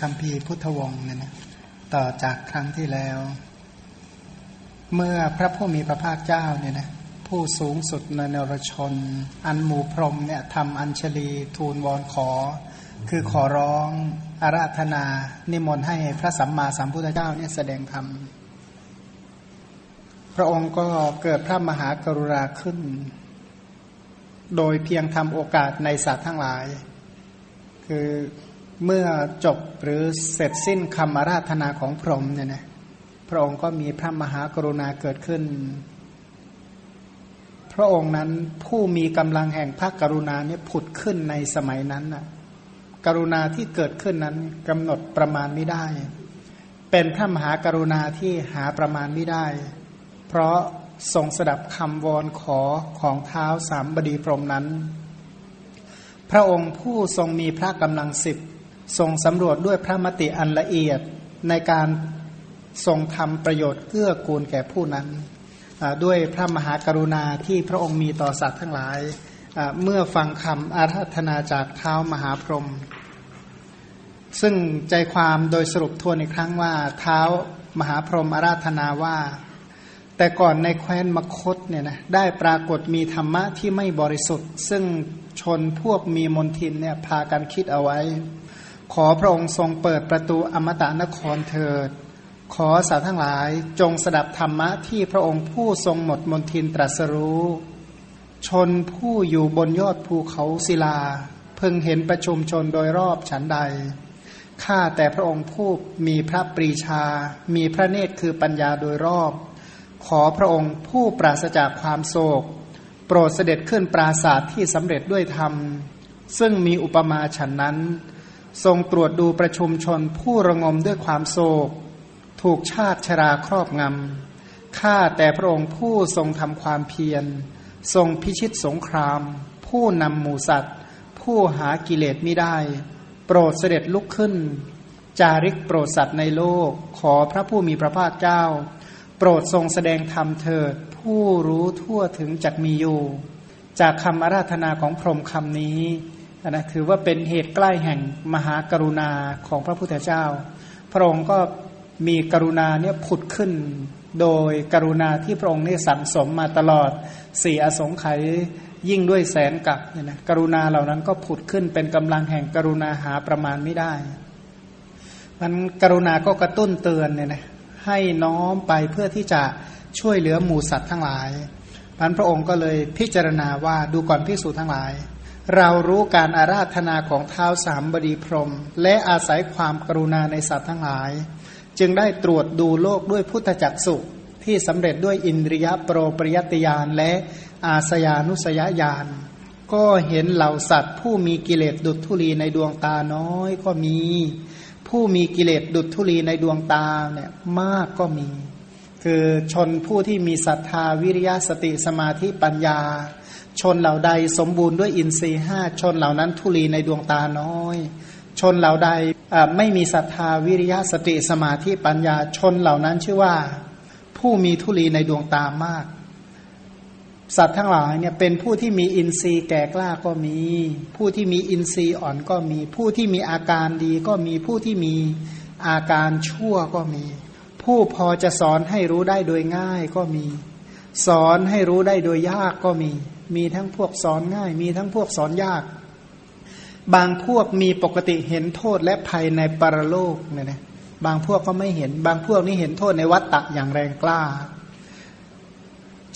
คำพีพุทธวงศ์เนี่ยนะต่อจากครั้งที่แล้ว เมื่อพระผู้มีพระภาคเจ้าเนี่ยนะผู้สูงสุดในนรชน อันหมู่พรมเนี่ยทำอัญชลีทูลวอนขอ คือขอร้องอาราธนา นิมนต์ให้พระสัมมาสัมพุทธเจ้าเนี่ยแสดงธรรมพระองค์ก็เกิดพระมหากรุณาขึ้น โดยเพียงทำโอกาสในสัตว์ทั้งหลาย คือ เมื่อจบหรือเสร็จสิ้นคำอาราธนาของพรหมเนี่ยนะพระองค์ก็มีพระมหากรุณาเกิดขึ้น พระองค์นั้นผู้มีกำลังแห่งพระกรุณาเนี่ยผุดขึ้นในสมัยนั้นน่ะ กรุณาที่เกิดขึ้นนั้นกำหนดประมาณไม่ได้ เป็นพระมหากรุณาที่หาประมาณไม่ได้ เพราะทรงสดับคำวอนขอของเท้าสามบดีพรหมนั้น พระองค์ผู้ทรงมีพระกำลังสิบ ทรงสำรวจด้วยพระมติอันละเอียดในการทรงทำประโยชน์เกื้อกูลแก่ผู้นั้น ด้วยพระมหากรุณาที่พระองค์มีต่อสัตว์ทั้งหลาย เมื่อฟังคำอาราธนาจากเท้ามหาพรหมซึ่งใจความโดยสรุปทวนอีกครั้งว่าเท้ามหาพรหมอาราธนาว่า แต่ก่อนในแคว้นมคตเนี่ยนะได้ปรากฏมีธรรมะที่ไม่บริสุทธิ์ ซึ่งชนพวกมีมนทินเนี่ยพากันคิดเอาไว้ ขอพระองค์ทรงเปิดประตูอมตะนครเถิด ขอสาทั้งหลายจงสดับธรรมะที่พระองค์ผู้ทรงหมดมนทินตรัสรู้ ชนผู้อยู่บนยอดภูเขาศิลา เพิ่งเห็นประชุมชนโดยรอบฉันใด ข้าแต่พระองค์ผู้มีพระปรีชา มีพระเนตรคือปัญญาโดยรอบ ขอพระองค์ผู้ปราศจากความโศก โปรดเสด็จขึ้นปราศาสตร์ที่สำเร็จด้วยธรรม ซึ่งมีอุปมาฉันนั้น ทรงตรวจดูประชุมชนผู้ระงมด้วยความโศก ถูกชาติชราครอบงำข้าแต่พระองค์ผู้ทรงทำความเพียร ทรงพิชิตสงคราม ผู้นำหมูสัตว์ ผู้หากิเลสไม่ได้ โปรดเสด็จลุกขึ้น จาริกโปรดสัตว์ในโลก ขอพระผู้มีพระภาคเจ้า โปรดทรงแสดงธรรมเถิด ผู้รู้ทั่วถึงจักมีอยู่ จากคำอาราธนาของพรหมคำนี้ นะถือว่าเป็นเหตุใกล้แห่งมหากรุณาของพระพุทธเจ้า พระองค์ก็มีกรุณาเนี่ยผุดขึ้น โดยกรุณาที่พระองค์นี่สั่งสมมาตลอดสี่อสงไขยยิ่งด้วยแสนกับเนี่ยนะกรุณาเหล่านั้นก็ผุดขึ้นเป็นกำลังแห่งกรุณาหาประมาณไม่ได้ มันกรุณาก็กระตุ้นเตือนเนี่ยนะให้น้อมไปเพื่อที่จะช่วยเหลือหมู่สัตว์ทั้งหลายพันพระองค์ก็เลยพิจารณาว่าดูก่อนพิสูจน์ทั้งหลาย เรารู้การอาราธนาของเท้าสามบดีพรม และอาศัยความกรุณาในสัตว์ทั้งหลาย จึงได้ตรวจดูโลกด้วยพุทธจักสุที่สำเร็จด้วยอินทรียโปรปริยติยานและอาสยานุสยญาณก็เห็นเหล่าสัตว์ ผู้มีกิเลสดุจทุลีในดวงตาน้อยก็มี ผู้มีกิเลสดุจทุลีในดวงตาเนี่ยมากก็มี คือชนผู้ที่มีศรัทธาวิริยะสติสมาธิปัญญา ชนเหล่าใดสมบูรณ์ด้วยอินทรีห้าชนเหล่านั้นทุลีในดวงตาน้อย ชนเหล่าใดไม่มีศรัทธาวิริยะสติสมาธิปัญญาชนเหล่านั้นชื่อว่าผู้มีทุลีในดวงตามาก สัตว์ทั้งหลายเนี่ยเป็นผู้ที่มีอินทรีย์แก่กล้าก็มี ผู้ที่มีอินทรีย์อ่อนก็มี ผู้ที่มีอาการดีก็มีผู้ที่มีอาการชั่วก็มี ผู้พอจะสอนให้รู้ได้โดยง่ายก็มี สอนให้รู้ได้โดยยากก็มี มีทั้งพวกสอนง่าย มีทั้งพวกสอนยาก บางพวกมีปกติเห็นโทษและภัยในปรโลกเนี่ยนะบางพวกก็ไม่เห็น บางพวกนี่เห็นโทษในวัฏฏะอย่างแรงกล้า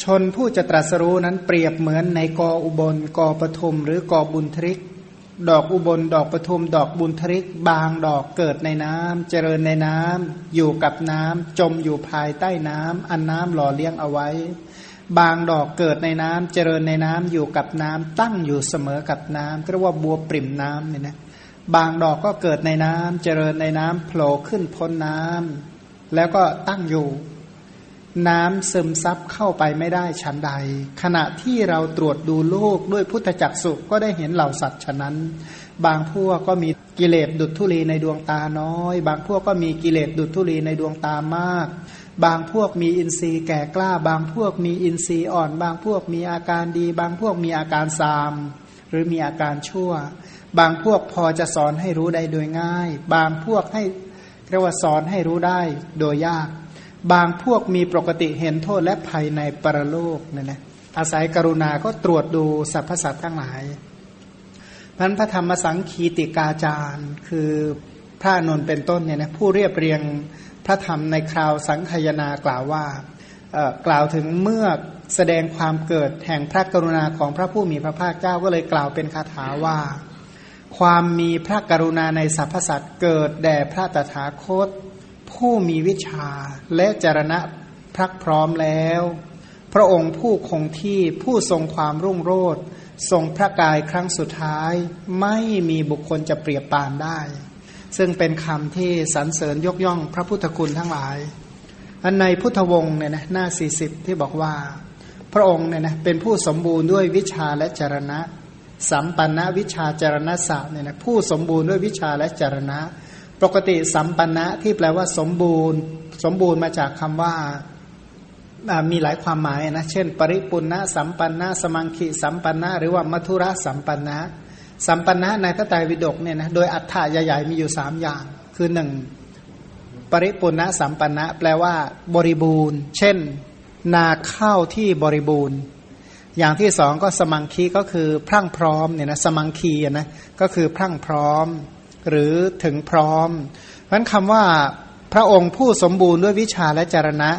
ชนผู้จะตรัสรู้นั้นเปรียบเหมือนในกออุบลกอปทุมหรือกอบุญทริก ดอกอุบลดอกปทุม ดอกบุญทริก บางดอกเกิดในน้ำเจริญในน้ำอยู่กับน้ำจมอยู่ภายใต้น้ำอันน้ำหล่อเลี้ยงเอาไว้ บางดอกเกิดในน้ำเจริญในน้ำอยู่กับน้ำตั้งอยู่เสมอกับน้ำเรียกว่าบัวปริ่มน้ำเนี่ยนะบางดอกก็เกิดในน้ำเจริญในน้ำโผล่ขึ้นพ้นน้ำแล้วก็ตั้งอยู่ น้ำซึมซับเข้าไปไม่ได้ชั้นใด ขณะที่เราตรวจดูโลกด้วยพุทธจักสุก็ได้เห็นเหล่าสัตว์ฉะนั้น บางพวกก็มีกิเลสดุจทุลีในดวงตาน้อย บางพวกก็มีกิเลสดุจทุลีในดวงตามาก บางพวกมีอินทรีย์แก่กล้า บางพวกมีอินทรีย์อ่อน บางพวกมีอาการดี บางพวกมีอาการซาม หรือมีอาการชั่ว บางพวกพอจะสอนให้รู้ได้โดยง่าย บางพวกให้เรียกว่าสอนให้รู้ได้โดยยาก บางพวกมีปกติเห็นโทษและภัยในปรโลกนั่นแหละอาศัยกรุณาก็ตรวจดูสรรพสัตว์ทั้งหลายพันพระธรรมสังคีติกาจารย์ คือพระนนท์เป็นต้นเนี่ยนะผู้เรียบเรียง พระธรรมในคราวสังขยนากล่าวว่ากล่าวถึงเมื่อแสดงความเกิดแห่งพระกรุณาของพระผู้มีพระภาคเจ้าก็เลยกล่าวเป็นคาถาว่า ความมีพระกรุณาในสรรพสัตว์เกิดแด่พระตถาคต ผู้มีวิชาและจรณะพรักพร้อมแล้ว พระองค์ผู้คงที่ผู้ทรงความรุ่งโรจน์ทรงพระกายครั้งสุดท้ายไม่มีบุคคลจะเปรียบปานได้ ซึ่งเป็นคำที่สรรเสริญยกย่องพระพุทธคุณทั้งหลาย อันในพุทธวงศ์เนี่ยนะหน้าสี่สิบที่บอกว่า พระองค์เนี่ยนะเป็นผู้สมบูรณ์ด้วยวิชาและจรณะ สัมปันนวิชาจรณะศาสตร์เนี่ยนะผู้สมบูรณ์ด้วยวิชาและจรณะ ปกติสัมปันนะที่แปลว่าสมบูรณ์ สมบูรณ์มาจากคำว่ามีหลายความหมายนะ เช่น ปริปุณณะสัมปันนะสมังคีสัมปันนะหรือว่ามัทุระสัมปันนะ สัมปันนะในพระไตรปิฎกเนี่ยนะโดยอัฏฐะใหญ่ๆมีอยู่สามอย่าง คือหนึ่งปริปุณะสัมปันนะแปลว่า บริบูรณ์ เช่น นาข้าวที่บริบูรณ์ อย่างที่สองก็สมังคีก็คือพรั่งพร้อมเนี่ยนะสมังคีนะก็คือพรั่งพร้อม หรือถึงพร้อม เพราะฉะนั้นคำว่าพระองค์ผู้สมบูรณ์ด้วยวิชาและจรณะ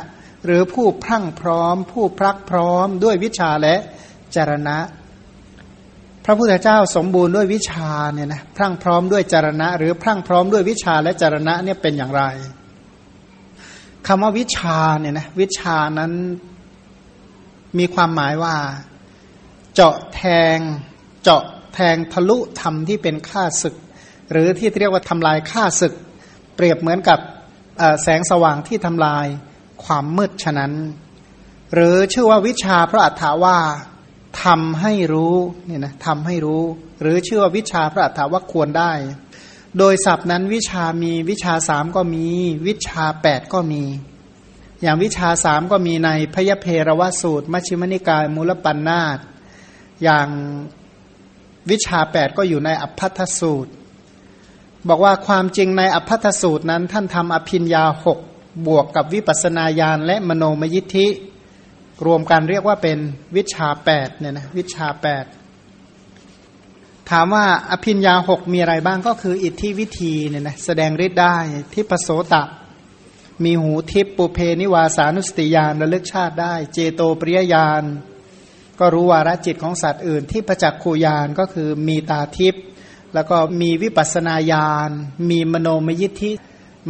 หรือผู้พรั่งพร้อม ผู้พรักพร้อมด้วยวิชาและจรณะ พระพุทธเจ้าสมบูรณ์ด้วยวิชาเนี่ยนะพรั่งพร้อมด้วยจรณะ หรือพรั่งพร้อมด้วยวิชาและจรณะเนี่ยเป็นอย่างไรคำว่าวิชาเนี่ยนะวิชานั้นมีความหมายว่า เจาะแทง เจาะแทงทะลุธรรมที่เป็นข้าศึก หรือที่เรียกว่าทำลายข้าศึก เปรียบเหมือนกับแสงสว่างที่ทำลายความมืดฉะนั้น หรือชื่อว่าวิชาพระอัฏฐาว่า ทำให้รู้เนี่ยนะทำให้รู้ หรือชื่อว่าวิชาพระอัฏฐาว่าควรได้ โดยศัพท์นั้นวิชามีวิชาสามก็มี วิชาแปดก็มี อย่างวิชาสามก็มีในพยเพรวสูตรมชิมนิกายมูลปัญนาตอย่างวิชาแปดก็อยู่ในอัพพัทสูตร บอกว่าความจริงในอัพพัทสูตรนั้นท่านทำอภินยาหกบวกกับวิปัสนาญาณและมโนมยิทธิ รวมกันเรียกว่าเป็นวิชาแปดเนี่ยนะวิชาแปดถามว่าอภินญาหกมีอะไรบ้างก็คืออิทธิวิธีเนี่ยนะแสดงฤทธิ์ได้ทิปโสตะ มีหูทิพปุเพนิวาสานุสติยานระลึกชาติได้ เจโตปริยญาณก็รู้วาระจิตของสัตว์อื่น ที่ประจักษ์ขูยานก็คือมีตาทิพแล้วก็มีวิปัสนาญาณมีมโนมยิทธิ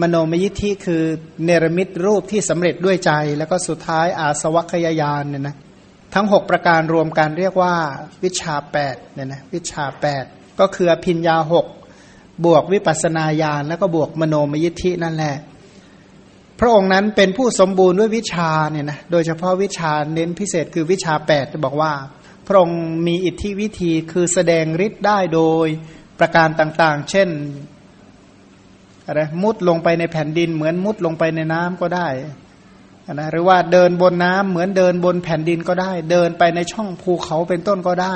มโนมยิทธิคือเนรมิตรูปที่สำเร็จด้วยใจ แล้วก็สุดท้ายอาสวัคยายานเนี่ยนะทั้ง 6 ประการรวมกันเรียกว่าวิชา8เนี่ยนะวิชา 8 ก็คือพิญญาหกบวกวิปัสนาญาณแล้วก็บวกมโนมยิทธินั่นแหละ พระองค์นั้นเป็นผู้สมบูรณ์ด้วยวิชาเนี่ยนะโดยเฉพาะวิชาเน้นพิเศษคือวิชา8จะบอกว่า พระองค์มีอิทธิวิธีคือแสดงฤทธิ์ได้โดยประการต่างๆ เช่น อะไรมุดลงไปในแผ่นดิน เหมือนมุดลงไปในน้ำก็ได้นะหรือว่าเดินบนน้ำเหมือนเดินบนแผ่นดินก็ได้ เดินไปในช่องภูเขาเป็นต้นก็ได้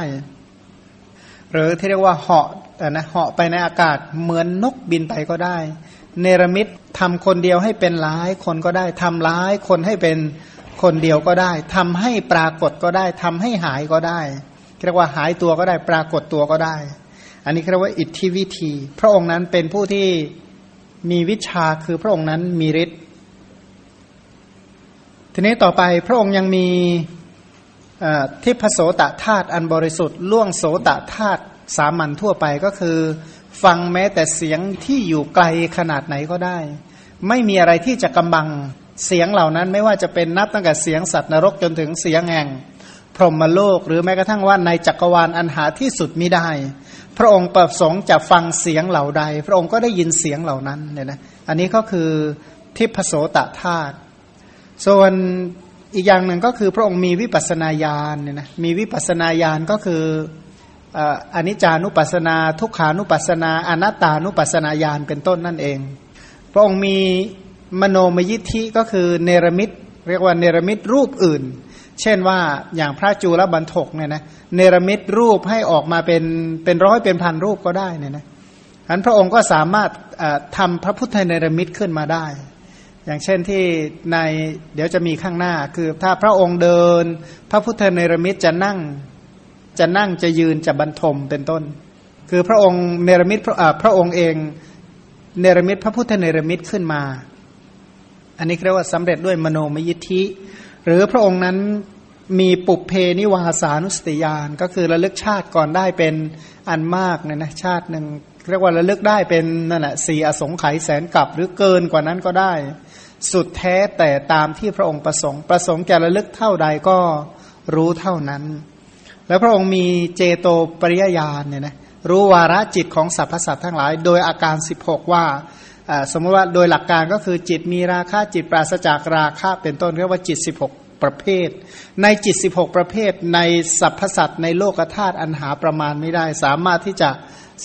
หรือที่เรียกว่าเหาะนะเหาะไปในอากาศเหมือนนกบินไปก็ได้ เนรมิตทำคนเดียวให้เป็นร้ายคนก็ได้ทำร้ายคนให้เป็นคนเดียวก็ได้ทำให้ปรากฏก็ได้ทำให้หายก็ได้เรียกว่าหายตัวก็ได้ปรากฏตัวก็ได้ อันนี้เรียกว่าอิทธิวิธี พระองค์นั้นเป็นผู้ที่ มีวิชาคือพระองค์นั้นมีฤทธิ์ทีนี้ต่อไปพระองค์ยังมีทิพโสตธาตุอันบริสุทธิ์ล่วงโสตธาตุสามัญทั่วไปก็คือ ฟังแม้แต่เสียงที่อยู่ไกลขนาดไหนก็ได้ ไม่มีอะไรที่จะกำบังเสียงเหล่านั้นไม่ว่าจะเป็นนับตั้งแต่เสียงสัตว์นรกจนถึงเสียงแห่ง พรหมโลก หรือแม้กระทั่งว่าในจักรวาลอันหาที่สุดมิได้ พระองค์ประสงค์จะฟังเสียงเหล่าใด พระองค์ก็ได้ยินเสียงเหล่านั้นเนี่ยนะอันนี้ก็คือทิพโสตธาตุส่วนอีกอย่างหนึ่งก็คือพระองค์มีวิปัสนาญาณเนี่ยนะมีวิปัสนาญาณก็คืออนิจจานุปัสนา ทุกขานุปัสนาอนัตตานุปัสนาญาณเป็นต้นนั่นเอง พระองค์มีมโนมยิทธิก็คือเนรมิตเรียกว่าเนรมิตรูปอื่น เช่นว่าอย่างพระจูลบันทกเนี่ยนะเนรมิตรูปให้ออกมาเป็นเป็นร้อยเป็นพันรูปก็ได้เนี่ยนะอันพระองค์ก็สามารถทำพระพุทธเนรมิตขึ้นมาได้ อย่างเช่นที่ในเดี๋ยวจะมีข้างหน้า คือถ้าพระองค์เดิน พระพุทธเนรมิตจะนั่งจะนั่งจะยืนจะบรรทมเป็นต้น คือพระองค์เนรมิตพระพระองค์เองเนรมิตพระพุทธเนรมิตขึ้นมา อันนี้เรียกว่าสำเร็จด้วยมโนมยิทธิ หรือพระองค์นั้นมีปุเพนิวาสานุสติยานก็คือระลึกชาติก่อนได้เป็นอันมากเนี่ยนะชาติหนึ่งเรียกว่าระลึกได้เป็นนั่นแหละสี่อสงไขยแสนกับหรือเกินกว่านั้นก็ได้ สุดแท้แต่ตามที่พระองค์ประสงค์ประสงค์แก่ระลึกเท่าใดก็รู้เท่านั้น แล้วพระองค์มีเจโตปริยญาณเนี่ยนะรู้วาระจิตของสรรพสัตว์ทั้งหลาย โดยอาการ 16 ว่า สมมติว่าโดยหลักการก็คือจิตมีราคะจิตปราศจากราคะเป็นต้นเรียกว่าจิต 16 ประเภท ในจิต 16 ประเภท ในสรรพสัตว์ในโลกธาตุอันหาประมาณไม่ได้ สามารถที่จะ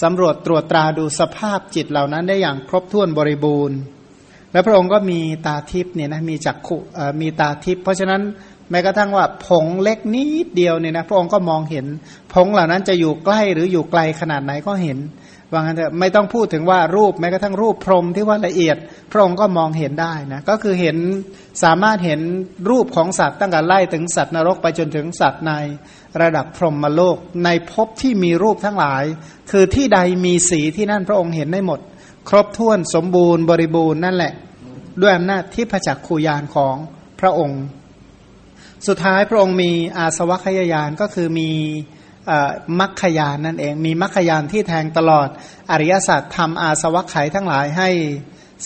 สำรวจตรวจตราดูสภาพจิตเหล่านั้นได้อย่างครบถ้วนบริบูรณ์ และพระองค์ก็มีตาทิพย์เนี่ยนะมีจักขุมีตาทิพย์เพราะฉะนั้นแม้กระทั่งว่าผงเล็กนิดเดียวเนี่ยนะพระองค์ก็มองเห็น ผงเหล่านั้นจะอยู่ใกล้หรืออยู่ไกลขนาดไหนก็เห็น ว่างั้นเถอะไม่ต้องพูดถึงว่ารูปแม้กระทั่งรูปพรมที่ว่าละเอียด พระองค์ก็มองเห็นได้นะก็คือเห็นสามารถเห็นรูปของสัตว์ตั้งแต่ไล่ถึงสัตว์นรกไปจนถึงสัตว์ในระดับพรหมโลก ในภพที่มีรูปทั้งหลาย คือที่ใดมีสีที่นั่นพระองค์เห็นได้หมด ครบถ้วนสมบูรณ์บริบูรณ์นั่นแหละ ด้วยอำนาจที่พระจักขุยานของพระองค์ สุดท้ายพระองค์มีอาสวัคยายานก็คือมี มัคคยานนั่นเอง มีมัคคยานที่แทงตลอดอริยสัจทำอาสวัคไขทั้งหลายให้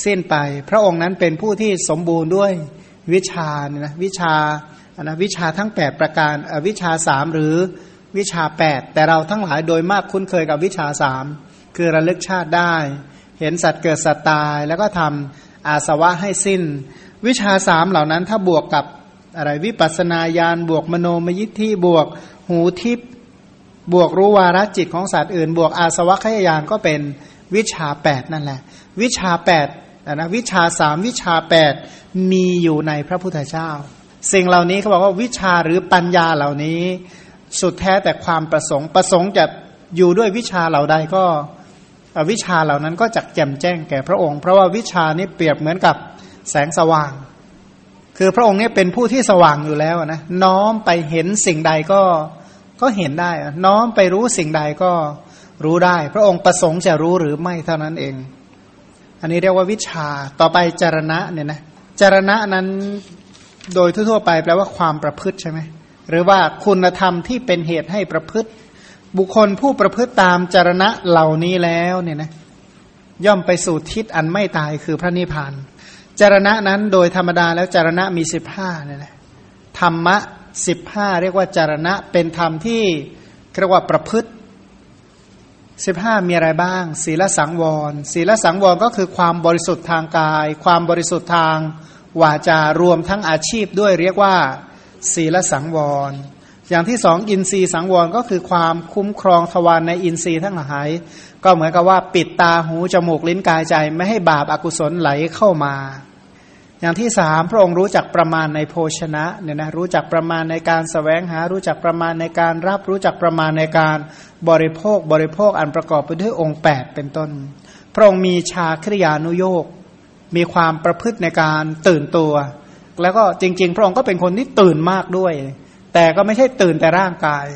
สิ้นไป พระองค์นั้นเป็นผู้ที่สมบูรณ์ด้วยวิชาเนี่ยนะวิชานะวิชาทั้ง 8 ประการวิชาสามหรือวิชา 8 แต่เราทั้งหลายโดยมากคุ้นเคยกับวิชาสามคือระลึกชาติได้ เห็นสัตว์เกิดสัตว์ตาย แล้วก็ทำอาสวะให้สิ้น วิชาสามเหล่านั้นถ้าบวกกับอะไรวิปัสนาญาณบวกมโนมยิทธิบวกหูทิพ บวกรู้วาระจิตของสัตว์อื่น บวกอาสวะขยานก็เป็นวิชาแปดนั่นแหละ วิชาแปดนะวิชาสามวิชาแปดมีอยู่ในพระพุทธเจ้า สิ่งเหล่านี้เขาบอกว่าวิชาหรือปัญญาเหล่านี้ สุดแท้แต่ความประสงค์ประสงค์จะอยู่ด้วยวิชาเหล่าใดก็วิชาเหล่านั้นก็จักแจ่มแจ้งแก่พระองค์ เพราะว่าวิชานี้เปรียบเหมือนกับแสงสว่าง คือพระองค์นี้เป็นผู้ที่สว่างอยู่แล้วนะน้อมไปเห็นสิ่งใดก็ ก็เห็นได้น้อมไปรู้สิ่งใดก็รู้ได้ พระองค์ประสงค์จะรู้หรือไม่เท่านั้นเอง อันนี้เรียกว่าวิชาต่อไปจารณะเนี่ยนะจารณะนั้นโดยทั่วๆไปแปลว่าความประพฤติใช่ไหมหรือว่าคุณธรรมที่เป็นเหตุให้ประพฤติ บุคคลผู้ประพฤติตามจารณะเหล่านี้แล้วเนี่ยนะย่อมไปสู่ทิศอันไม่ตายคือพระนิพพานจารณะนั้นโดยธรรมดาแล้วจารณะมีสิบห้าเนี่ยนะธรรมะ สิบห้าเรียกว่าจารณะเป็นธรรมที่เรียกว่าประพฤติสิบห้ามีอะไรบ้าง ศีลสังวร ศีลสังวรก็คือความบริสุทธิ์ทางกาย ความบริสุทธิ์ทางวาจารวมทั้งอาชีพด้วยเรียกว่า ศีลสังวร อย่างที่สองอินทรีย์สังวรก็คือความคุ้มครองทวารในอินทรีย์ทั้งหลาย ก็เหมือนกับว่าปิดตาหูจมูกลิ้นกายใจไม่ให้บาปอากุศลไหลเข้ามา อย่างที่สามพระองค์รู้จักประมาณในโภชนะเนี่ยนะรู้จักประมาณในการสแสวงหา รู้จักประมาณในการรับรู้จักประมาณในการบริโภคบริโภคอันประกอบไปด้วยองค์ 8 เป็นต้น พระองค์มีชาคริยานุโยกมีความประพฤติในการตื่นตัว แล้วก็จริง ๆ พระองค์ก็เป็นคนที่ตื่นมากด้วย แต่ก็ไม่ใช่ตื่นแต่ร่างกาย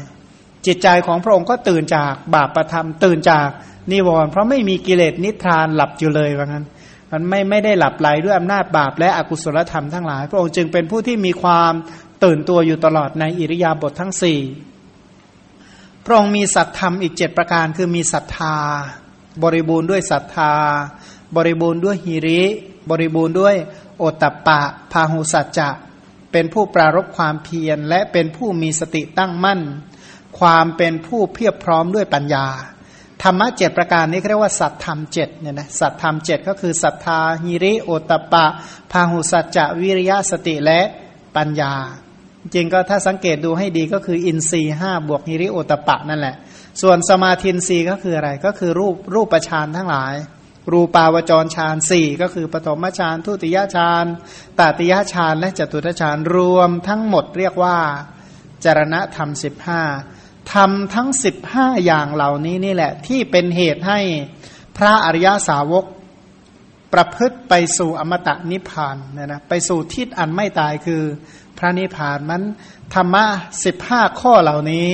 จิตใจของพระองค์ก็ตื่นจากบาปประธรรม ตื่นจากนิวรณ์เพราะไม่มีกิเลสนิทานหลับอยู่เลยว่างั้น มันไม่ไม่ได้หลับไหลด้วยอำนาจบาปและอกุศลธรรมทั้งหลาย พระองค์จึงเป็นผู้ที่มีความตื่นตัวอยู่ตลอดในอิริยาบถททั้งสี่พระองค์มีสัตธรรมอีกเจ็ดประการคือมีศรัทธา บริบูรณ์ด้วยศรัทธา บริบูรณ์ด้วยหิริ บริบูรณ์ด้วยโอตตะปะพาหุสัจจะ เป็นผู้ปรารบความเพียรและเป็นผู้มีสติตั้งมั่น ความเป็นผู้เพียบพร้อมด้วยปัญญา ธรรมะเจ็ดประการนี้เรียกว่าสัตธรรมเจ็ดเนี่ยนะสัตธรรมเจ็ดก็คือศรัทธาหิริโอตปะ พาหุสัจจะวิริยะสติและปัญญา จริงก็ถ้าสังเกตดูให้ดีก็คืออินทรีห้าบวกหิริโอตปะนั่นแหละ ส่วนสมาธินทรีก็คืออะไรก็คือรูปรูปประชานทั้งหลาย รูปาวจรฌานสี่ก็คือปฐมฌานทุติยฌานตติยฌานและจตุตฌานรวมทั้งหมดเรียกว่าจารณธรรมสิบห้า ทำทั้งสิบห้าอย่างเหล่านี้นี่แหละ ที่เป็นเหตุให้พระอริยาสาวกประพฤติไปสู่อมตะนิพพานเนี่ยนะไปสู่ทิศอันไม่ตายคือพระนิพพานมันธรรมะสิบห้าข้อเหล่านี้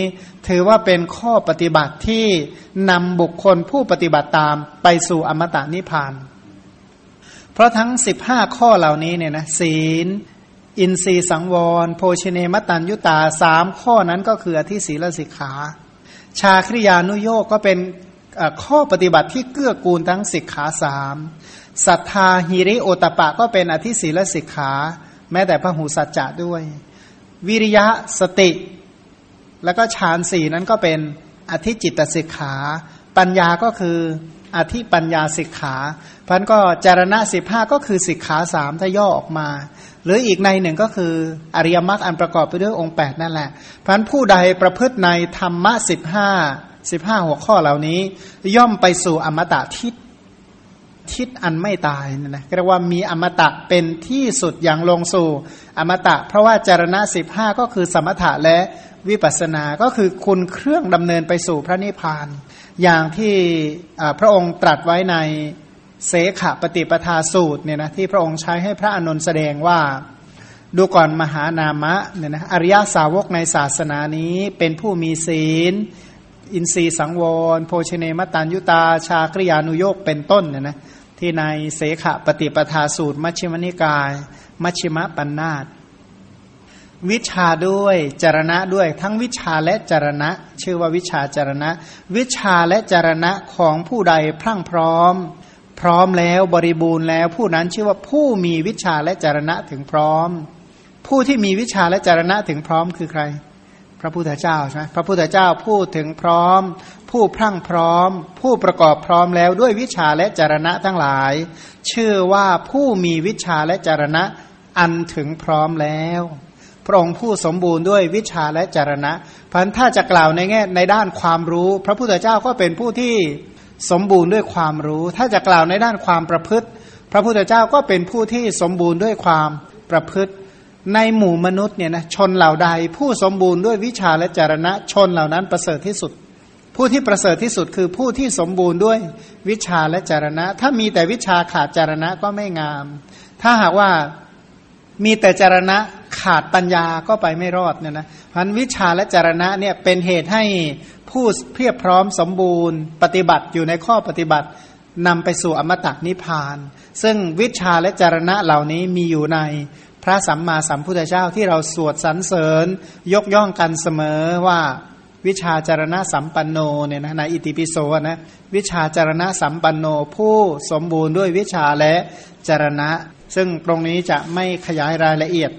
ถือว่าเป็นข้อปฏิบัติที่นำบุคคลผู้ปฏิบัติตามไปสู่อมตะนิพพาน เพราะทั้งสิบห้าข้อเหล่านี้เนี่ยนะศีล อินทรีสังวร โภชเนมตันยุตาสามข้อนั้นก็คืออธิศีลสิกขา ชาคริยานุโยกก็เป็นข้อปฏิบัติที่เกื้อกูลทั้งสิกขาสามศรัทธาหิริโอตปะก็เป็นอธิศีลสิกขา แม้แต่พระหูสัจจะด้วย วิริยะสติ แล้วก็ฌานสี่นั้นก็เป็นอธิจิตสิกขา ปัญญาก็คืออธิปัญญาสิกขาพันก็จารณะสิบห้าก็คือสิกขาสามถ้าย่อออกมา หรืออีกในหนึ่งก็คืออริยมรรคอันประกอบไปด้วยองค์แปดนั่นแหละพันผู้ใดประพฤติในธรรมะสิบห้าสิบห้าหัวข้อเหล่านี้ ย่อมไปสู่อมตะทิศทิศอันไม่ตายนะนะเรียกว่ามีอมตะเป็นที่สุดอย่างลงสู่อมตะ เพราะว่าจารณะสิบห้าก็คือสมถะและวิปัสสนาก็คือคุณเครื่องดำเนินไปสู่พระนิพพาน อย่างที่พระองค์ตรัสไว้ใน เสขปฏิปทาสูตรเนี่ยนะที่พระองค์ใช้ให้พระอนุนแสดงว่า ดูก่อนมหานามะเนี่ยนะอริยสาวกในศาสนานี้เป็นผู้มีศีล อินทรีย์สังวร โภชเนมตันยุตา ชากริยานุโยกเป็นต้นเนี่ยนะที่ในเสขปฏิปทาสูตร มัชฌิมนิกาย มัชฌิมปัญนาตวิชาด้วยจารณะด้วยทั้งวิชาและจารณะ ชื่อว่าวิชาจารณะ วิชาและจารณะของผู้ใดพรั่งพร้อม พร้อมแล้วบริบูรณ์แล้ว ผู้นั้นชื่อว่าผู้มีวิชาและจารณะถึงพร้อม ผู้ที่มีวิชาและจารณะถึงพร้อมคือใคร พระพุทธเจ้าใช่ไหมพระพุทธเจ้าพูดถึงพร้อม ผู้พรั่งพร้อม ผู้ประกอบพร้อมแล้วด้วยวิชาและจารณะทั้งหลาย ชื่อว่าผู้มีวิชาและจารณะอันถึงพร้อมแล้วพระองค์ผู้สมบูรณ์ด้วยวิชาและจารณะพันถ้าจะกล่าวในแง่ในด้านความรู้ พระพุทธเจ้าก็เป็นผู้ที่ สมบูรณ์ด้วยความรู้ ถ้าจะกล่าวในด้านความประพฤติ พระพุทธเจ้าก็เป็นผู้ที่สมบูรณ์ด้วยความประพฤติ ในหมู่มนุษย์เนี่ยนะชนเหล่าใด ผู้สมบูรณ์ด้วยวิชาและจารณะชนเหล่านั้นประเสริฐที่สุด ผู้ที่ประเสริฐที่สุดคือผู้ที่สมบูรณ์ด้วยวิชาและจารณะ ถ้ามีแต่วิชาขาดจารณะก็ไม่งาม ถ้าหากว่า มีแต่จารณะขาดปัญญาก็ไปไม่รอดเนี่ยนะพันวิชาและจารณะเนี่ยเป็นเหตุให้ผู้เพียบพร้อมสมบูรณ์ ปฏิบัติอยู่ในข้อปฏิบัตินำไปสู่อมตะนิพพาน ซึ่งวิชาและจารณะเหล่านี้มีอยู่ในพระสัมมาสัมพุทธเจ้าที่เราสวดสรรเสริญ ยกย่องกันเสมอว่าวิชาจารณะสัมปันโนเนี่ยนะในอิติปิโสนะวิชาจารณะสัมปันโนผู้สมบูรณ์ด้วยวิชาและจารณะ ซึ่งตรงนี้จะไม่ขยายรายละเอียด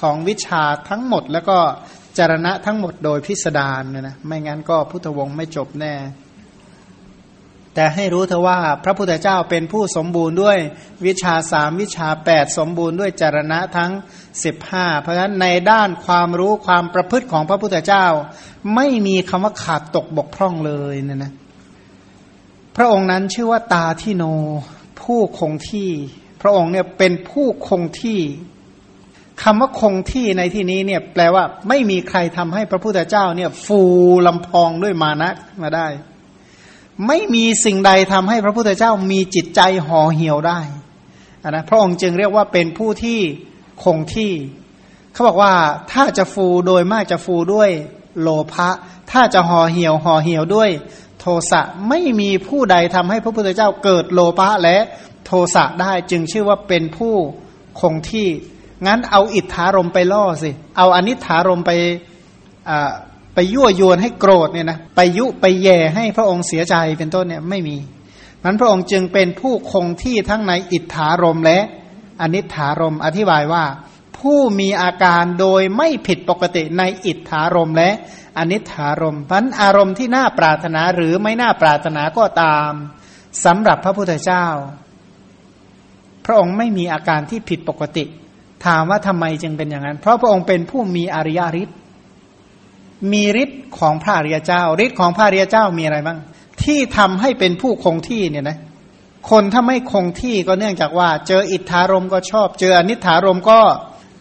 ของวิชาทั้งหมด แล้วก็จารณะทั้งหมดโดยพิสดารนี่ยนะไม่งั้นก็พุทธวงศ์ไม่จบแน่ แต่ให้รู้เถอะว่าพระพุทธเจ้าเป็นผู้สมบูรณ์ด้วยวิชาสามวิชาแปดสมบูรณ์ด้วยจารณะทั้งสิบห้าเพราะฉะนั้นในด้านความรู้ความประพฤติของพระพุทธเจ้า ไม่มีคำว่าขาดตกบกพร่องเลยนี่ยนะพระองค์นั้นชื่อว่าตาที่โนผู้คงที่ ระองค์เนี่ยเป็นผู้คงที่คำว่าคงที่ในที่นี้เนี่ยแปลว่าไม่มีใครทำให้พระพุทธเจ้าเนี่ยฟูลำพองด้วยมานะมาได้ ไม่มีสิ่งใดทำให้พระพุทธเจ้ามีจิตใจห่อเหี่ยวได้นะพระองค์จึงเรียกว่าเป็นผู้ที่คงที่ เขาบอกว่าถ้าจะฟูโดยมากจะฟูด้วยโลภะถ้าจะห่อเหี่ยวห่อเหี่ยวด้วย โทสะไม่มีผู้ใดทำให้พระพุทธเจ้าเกิดโลภะและ โทสะได้จึงชื่อว่าเป็นผู้คงที่ งั้นเอาอิทธารมไปล่อสิ เอาอนิถารมไปไปยั่วยวนให้โกรธเนี่ยนะไปยุไปแย่ให้พระองค์เสียใจเป็นต้นเนี่ยไม่มีมันพระองค์จึงเป็นผู้คงที่ทั้งในอิทธารมและอนิถารมอธิบายว่าผผู้มีอาการโดยไม่ผิดปกติในอิทธารมและอนิถารมพันอารมณ์ที่น่าปรารถนาหรือไม่น่าปรารถนาก็ตามสำหรับพระพุทธเจ้า พระองค์ไม่มีอาการที่ผิดปกติ ถามว่าทำไมจึงเป็นอย่างนั้น เพราะพระองค์เป็นผู้มีอริยฤทธิ์มีฤทธิ์ของพระอริยเจ้าฤทธิ์ของพระอริยเจ้ามีอะไรบ้าง ที่ทำให้เป็นผู้คงที่เนี่ยนะคนถ้าไม่คงที่ก็เนื่องจากว่า เจออิทธารมก็ชอบ เจออนิถารมก็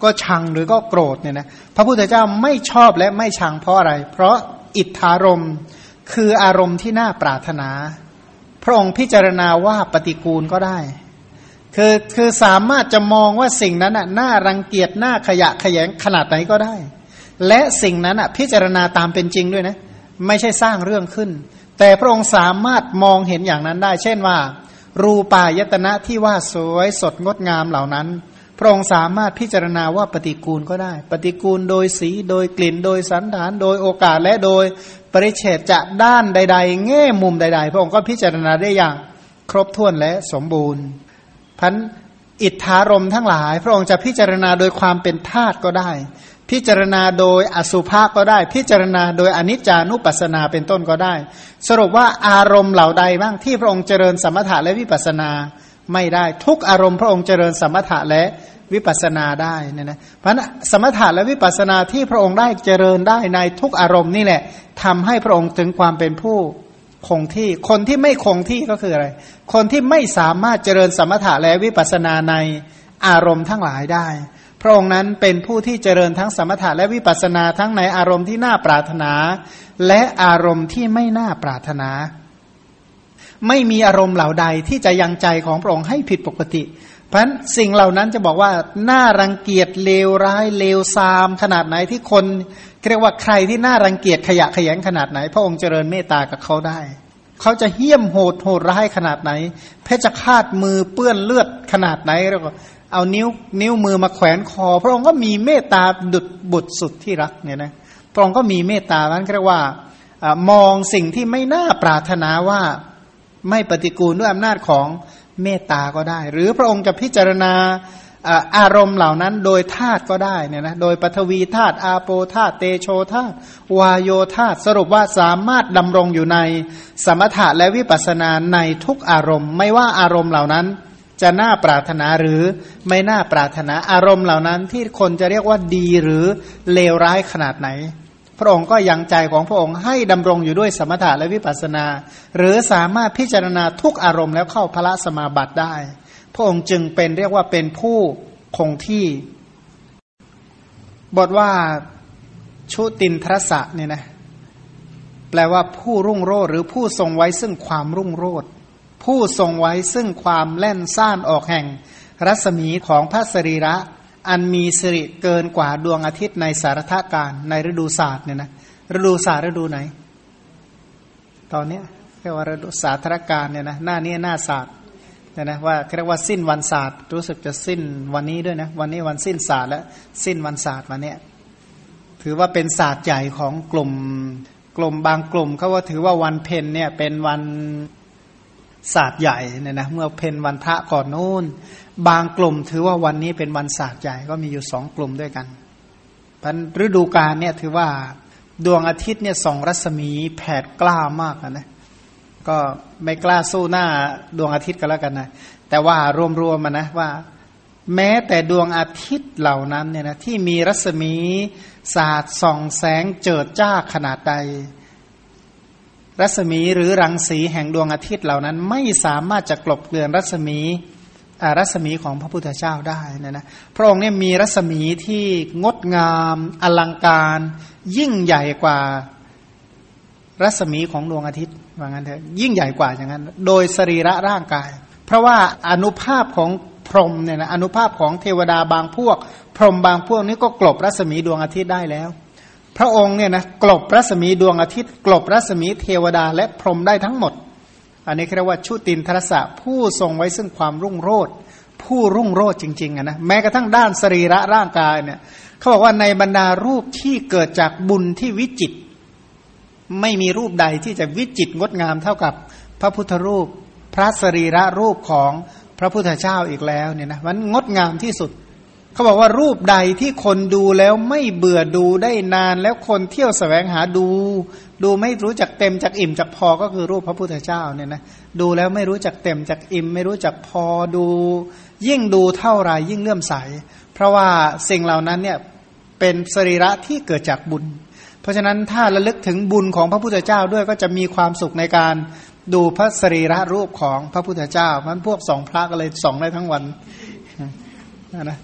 ก็ชังหรือก็โกรธเนี่ยนะพระพุทธเจ้าไม่ชอบและไม่ชังเพราะอะไร เพราะอิทธารมคืออารมณ์ที่น่าปรารถนา พระองค์พิจารณาว่าปฏิกูลก็ได้ คือคือสามารถจะมองว่าสิ่งนั้นน่ารังเกียจน่าขยะขยงขนาดไหนก็ได้ และสิ่งนั้นพิจารณาตามเป็นจริงด้วยนะ ไม่ใช่สร้างเรื่องขึ้น แต่พระองค์สามารถมองเห็นอย่างนั้นได้ เช่นว่า รูปายตนะที่ว่าสวยสดงดงามเหล่านั้น พระองค์สามารถพิจารณาว่าปฏิกูลก็ได้ ปฏิกูลโดยสีโดยกลิ่นโดยสันฐาน โดยโอกาสและโดยปริเฉดจะด้านใด ๆ แง่มุมใด ๆ พระองค์ก็พิจารณาได้อย่างครบถ้วนและสมบูรณ์ พันอิทธารมทั้งหลาย พระองค์จะพิจารณาโดยความเป็นธาตุก็ได้ พิจารณาโดยอสุภะก็ได้ พิจารณาโดยอนิจจานุปัสสนาเป็นต้นก็ได้ สรุปว่าอารมณ์เหล่าใดบ้างที่พระองค์เจริญสมถะและวิปัสสนาไม่ได้ทุกอารมณ์พระองค์เจริญสมถะและวิปัสสนาได้เนี่ยนะเพราะสมถะและวิปัสนาที่พระองค์ได้เจริญได้ในทุกอารมณ์นี่แหละทำให้พระองค์ถึงความเป็นผู้ คงที่ คนที่ไม่คงที่ก็คืออะไร คนที่ไม่สามารถเจริญสมถะและวิปัสนาในอารมณ์ทั้งหลายได้ พระองค์นั้นเป็นผู้ที่เจริญทั้งสมถะและวิปัสนาทั้งในอารมณ์ที่น่าปรารถนา และอารมณ์ที่ไม่น่าปรารถนา ไม่มีอารมณ์เหล่าใดที่จะยังใจของพระองค์ให้ผิดปกติพราะสิ่งเหล่านั้นจะบอกว่าน่ารังเกียจเลวร้ายเลวซาม ขนาดไหนที่คน เรียกว่าใครที่น่ารังเกียจขยะขยงขนาดไหน พระองค์เจริญเมตตากับเขาได้ เขาจะเหี้ยมโหดโหดร้ายขนาดไหน เพชฌฆาตมือเปื้อนเลือดขนาดไหนแล้วก็เอานิ้วนิ้วมือมาแขวนคอ พระองค์ก็มีเมตตาดุดบุตรสุดที่รักเนี่ยนะพระองค์ก็มีเมตตานั้นเรียกว่ามองสิ่งที่ไม่น่าปรารถนาว่าไม่ปฏิกูลด้วยอำนาจของเมตตาก็ได้ หรือพระองค์จะพิจารณา อารมณ์เหล่านั้นโดยธาตุก็ได้เนี่ยนะโดยปฐวีธาตุอาโปธาตุเตโชธาตุวายโยธาตุสรุปว่าสามารถดำรงอยู่ในสมถะและวิปัสสนาในทุกอารมณ์ ไม่ว่าอารมณ์เหล่านั้นจะน่าปรารถนาหรือไม่น่าปรารถนาอารมณ์เหล่านั้นที่คนจะเรียกว่าดีหรือเลวร้ายขนาดไหน พระองค์ก็ยังใจของพระองค์ให้ดำรงอยู่ด้วยสมถะและวิปัสสนา หรือสามารถพิจารณาทุกอารมณ์แล้วเข้าพระสมาบัติได้ พระองค์จึงเป็นเรียกว่าเป็นผู้คงที่ บทว่าชุตินทรสะเนี่ยนะแปลว่าผู้รุ่งโรจน์หรือผู้ทรงไว้ซึ่งความรุ่งโรจน์ผู้ทรงไว้ซึ่งความแล่นซ่านออกแห่ง รัศมีของพระสรีระ อันมีสิริเกินกว่าดวงอาทิตย์ในสารทการในฤดูศาสตร์เนี่ยนะฤดูศาสตร์ฤดูไหน ตอนนี้เรียกว่าฤดูศาสตรการเนี่ยนะหน้านี้หน้าศาสตร์ นี่ยนะว่าเรียกว่าสิ้นวันศาสตร์รู้สึกจะสิ้นวันนี้ด้วยนะวันนี้วันสิ้นศาสตร์และสิ้นวันศาสตร์วันเนี้ยถือว่าเป็นศาสตร์ใหญ่ของกลุ่มกลุ่มบางกลุ่มเขาว่าถือว่าวันเพ็ญเนี่ยเป็นวันศาสตร์ใหญ่เนี่ยนะเมื่อเพ็ญวันพระก่อนนู้นบางกลุ่มถือว่าวันนี้เป็นวันศาสตร์ใหญ่ก็มีอยู่สองกลุ่มด้วยกันพันฤดูกาลเนี่ยถือว่าดวงอาทิตย์เนี่ยส่องรัศมีแผดกล้ามากนะ ก็ไม่กล้าสู้หน้าดวงอาทิตย์ก็แล้วกันนะแต่ว่ารวมๆมานะว่า แม้แต่ดวงอาทิตย์เหล่านั้นเนี่ยนะที่มีรัศมีศาสตร์ส่องแสงเจิดจ้าขนาดใด รัศมีหรือรังสีแห่งดวงอาทิตย์เหล่านั้น ไม่สามารถจะกลบเกลื่อนรัศมีรัศมีของพระพุทธเจ้าได้นะนะพระองค์เนี่ยมีรัศมีที่งดงาม อลังการ ยิ่งใหญ่กว่ารัศมีของดวงอาทิตย์ ว่างั้นเถอะยิ่งใหญ่กว่าอย่างนั้น โดยสรีระร่างกาย เพราะว่าอนุภาพของพรหมเนี่ยนะอนุภาพของเทวดาบางพวก พรหมบางพวกนี้ก็กลบรัศมีดวงอาทิตย์ได้แล้ว พระองค์เนี่ยนะกลบรัศมีดวงอาทิตย์ กลบรัศมีเทวดาและพรหมได้ทั้งหมด อันนี้เรียกว่าชุตินทรสะผู้ทรงไว้ซึ่งความรุ่งโรจน์ผู้รุ่งโรจน์จริงๆนะแม้กระทั่งด้านสรีระร่างกายเนี่ยเขาบอกว่าในบรรดารูปที่เกิดจากบุญที่วิจิต ไม่มีรูปใดที่จะวิจิตงดงามเท่ากับพระพุทธรูป พระสรีระรูปของพระพุทธเจ้าอีกแล้วเนี่ยนะมันงดงามที่สุด เขาบอกว่ารูปใดที่คนดูแล้วไม่เบื่อดูได้นาน แล้วคนเที่ยวสแสวงหาดู ดูไม่รู้จักเต็มจากอิ่มจากพอก็คือรูปพระพุทธเจ้าเนี่ยนะดูแล้วไม่รู้จักเต็มจากอิ่ม ไม่รู้จักพอดู ยิ่งดูเท่าไรยิ่งเลื่อมใส เพราะว่าสิ่งเหล่านั้นเนี่ยเป็นสรีระที่เกิดจากบุญ เพราะฉะนั้นถ้าระลึกถึงบุญของพระพุทธเจ้าด้วยก็จะมีความสุขในการดูพระสรีระรูปของพระพุทธเจ้ามันพวกสองพระก็เลยส่องได้ทั้งวันนะ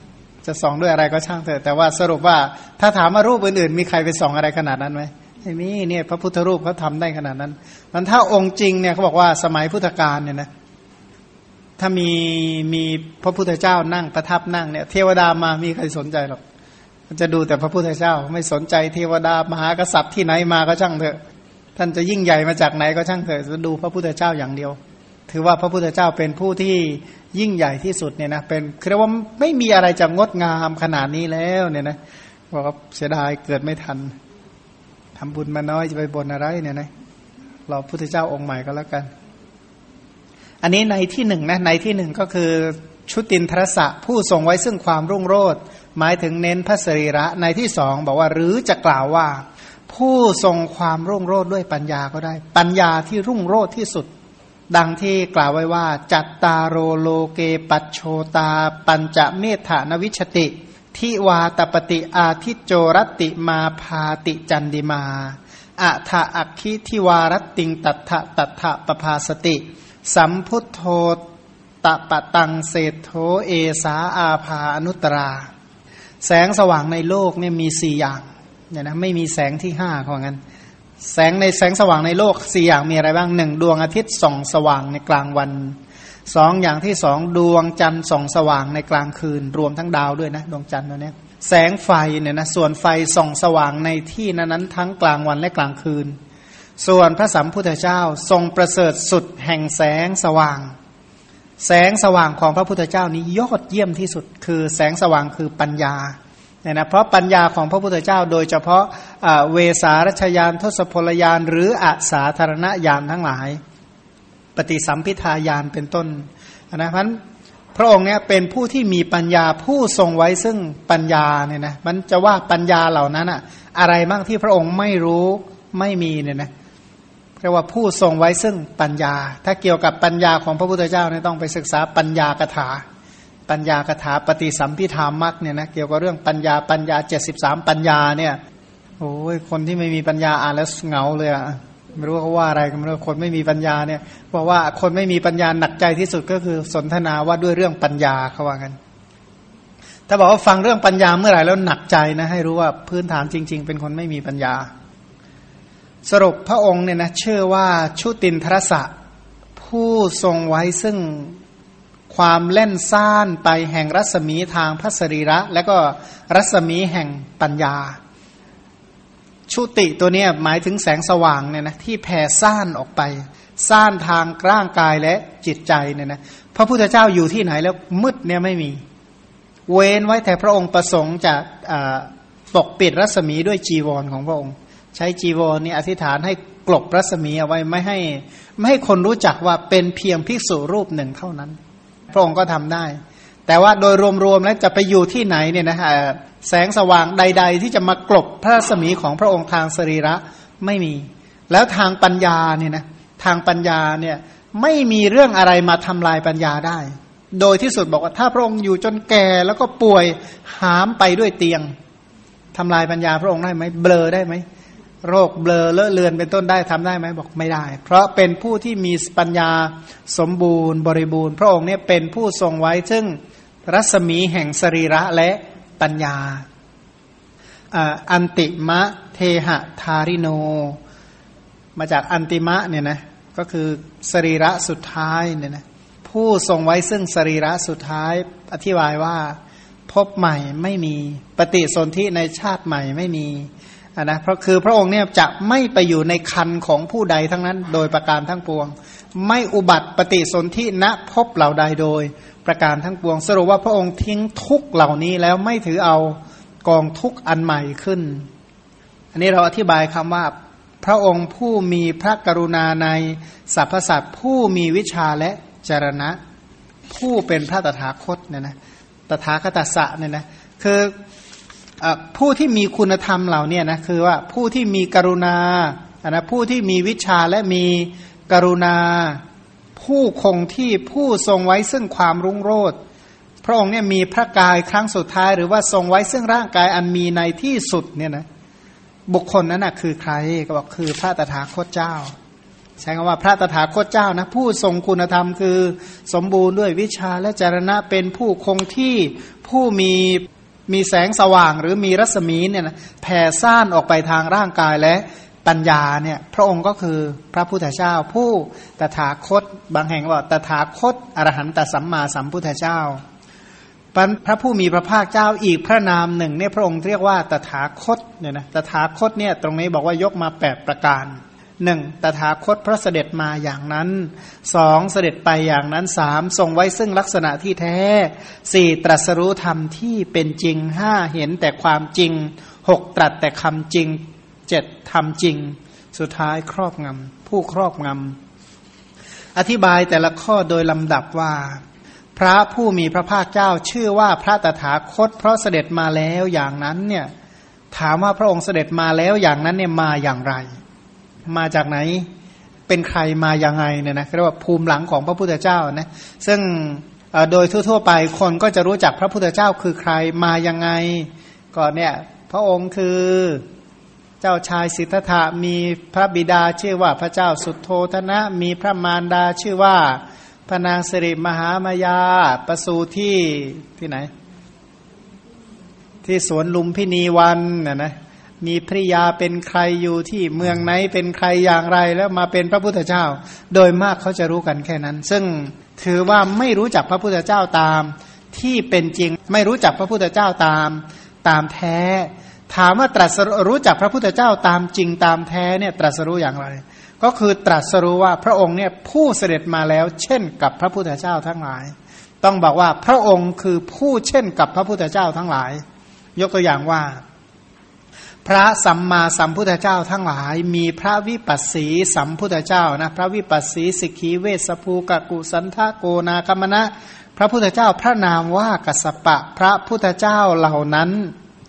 จะส่องด้วยอะไรก็ช่างเถอะแต่ว่าสรุปว่าถ้าถามว่ารูปอื่นๆมีใครไปส่องอะไรขนาดนั้นไหมไม่มีเนี่ยพระพุทธรูปเขาทาได้ขนาดนั้นมันถ้าองค์จริงเนี่ยเขาบอกว่าสมัยพุทธกาลเนี่ยนะถ้ามีมีพระพุทธเจ้านั่งประทับนั่งเนี่ยเทวดามามีใครสนใจหรอก จะดูแต่พระพุทธเจ้า ไม่สนใจเทวดามหากษัตริย์ที่ไหนมาก็ช่างเถอะ ท่านจะยิ่งใหญ่มาจากไหนก็ช่างเถอะจะดูพระพุทธเจ้าอย่างเดียว ถือว่าพระพุทธเจ้าเป็นผู้ที่ยิ่งใหญ่ที่สุดเนี่ยนะเป็นคือว่าไม่มีอะไรจะงดงามขนาดนี้แล้วเนี่ยนะบอกว่าเสียดายเกิดไม่ทันทำบุญมาน้อยจะไปบนอะไรเนี่ยนะรอพุทธเจ้าองค์ใหม่ก็แล้วกัน อันนี้ในที่หนึ่งนะในที่หนึ่งก็คือชุตินทรสะผู้ทรงไว้ซึ่งความรุ่งโรจน์ หมายถึงเน้นพระสรีระในที่สองบอกว่าหรือจะกล่าวว่า ผู้ทรงความรุ่งโรจน์ด้วยปัญญาก็ได้ ปัญญาที่รุ่งโรจน์ที่สุด ดังที่กล่าวไว้ว่า จัตตาโรโลเกปัจโชตา ปัญจะเมธานวิชติทิวาตปฏิอาทิโจรติมาพาติจันดิมาอะทะอักขิทิวารติงตัทะตัทะปภาสติ สัมพุทโธตปะตังเศธโธเอสาอาภาอนุตรา แสงสว่างในโลกเนี่ยมีสี่อย่างเนี่ยนะไม่มีแสงที่ห้าเขางั้น แสงในแสงสว่างในโลกสี่อย่างมีอะไรบ้างหนึ่งดวงอาทิตย์ส่องสว่างในกลางวันสองอย่างที่สองดวงจันทร์ส่องสว่างในกลางคืน รวมทั้งดาวด้วยนะดวงจันทร์ตัวนี้แสงไฟเนี่ยนะส่วนไฟส่องสว่างในที่นั้นนั้นทั้งกลางวันและกลางคืน ส่วนพระสัมพุทธเจ้าทรงประเสริฐสุดแห่งแสงสว่าง แสงสว่างของพระพุทธเจ้านี้ยอดเยี่ยมที่สุด คือแสงสว่างคือปัญญาเนี่ยนะเพราะปัญญาของพระพุทธเจ้า โดยเฉพาะเวสารัชยานทศพลยานหรืออาสาธารณยานทั้งหลาย ปฏิสัมพิทายานเป็นต้นนะเพราะพระองค์เนี่ยเป็นผู้ที่มีปัญญาผู้ทรงไว้ซึ่งปัญญาเนี่ยนะมันจะว่าปัญญาเหล่านั้นอะอะไรบ้างที่พระองค์ไม่รู้ไม่มีเนี่ยนะ เรียกว่าผู้ทรงไว้ซึ่งปัญญา ถ้าเกี่ยวกับปัญญาของพระพุทธเจ้าเนี่ยต้องไปศึกษาปัญญากถา ปัญญากถาปฏิสัมพิธามักเนี่ยนะเกี่ยวกับเรื่องปัญญาปัญญาเจ็ดสิบสามปัญญาเนี่ยโอ้ยคนที่ไม่มีปัญญาอ่านแล้วเหงาเลยอะไม่รู้เขาว่าอะไรกันไม่รู้คนไม่มีปัญญาเนี่ยบอกว่าคนไม่มีปัญญาหนักใจที่สุดก็คือสนทนาว่าด้วยเรื่องปัญญาเขาว่ากันถ้าบอกว่าฟังเรื่องปัญญาเมื่อไหร่แล้วหนักใจนะให้รู้ว่าพื้นฐานจริง ๆ เป็นคนไม่มีปัญญา สรุปพระองค์เนี่ยนะเชื่อว่าชุตินทรสะ ผู้ทรงไว้ซึ่งความเล่นซ่านไปแห่งรัศมีทางพระสรีระ และก็รัศมีแห่งปัญญา ชุติตัวนี้หมายถึงแสงสว่างเนี่ยนะที่แผ่ซ่านออกไปซ่านทางร่างกายและจิตใจเนี่ยนะพระพุทธเจ้าอยู่ที่ไหนแล้วมืดเนี่ยไม่มี เว้นไว้แต่พระองค์ประสงค์จะปกปิดรัศมีด้วยจีวรของพระองค์ ใช้จีวรนี่อธิษฐานให้กลบรัศมีเอาไว้ไม่ให้ไม่ให้คนรู้จักว่าเป็นเพียงภิกษุรูปหนึ่งเท่านั้น พระองค์ก็ทำได้ แต่ว่าโดยรวมๆแล้วจะไปอยู่ที่ไหนเนี่ยนะฮะแสงสว่างใด ๆ ที่จะมากลบพระสมีของพระองค์ทางสรีระไม่มี แล้วทางปัญญาเนี่ยนะทางปัญญาเนี่ยไม่มีเรื่องอะไรมาทำลายปัญญาได้ โดยที่สุดบอกว่าถ้าพระองค์อยู่จนแก่แล้วก็ป่วยหามไปด้วยเตียงทำลายปัญญาพระองค์ได้ไหมเบลอได้ไหม โรคเบลอเลอะเลือนเป็นต้นได้ทำได้ไหมบอกไม่ได้ เพราะเป็นผู้ที่มีปัญญาสมบูรณ์บริบูรณ์ พระองค์เนี่ยเป็นผู้ทรงไว้ซึ่งรัศมีแห่งสรีระและปัญญาอันติมะเทหะทาริโน มาจากอันติมะเนี่ยนะก็คือสรีระสุดท้ายเนี่ยนะผู้ทรงไว้ซึ่งสรีระสุดท้ายอธิบายว่า พบใหม่ไม่มีปฏิสนธิในชาติใหม่ไม่มี นะเพราะคือพระองค์เนี่ยจะไม่ไปอยู่ในคันของผู้ใดทั้งนั้น โดยประการทั้งปวง ไม่อุบัติปฏิสนธิณพบเหล่าใดโดย ประการทั้งปวง สรุปว่าพระองค์ทิ้งทุกเหล่านี้แล้วไม่ถือเอากองทุกอันใหม่ขึ้น อันนี้เราอธิบายคำว่า พระองค์ผู้มีพระกรุณาในสรรพสัตว์ผู้มีวิชาและจรณะ ผู้เป็นพระตถาคตเนี่ยนะตถาคตสะเนี่ยนะคือ ผู้ที่มีคุณธรรมเหล่านี้นะคือว่าผู้ที่มีกรุณาอะนะผู้ที่มีวิชาและมีกรุณา ผู้คงที่ผู้ทรงไว้ซึ่งความรุ่งโรจน์พระองค์เนี่ยมีพระกายครั้งสุดท้าย หรือว่าทรงไว้ซึ่งร่างกายอันมีในที่สุดเนี่ยนะบุคคลนั้นนะคือใครก็บอกคือพระตถาคตเจ้าใช้คำว่าพระตถาคตเจ้านะผู้ทรงคุณธรรมคือสมบูรณ์ด้วยวิชาและจรณะเป็นผู้คงที่ผู้มี มีแสงสว่างหรือมีรัศมีเนี่ยนะแผ่ซ่านออกไปทางร่างกายและปัญญาเนี่ยพระองค์ก็คือพระพุทธเจ้า ผู้ตถาคต บางแห่งว่าตถาคตอรหันตสัมมาสัมพุทธเจ้าพระผู้มีพระภาคเจ้าอีกพระนามหนึ่งเนี่ยพระองค์เรียกว่าตถาคตเนี่ยนะตถาคตเนี่ยตรงนี้บอกว่ายกมาแปดประการ หนึ่งตถาคตพระเสด็จมาอย่างนั้นสองเสด็จไปอย่างนั้นสามทรงไว้ซึ่งลักษณะที่แท้สี่ตรัสรู้ธรรมที่เป็นจริงห้าเห็นแต่ความจริงหกตรัสแต่คำจริงเจ็ดทำจริง สุดท้ายครอบงำผู้ครอบงำอธิบายแต่ละข้อโดยลำดับว่า พระผู้มีพระภาคเจ้าชื่อว่าพระตถาคต เพราะเสด็จมาแล้วอย่างนั้นเนี่ยถามว่าพระองค์เสด็จมาแล้วอย่างนั้นเนี่ยมาอย่างไร มาจากไหนเป็นใครมาอย่างไงเนี่ยนะเรียกว่าภูมิหลังของพระพุทธเจ้านะซึ่งโดยทั่ว ๆ ไปคนก็จะรู้จักพระพุทธเจ้าคือใครมายังไงก็เนี่ยพระองค์คือเจ้าชายสิทธัตถะมีพระบิดาชื่อว่าพระเจ้าสุดโทธนะ มีพระมารดาชื่อว่าพระนางสิริมหามายาประสูที่ที่ไหน ที่สวนลุมพินีวันน่ะนะ มีภริยาเป็นใครอยู่ที่เมืองไหนเป็นใครอย่างไรแล้วมาเป็นพระพุทธเจ้า โดยมากเขาจะรู้กันแค่นั้น ซึ่งถือว่าไม่รู้จักพระพุทธเจ้าตาม ที่เป็นจริงไม่รู้จักพระพุทธเจ้าตามตามแท้ ถามว่าตรัสรู้จักพระพุทธเจ้าตามจริงตามแท้เนี่ยตรัสรู้อย่างไร ก็คือตรัสรู้ว่าพระองค์เนี่ยผู้เสด็จมาแล้ว เช่นกับพระพุทธเจ้าทั้งหลาย ต้องบอกว่าพระองค์คือผู้เช่นกับพระพุทธเจ้าทั้งหลาย ยกตัวอย่างว่า พระสัมมาสัมพุทธเจ้าทั้งหลาย มีพระวิปัสสีสัมพุทธเจ้านะพระวิปัสสีสิกขีเวสภูกกุสันทโกนาคมณะ พระพุทธเจ้าพระนามว่ากัสปะพระพุทธเจ้าเหล่านั้น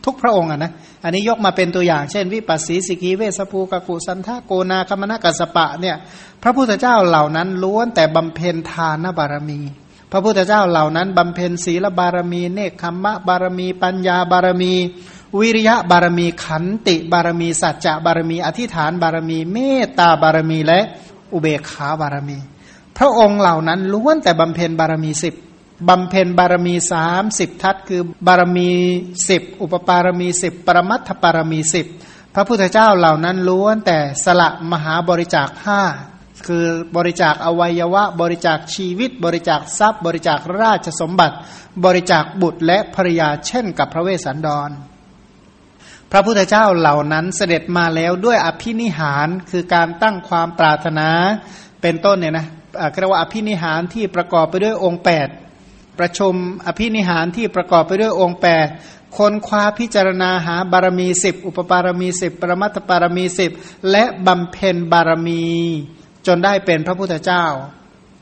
ทุกพระองค์นะอันนี้ยกมาเป็นตัวอย่างเช่น วิปัสสีสิกีเวสภูกกุสันทโกนาคมณะกัสปะเนี่ยพระพุทธเจ้าเหล่านั้นล้วนแต่บำเพ็ญทานบารมี พระพุทธเจ้าเหล่านั้นบำเพ็ญศีลบารมี เนคขมมะบารมี ปัญญาบารมี วิริยะบารมีขันติบารมี สัจจะบารมี อธิษฐานบารมี เมตตาบารมีและอุเบกขาบารมี พระองค์เหล่านั้นล้วนแต่บำเพ็ญบารมีสิบบำเพ็ญบารมีสามสิบทัศคือบารมีสิบอุปปารมีสิบปรมัตถบารมีสิบพระพุทธเจ้าเหล่านั้นล้วนแต่สละมหาบริจาคห้าคือบริจาคอวัยวะ บริจาคชีวิต บริจาคทรัพย์ บริจาคราชสมบัติ บริจาคบุตรและภรยาเช่นกับพระเวสสันดร พระพุทธเจ้าเหล่านั้นเสด็จมาแล้วด้วยอภินิหารคือการตั้งความปรารถนาเป็นต้นเนี่ยนะเรียกว่าอภินิหารที่ประกอบไปด้วยองค์ 8 ประชุมอภินิหารที่ประกอบไปด้วยองค์ 8 คนคว้าพิจารณาหาบารมีสิบอุปปารมีสิบปรมัตถบารมีสิบและบำเพ็ญบารมี จนได้เป็นพระพุทธเจ้า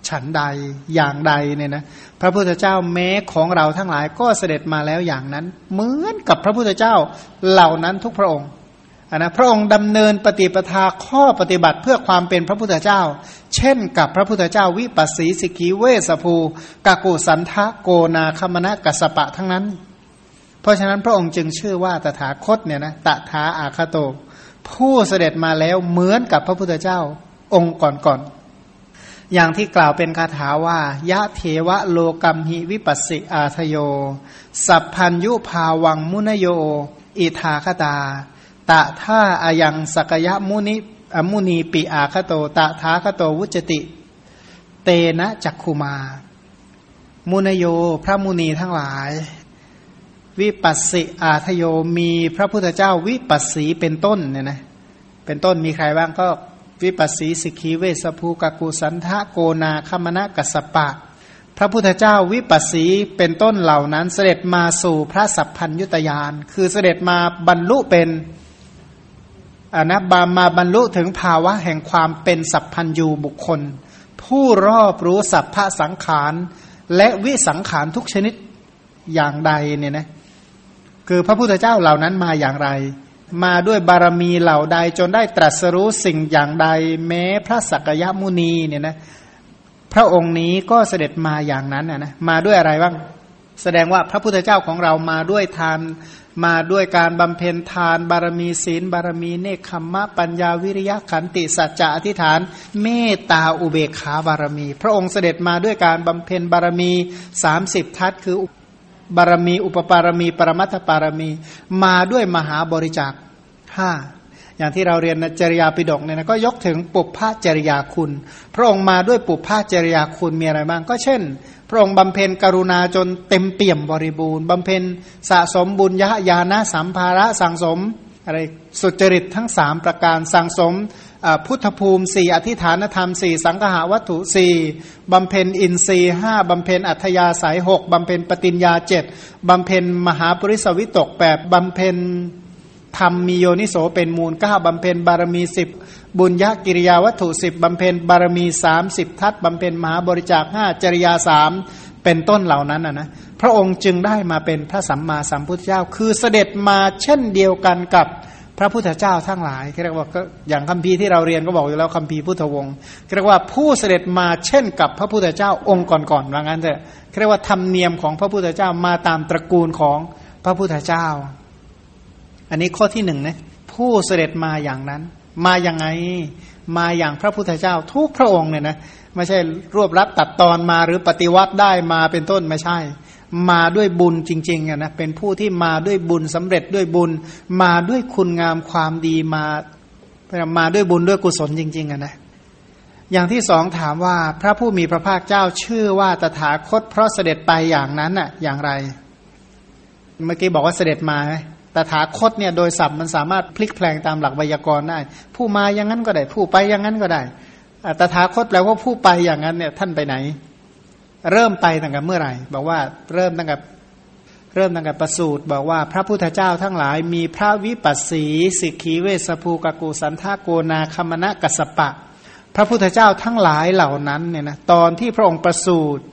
ฉันใดอย่างใดเนี่ยนะ พระพุทธเจ้าแม้ของเราทั้งหลายก็เสด็จมาแล้วอย่างนั้น เหมือนกับพระพุทธเจ้าเหล่านั้นทุกพระองค์นะพระองค์ดำเนินปฏิปทาข้อปฏิบัติเพื่อความเป็นพระพุทธเจ้า เช่นกับพระพุทธเจ้าวิปัสสีสิกีเวสภูกากุสันทะโกนาคมณะกัสปะทั้งนั้น เพราะฉะนั้นพระองค์จึงชื่อว่าตถาคตเนี่ยนะตถาอาคาโต ผู้เสด็จมาแล้วเหมือนกับพระพุทธเจ้าองค์ก่อนๆ อย่างที่กล่าวเป็นคาถาว่ายะเทวะโลกัมหิวิปัสสิอาทโย สัพพัญยุภาวังมุนโย อิทาคตา ตะท่าอายังสกยะมุนิอมุนีปิอาคโต ตะทาคโตวุจติ เตนะจักคุมา มุนโยพระมุนีทั้งหลาย วิปัสสิอาทโยมีพระพุทธเจ้าวิปัสสีเป็นต้นเนี่ยนะเป็นต้นมีใครบ้างก็ วิปัสสีสิกีเวสภูกกุสันทะโกนาคมณะกัสปะ พระพุทธเจ้าวิปัสสีเป็นต้นเหล่านั้นเสด็จมาสู่พระสัพพัญยุตยาน คือเสด็จมาบรรลุเป็นอนะบามาบรรลุถึงภาวะแห่งความเป็นสัพพัญยูบุคคล ผู้รอบรู้สัพพะสังขาร และวิสังขารทุกชนิดอย่างใดเนี่ยนะคือพระพุทธเจ้าเหล่านั้นมาอย่างไร มาด้วยบารมีเหล่าใดจนได้ตรัสรู้สิ่งอย่างใด แม้พระสักยมุนีเนี่ยนะพระองค์นี้ก็เสด็จมาอย่างนั้นนะนะมาด้วยอะไรบ้าง แสดงว่าพระพุทธเจ้าของเรามาด้วยทาน มาด้วยการบำเพ็ญทาน บารมีศีล บารมีเนคขมมะปัญญาวิริยะขันติสัจจะอธิษฐาน เมตตาอุเบกขาบารมี พระองค์เสด็จมาด้วยการบำเพ็ญบารมีสามสิบทัศคือ บารมี อุปปารมี ปรมัตถปารมี มาด้วยมหาบริจาคห้าอย่างที่เราเรียนจริยาปิฎกเนี่ยนะก็ยกถึงปุพพจริยาคุณ พระองค์มาด้วยปุพพจริยาคุณมีอะไรบ้าง ก็เช่น พระองค์บำเพ็ญกรุณาจนเต็มเปี่ยมบริบูรณ์บำเพ็ญสะสมบุญญาญาณสัมภาระสังสมอะไรสุจริตทั้งสามประการสังสม พุทธภูมิสี่อธิฐานธรรมสี่สังหาวัตถุสี่บำเพ็ญอินทรีห้าบำเพ็ญอัธยาสายหกบำเพ็ญปฏิญญาเจ็ดบำเพ็ญมหาปริสวิตกแปดบำเพ็ญธรรมมีโยนิโสเป็นมูลเก้าบำเพ็ญบารมีสิบบุญญกิริยาวัตถุสิบบำเพ็ญบารมีสามสิบทัศบำเพ็ญมหาบริจาคห้าจริยาสามเป็นต้นเหล่านั้นนะนะพระองค์จึงได้มาเป็นพระสัมมาสัมพุทธเจ้า คือเสด็จมาเช่นเดียวกันกับ พระพุทธเจ้าทั้งหลายเรียกว่าก็อย่างคัมภีร์ที่เราเรียนก็บอกอยู่แล้วคัมภีร์พุทธวงศ์เรียกว่าผู้เสด็จมาเช่นกับพระพุทธเจ้าองค์ก่อนๆว่างั้นเถอะเรียกว่าธรรมเนียมของพระพุทธเจ้ามาตามตระกูลของพระพุทธเจ้า อันนี้ข้อที่หนึ่งนะผู้เสด็จมาอย่างนั้น มาอย่างไงมาอย่างพระพุทธเจ้าทุกพระองค์เนี่ยนะไม่ใช่รวบรัดตัดตอนมาหรือปฏิวัติได้มาเป็นต้นไม่ใช่ มาด้วยบุญจริงๆนะเป็นผู้ที่มาด้วยบุญสำเร็จด้วยบุญ มาด้วยคุณงามความดีมามาด้วยบุญด้วยกุศลจริงๆนะอย่างที่สองถามว่าพระผู้มีพระภาคเจ้าชื่อว่าตถาคตเพราะเสด็จไปอย่างนั้นน่ะอย่างไร เมื่อกี้บอกว่าเสด็จมาตถาคตเนี่ยโดยศัพท์มันสามารถพลิกแปลงตามหลักไวยากรณ์ได้ ผู้มาอย่างนั้นก็ได้ ผู้ไปอย่างนั้นก็ได้ตถาคตแปลว่าผู้ไปอย่างนั้นเนี่ยท่านไปไหน เริ่มไปตั้งแต่เมื่อไหร่ บอกว่าเริ่มตั้งแต่เริ่มตั้งแต่ประสูตรบอกว่าพระพุทธเจ้าทั้งหลาย มีพระวิปัสสีสิกขีเวสภูกกูสันทาโกนาคมณะกัสปะ พระพุทธเจ้าทั้งหลายเหล่านั้นเนี่ยนะตอนที่พระองค์ประสูตร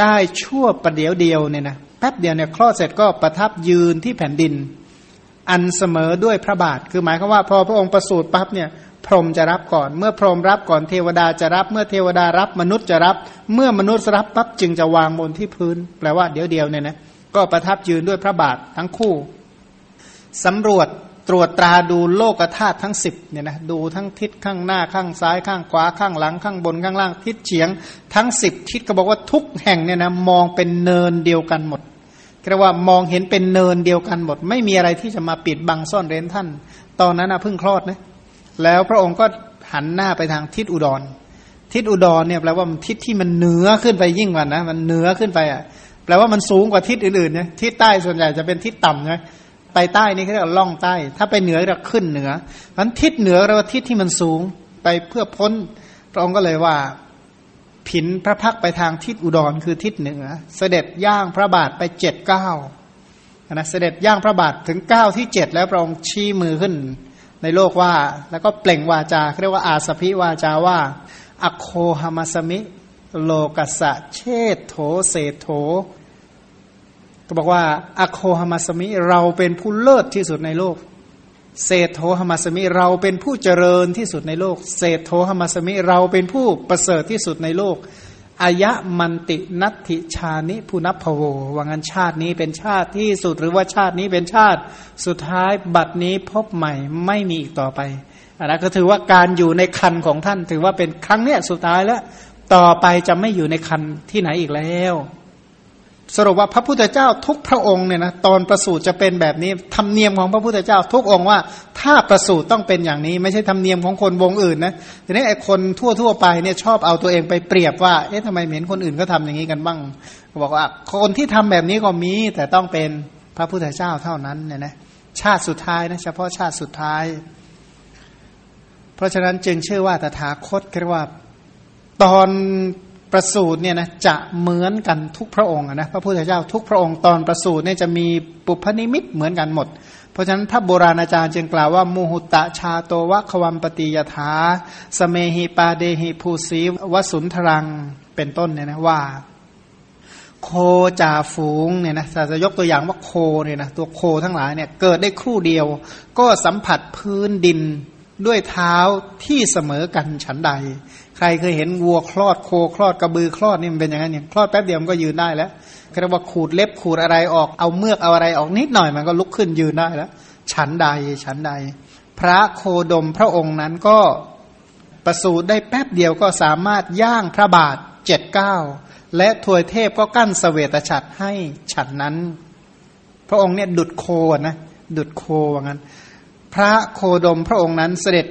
ได้ชั่วประเดียวเดียวเนี่ยนะแป๊บเดียวเนี่ยคลอดเสร็จก็ประทับยืนที่แผ่นดิน อันเสมอด้วยพระบาท คือหมายความว่าพอพระองค์ประสูตรปั๊บเนี่ย พรหมจะรับก่อน เมื่อพรหมรับก่อนเทวดาจะรับ เมื่อเทวดารับมนุษย์จะรับ เมื่อมนุษย์รับปั๊บจึงจะวางบนที่พื้น แปลว่าเดี๋ยวเดียวเนี่ยนะก็ประทับยืนด้วยพระบาททั้งคู่สำรวจตรวจตราดูโลกธาตุทั้งสิบเนี่ยนะดูทั้งทิศข้างหน้าข้างซ้ายข้างขวาข้างหลังข้างบนข้างล่างทิศเฉียง ทั้งสิบทิศก็บอกว่าทุกแห่งเนี่ยนะมองเป็นเนินเดียวกันหมดเรียกว่ามองเห็นเป็นเนินเดียวกันหมด ไม่มีอะไรที่จะมาปิดบังซ่อนเร้นท่าน ตอนนั้นนะเพิ่งคลอดนะ แล้วพระองค์ก็หันหน้าไปทางทิศอุดร ทิศอุดรเนี่ยแปลว่ามันทิศที่มันเหนือขึ้นไปยิ่งกว่านะ มันเหนือขึ้นไปอะ แปลว่ามันสูงกว่าทิศอื่นๆเนี่ยทิศใต้ส่วนใหญ่จะเป็นทิศต่ำใช่ไหมไปใต้นี่เขาเรียกล่องใต้ ถ้าไปเหนือเราขึ้นเหนือมันทิศเหนือเราทิศที่มันสูงไปเพื่อพ้น พระองค์ก็เลยว่าผินพระพักไปทางทิศอุดรคือทิศเหนือ เสด็จย่างพระบาทไปเจ็ดเก้านะเสด็จย่างพระบาทถึงเก้าที่เจ็ดแล้วพระองค์ชี้มือขึ้น ในโลกว่า แล้วก็เปล่งวาจาเรียกว่าอาสพิวาจาว่า อโคหามาสมิ โลกัสะเชตโถเศโถก็บอกว่าอโคหามาสมิเราเป็นผู้เลิศที่สุดในโลกเศโธหามาสมิเราเป็นผู้เจริญที่สุดในโลกเศโธหามาสมิเราเป็นผู้ประเสริฐที่สุดในโลก อายะมันตินัตถิชานิพุนัพโวว่างั้นชาตินี้เป็นชาติที่สุดหรือว่าชาตินี้เป็นชาติ สุดท้ายบัดนี้พบใหม่ไม่มีอีกต่อไปอันนั้นก็ถือว่าการอยู่ในคันของท่าน ถือว่าเป็นครั้งเนี้ยสุดท้ายแล้ว ต่อไปจะไม่อยู่ในคันที่ไหนอีกแล้ว สรุปว่าพระพุทธเจ้าทุกพระองค์เนี่ยนะตอนประสูติจะเป็นแบบนี้ธรรมเนียมของพระพุทธเจ้าทุกองค์ว่า ถ้าประสูติต้องเป็นอย่างนี้ ไม่ใช่ธรรมเนียมของคนวงอื่นนะทีนี้ไอ้คนทั่วทั่วไปเนี่ยชอบเอาตัวเองไปเปรียบว่าเอ๊ะทำไมเห็นคนอื่นก็ทำอย่างนี้กันบ้างบอกว่าคนที่ทำแบบนี้ก็มีแต่ต้องเป็นพระพุทธเจ้าเท่านั้นเนี่ยนะชาติสุดท้ายนะเฉพาะชาติสุดท้าย เพราะฉะนั้นจึงเชื่อว่าตถาคตเรียกว่าตอน ประสูตรเนี่ยนะจะเหมือนกันทุกพระองค์นะพระพุทธเจ้าทุกพระองค์ตอนประสูตรเนี่ยจะมีปุพนิมิตเหมือนกันหมด เพราะฉะนั้นพระโบราณอาจารย์จึงกล่าวว่ามูหุตะชาโตวะควัมปติยถาสเมหิปาเดหิภูสีวสุนทรังเป็นต้นเนี่ยนะว่า โคจ่าฝูงเนี่ยนะจะยกตัวอย่างว่าโคเนี่ยนะตัวโคทั้งหลายเนี่ยเกิดได้ครู่เดียว ก็สัมผัสพื้นดินด้วยเท้าที่เสมอกันฉันใด ครเคยเห็นวัวคลอดโคคลอดกระบือคลอดนี่มันเป็นอย่างนั้นเนี่ยคลอดแป๊บเดียวมันก็ยืนได้แล้วเรียกว่าขูดเล็บขูดอะไรออกเอาเมือกเอาอะไรออกนิดหน่อยมันก็ลุกขึ้นยืนได้แล้ว ฉันใดฉันใด พระโคดมพระองค์นั้นก็ประสูติได้แป๊บเดียวก็สามารถย่างพระบาทเจ็ดเก้าและทวยเทพก็กั้นสเสวตฉัตรให้ฉันนั้น พระองค์เนี่ยดุดโคนะดุดโคว่างั้น พระโคดมพระองค์นั้นเสด็จ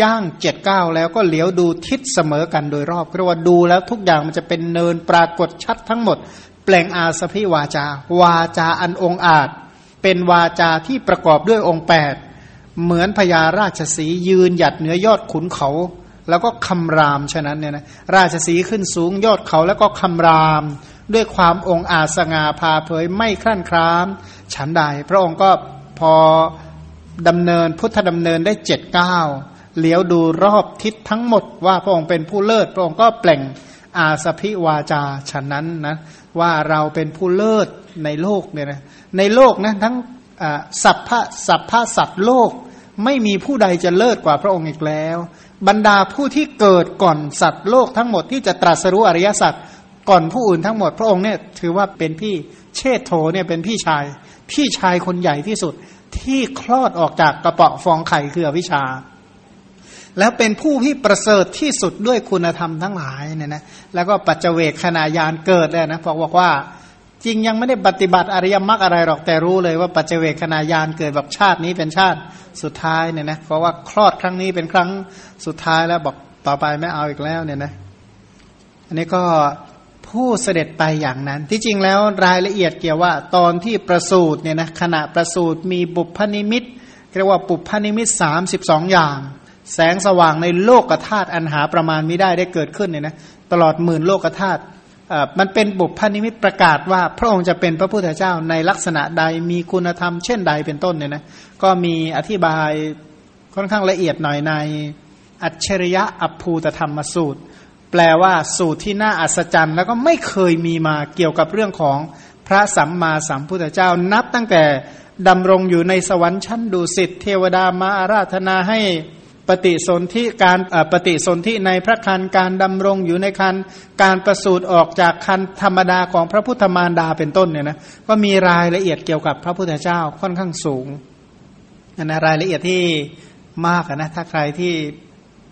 ย่างเจ็ดเก้าแล้วก็เหลียวดูทิศเสมอกันโดยรอบเรียกว่าดูแล้วทุกอย่างมันจะเป็นเนินปรากฏชัดทั้งหมด แปลงอาสพิวาจา วาจาอันองอาจ เป็นวาจาที่ประกอบด้วยองค์แปดเหมือนพญาราชสียืนหยัดเหนือยอดขุนเขา แล้วก็คำรามฉะนั้นเนี่ยนะราชสีขึ้นสูงยอดเขาแล้วก็คำรามด้วยความองอาจสง่าพาเผยไม่คลั่นคราม ฉันใด พระองค์ก็พอดำเนินพุทธดำเนินได้เจ็ดเก้า เหลียวดูรอบทิศทั้งหมดว่าพระองค์เป็นผู้เลิศ พระองค์ก็แปล่งอาสพิวาจาฉะนั้นนะว่าเราเป็นผู้เลิศในโลกเนี่ยนะในโลกนะทั้งสัพพะสัพพะสัตว์โลก ไม่มีผู้ใดจะเลิศกว่าพระองค์อีกแล้ว บรรดาผู้ที่เกิดก่อนสัตว์โลกทั้งหมดที่จะตรัสรู้อริยสัจก่อนผู้อื่นทั้งหมดพระองค์เนี่ยถือว่าเป็นพี่เชษโธเนี่ยเป็นพี่ชาย พี่ชายคนใหญ่ที่สุดที่คลอดออกจากกระเปาฟองไข่คืออวิชชา แล้วเป็นผู้ที่ประเสริฐที่สุดด้วยคุณธรรมทั้งหลายเนี่ยนะแล้วก็ปัจเจเวกขณะยานเกิดเลยนะบอกว่าจริงยังไม่ได้ปฏิบัติอริยมรรคอะไรหรอกแต่รู้เลยว่าปัจเจเวคขณะยานเกิดแบบชาตินี้เป็นชาติสุดท้ายเนี่ยนะเพราะว่าคลอดครั้งนี้เป็นครั้งสุดท้ายแล้วบอกต่อไปไม่เอาอีกแล้วเนี่ยนะอันนี้ก็ผู้เสด็จไปอย่างนั้น ที่จริงแล้วรายละเอียดเกี่ยวว่า ตอนที่ประสูตรเนี่ยนะขณะประสูตรมีบุพนิมิตเรียกว่าบุพนิมิตสามสิบสองอย่าง แสงสว่างในโลกธาตุอันหาประมาณไม่ได้ได้เกิดขึ้นเนี่ยนะตลอดหมื่นโลกธาตุมันเป็นบุพนิมิตประกาศว่า พระองค์จะเป็นพระพุทธเจ้าในลักษณะใดมีคุณธรรมเช่นใดเป็นต้นเนี่ยนะก็มีอธิบายค่อนข้างละเอียดหน่อยในอัจฉริยะอภูตธรรมสูตร แปลว่าสูตรที่น่าอัศจรรย์ แล้วก็ไม่เคยมีมาเกี่ยวกับเรื่องของพระสัมมาสัมพุทธเจ้า นับตั้งแต่ดำรงอยู่ในสวรรค์ชั้นดุสิตเทวดามาอาราธนาให้ ปฏิสนธิการปฏิสนธิในพระคันการดำรงอยู่ในคันการประสูติออกจากคันธรรมดาของพระพุทธมารดาเป็นต้นเนี่ยนะก็มีรายละเอียดเกี่ยวกับพระพุทธเจ้าค่อนข้างสูงอันนะรายละเอียดที่มากนะถ้าใครที่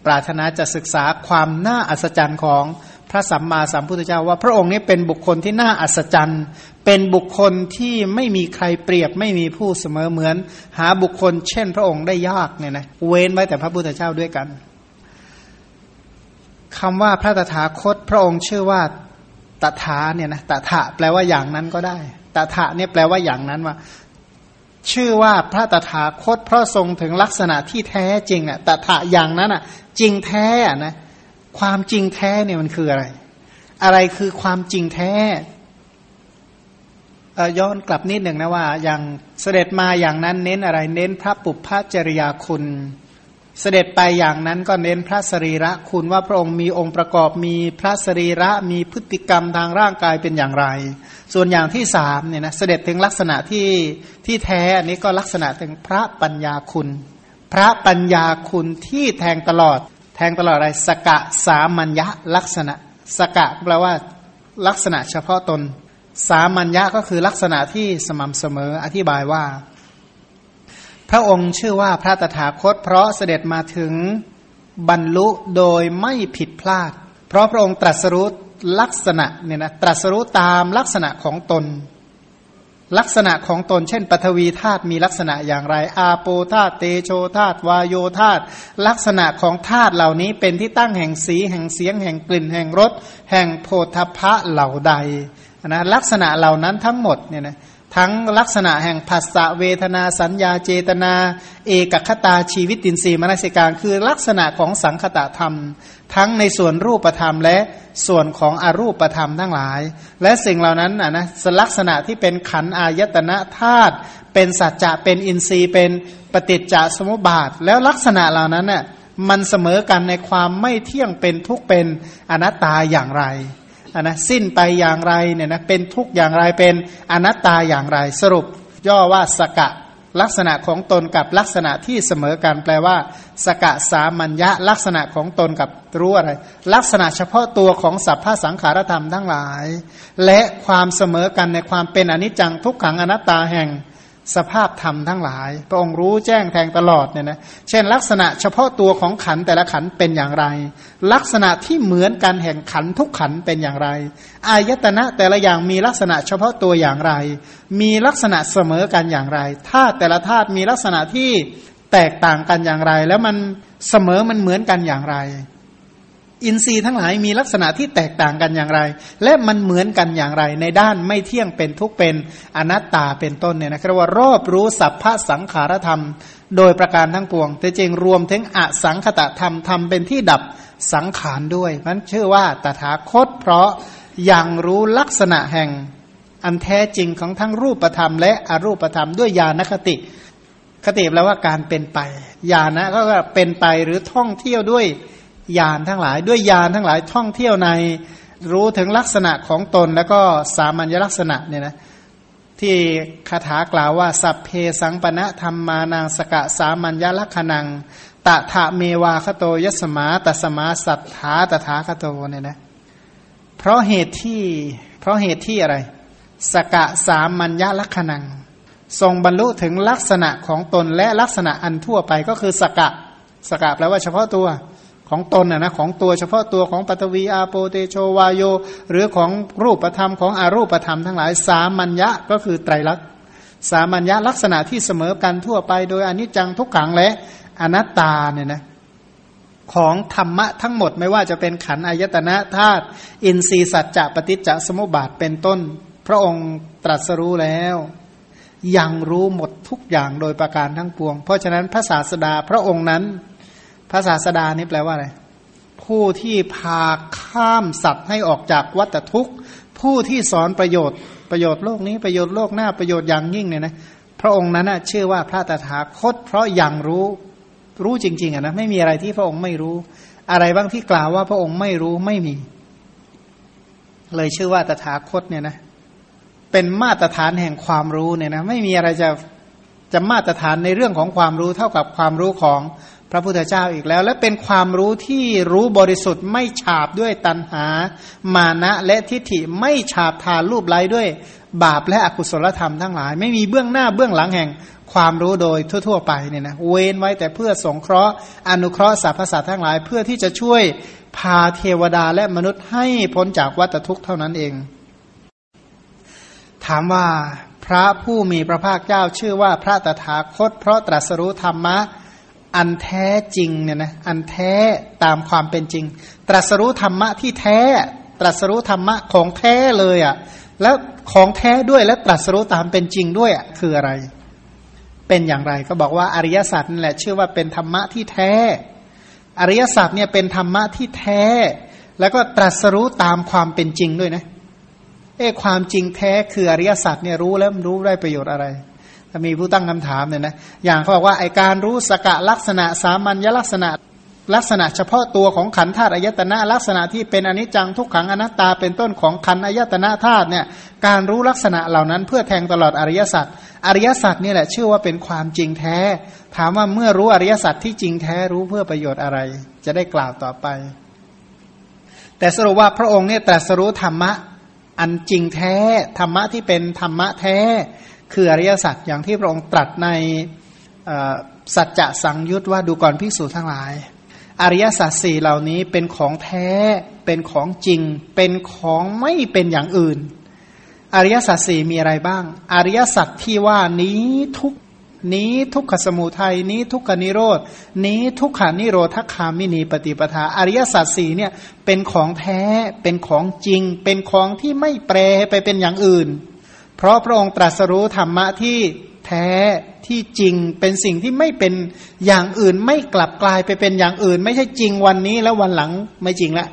ปรารถนาจะศึกษาความน่าอัศจรรย์ของพระสัมมาสัมพุทธเจ้าว่าพระองค์นี้เป็นบุคคลที่น่าอัศจรรย์ เป็นบุคคลที่ไม่มีใครเปรียบไม่มีผู้เสมอเหมือน หาบุคคล เช่นพระองค์ได้ยากเนี่ยนะเว้นไว้แต่พระพุทธเจ้าด้วยกันคำว่าพระตถาคตพระองค์ชื่อว่าตถาเนี่ยนะตถาแปลว่าอย่างนั้นก็ได้ตถาเนี่ยแปลว่าอย่างนั้นว่า ชื่อว่าพระตถาคต เพราะทรงถึงลักษณะที่แท้จริงอะตถาอย่างนั้นอะ จริงแท้อะนะความจริงแท้เนี่ยมันคืออะไร อะไรคือความจริงแท้ ย้อนกลับนิดหนึ่งนะว่า อย่างเสด็จมาอย่างนั้นเน้นอะไรเน้นพระปุพพจริยาคุณ เสด็จไปอย่างนั้นก็เน้นพระสรีระคุณว่าพระองค์มีองค์ประกอบมีพระสรีระมีพฤติกรรมทางร่างกายเป็นอย่างไร ส่วนอย่างที่สามเนี่ยนะเสด็จถึงลักษณะที่ที่แท้อันนี้ก็ลักษณะถึงพระปัญญาคุณ พระปัญญาคุณที่แทงตลอด แทงตลอดอะไรสกะสามัญญะลักษณะ สกะแปลว่าลักษณะเฉพาะตน สามัญญะก็คือลักษณะที่สม่ำเสมออธิบายว่า พระองค์ชื่อว่าพระตถาคต เพราะเสด็จมาถึงบรรลุโดยไม่ผิดพลาด เพราะพระองค์ตรัสรู้ลักษณะเนี่ยนะตรัสรู้ตามลักษณะของตน ลักษณะของตน เช่นปฐวีธาตุมีลักษณะอย่างไร อาโปธาตุเตโชธาตุวายโยธาตุลักษณะของธาตุเหล่านี้เป็นที่ตั้งแห่งสีแห่งเสียง แห่งกลิ่นแห่งรสแห่งโพธพะเหล่าใด นะลักษณะเหล่านั้นทั้งหมดเนี่ยนะทั้งลักษณะแห่งภาษาเวทนาสัญญาเจตนา เอกคตาชีวิตตินรีมนสิการ คือลักษณะของสังคตธรรม ทั้งในส่วนรูปธรรม และส่วนของอรูปธรรมทั้งหลาย และสิ่งเหล่านั้นนะนะลักษณะที่เป็นขันอายตนะธาตุเป็นสัจจะเป็นอินทรีย์ เป็นปฏิจจสมุปบาท แล้วลักษณะเหล่านั้นน่ะมันเสมอกันในความไม่เที่ยงเป็นทุกเป็นอนัตตาอย่างไร นนะสิ้นไปอย่างไรเนี่ยนะเป็นทุกอย่างไรเป็นอนัตตาอย่างไร สรุป ย่อว่าสกะลักษณะของตนกับลักษณะที่เสมอกันแปลว่า สกะสามัญญะลักษณะของตนกับรู้อะไร ลักษณะเฉพาะตัวของสัพพสังขารธรรมทั้งหลาย และความเสมอกันในความเป็นอนิจจังทุกขังอนัตตาแห่ง สภาพธรรมทั้งหลาย พระองค์รู้แจ้งแทงตลอดเนี่ยนะเช่น ลักษณะเฉพาะตัวของขันแต่ละขันเป็นอย่างไร ลักษณะที่เหมือนกันแห่งขันทุกขันเป็นอย่างไร อายตนะแต่ละอย่างมีลักษณะเฉพาะตัวอย่างไร มีลักษณะเสมอกันอย่างไรธาตุแต่ละธาตุมีลักษณะที่แตกต่างกันอย่างไร แล้วมันเสมอมันเหมือนกันอย่างไร อินทรีย์ทั้งหลายมีลักษณะที่แตกต่างกันอย่างไร และมันเหมือนกันอย่างไร ในด้านไม่เที่ยงเป็นทุกเป็นอนัตตาเป็นต้นเนี่ยนะครับว่ารอบรู้สัพพะสังขารธรรม โดยประการทั้งปวง แต่จริงรวมถึงอสังคตะธรรมธรรมเป็นที่ดับสังขารด้วยมันชื่อว่าตถาคต เพราะอยังรู้ลักษณะแห่งอันแท้จริงของทั้งรูปธรรม และอรูปธรรมด้วยญาณคติ คติแปลว่าการเป็นไปญาณนะก็เป็นไปหรือท่องเที่ยวด้วย ยานทั้งหลาย ด้วยยานทั้งหลายท่องเที่ยวในรู้ถึงลักษณะของตนแล้วก็สามัญลักษณะเนี่ยนะที่คาถากล่าวว่า สัพเพสังปณะธรรมานางสกะสามัญญลักษณังตะถะเมวาคโตยสมาตสมาสัทธาตถาคโตเนี่ยนะเพราะเหตุที่เพราะเหตุที่อะไร สกะสามัญญลักษณัง ทรงบรรลุถึงลักษณะของตนและลักษณะอันทั่วไปก็คือสกะสกะแปลว่าเฉพาะตัว ของตนนะนะของตัวเฉพาะตัวของปัตวีอาโปเตโชวายโย หรือของรูปธรรมของอารูปธรรมทั้งหลายสามัญญะก็คือไตรลักษณ์สามัญญะลักษณะที่เสมอกันทั่วไป โดยอนิจจังทุกขังและอนัตตาเนี่ยนะของธรรมะทั้งหมดไม่ว่าจะเป็นขันอายตนะธาตุอินทรีสัจจะปฏิจจสมุปบาทเป็นต้น พระองค์ตรัสรู้แล้ว ยังรู้หมดทุกอย่างโดยประการทั้งปวง เพราะฉะนั้นพระศาสดาพระองค์นั้น ภาษาสดานี่แปลว่าอะไร ผู้ที่พาข้ามสัตว์ให้ออกจากวัฏทุกข์ ผู้ที่สอนประโยชน์ประโยชน์โลกนี้ประโยชน์โลกหน้าประโยชน์อย่างยิ่งเนี่ยนะพระองค์นั้นนะชื่อว่าพระตถาคต เพราะยังรู้รู้จริงๆอะนะไม่มีอะไรที่พระองค์ไม่รู้ อะไรบ้างที่กล่าวว่าพระองค์ไม่รู้ไม่มี เลยชื่อว่าตถาคตเนี่ยนะเป็นมาตรฐานแห่งความรู้เนี่ยนะไม่มีอะไรจะจะมาตรฐานในเรื่องของความรู้เท่ากับความรู้ของ พระพุทธเจ้าอีกแล้ว และเป็นความรู้ที่รู้บริสุทธิ์ไม่ฉาบด้วยตัณหา มานะและทิฏฐิไม่ฉาบทานรูปไร้ด้วย บาปและอกุศลธรรมทั้งหลาย ไม่มีเบื้องหน้าเบื้องหลังแห่งความรู้โดยทั่ว ๆ ไปเนี่ยนะเว้นไว้แต่เพื่อสงเคราะห์ อนุเคราะห์สรรพสัตว์ทั้งหลาย เพื่อที่จะช่วยพาเทวดาและมนุษย์ให้พ้นจากวัฏทุกข์เท่านั้นเอง ถามว่าพระผู้มีพระภาคเจ้าชื่อว่าพระตถาคต เพราะตรัสรู้ธรรมะ อันแท้จริงเนี่ยนะอันแท้ตามความเป็นจริง ตรัสรู้ธรรมะที่แท้ ตรัสรู้ธรรมะของแท้เลยอะ่ะแล้วของแท้ด้วยและตรัสรู้ตามเป็นจริงด้วยอะคืออะไร เป็นอย่างไรก็บอกว่าอริยสัจนั่นแหละชื่อว่าเป็นธรรมะที่แท้ อริยสัจเนี่ยเป็นธรรมะที่แท้ แล้วก็ตรัสรู้ตามความเป็นจริงด้วยนะเอ้ความจริงแท้คืออริยสัจเนี่ยรู้แล้วรู้ได้ประโยชน์อะไร ถ้ามีผู้ตั้งคำถามเนี่ยนะอย่างเขาบอกว่าไอการรู้สกะลักษณะสามัญลักษณะลักษณะเฉพาะตัวของขันธาตุอายตนะลักษณะที่เป็นอนิจจังทุกขังอนัตตาเป็นต้นของขันอายตนะธาตุเนี่ยการรู้ลักษณะเหล่านั้นเพื่อแทงตลอดอริยสัจอริยสัจนี่แหละชื่อว่าเป็นความจริงแท้ ถามว่าเมื่อรู้อริยสัจที่จริงแท้รู้เพื่อประโยชน์อะไร จะได้กล่าวต่อไป แต่สรุปว่าพระองค์เนี่ยตรัสรู้ธรรมะอันจริงแท้ธรรมะที่เป็นธรรมะแท้ คืออริยสัจอย่างที่พระองค์ตรัสในสัจจะสังยุตว่าดูก่อนภิกษุทั้งหลาย อริยสัจสี่เหล่านี้เป็นของแท้เป็นของจริง เป็นของไม่เป็นอย่างอื่น อริยสัจสี่มีอะไรบ้าง อริยสัจที่ว่านี้ทุกนี้ทุกขสมุทัยนี้ทุกขนิโรธนี้ทุกขานิโรธคามินีปฏิปทา อริยสัจสี่เนี่ยเป็นของแท้เป็นของจริง เป็นของที่ไม่แปรไปเป็นอย่างอื่น เพราะพระองค์ตรัสรู้ธรรมะที่แท้ที่จริงเป็นสิ่งที่ไม่เป็นอย่างอื่นไม่กลับกลายไปเป็นอย่างอื่น ไม่ใช่จริงวันนี้แล้ววันหลังไม่จริงละ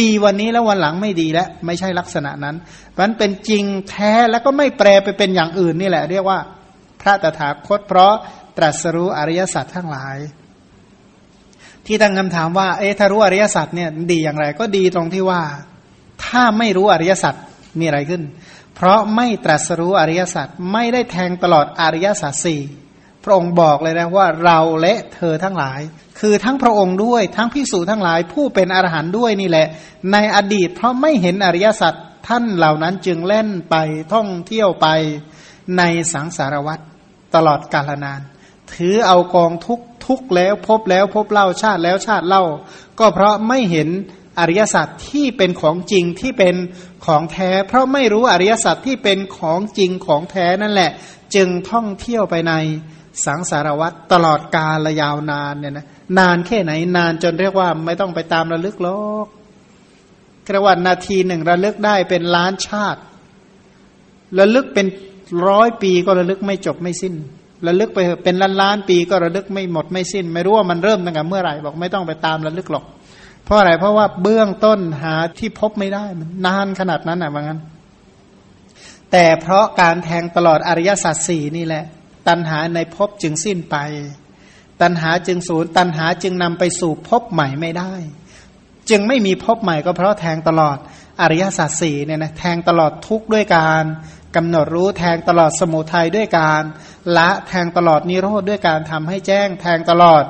ดีวันนี้แล้ววันหลังไม่ดีแล้วไม่ใช่ลักษณะนั้นมันเป็นจริงแท้แล้วก็ไม่แปรไปเป็นอย่างอื่นนี่แหละ เรียกว่า พระตถาคต เพราะตรัสรู้อริยสัจทั้งหลาย ที่ตั้งคำถามว่า เอ๊ะถ้ารู้อริยสัจเนี่ยดีอย่างไร ก็ดีตรงที่ว่า ถ้าไม่รู้อริยสัจมีอะไรขึ้น เพราะไม่ตรัสรู้อริยสัจไม่ได้แทงตลอดอริยสัจสี่พระองค์บอกเลยนะว่าเราและเธอทั้งหลาย คือทั้งพระองค์ด้วยทั้งพิสูจทั้งหลาย ผู้เป็นอรหันต์ด้วยนี่แหละ ในอดีตเพราะไม่เห็นอริยสัจท่านเหล่านั้นจึงเล่นไปท่องเที่ยวไปในสังสารวัฏตลอดกาลนาน ถือเอากองทุกทุกแล้วพบแล้วพบเล่าชาติแล้วชาติเล่า ก็เพราะไม่เห็นอริยสัจที่เป็นของจริงที่เป็น ของแท้ เพราะไม่รู้อริยสัจที่เป็นของจริงของแท้นั่นแหละ จึงท่องเที่ยวไปในสังสารวัตรตลอดกาลยาวนานเนี่ยนะนานแค่ไหนนานจนเรียกว่าไม่ต้องไปตามระลึกหรอกกระวันนาทีหนึ่งระลึกได้เป็นล้านชาติ ระลึกเป็นร้อยปีก็ระลึกไม่จบไม่สิ้น ระลึกไปเป็นล้านล้านปีก็ระลึกไม่หมดไม่สิ้น ไม่รู้ว่ามันเริ่มตั้งแต่เมื่อไหร่บอกไม่ต้องไปตามระลึกหรอก เพราะอะไรเพราะว่าเบื้องต้นหาที่พบไม่ได้มันนานขนาดนั้นอะว่างั้น แต่เพราะการแทงตลอดอริยสัจสี่นี่แหละ ตัณหาในภพจึงสิ้นไป ตัณหาจึงสูญตัณหาจึงนำไปสู่ภพใหม่ไม่ได้ จึงไม่มีพบใหม่ก็เพราะแทงตลอดอริยสัจสี่เนี่ยนะแทงตลอดทุกข์ด้วยการกำหนดรู้แทงตลอดสมุทัยด้วยการละแทงตลอดนิโรธด้วยการทำให้แจ้งแทงตลอด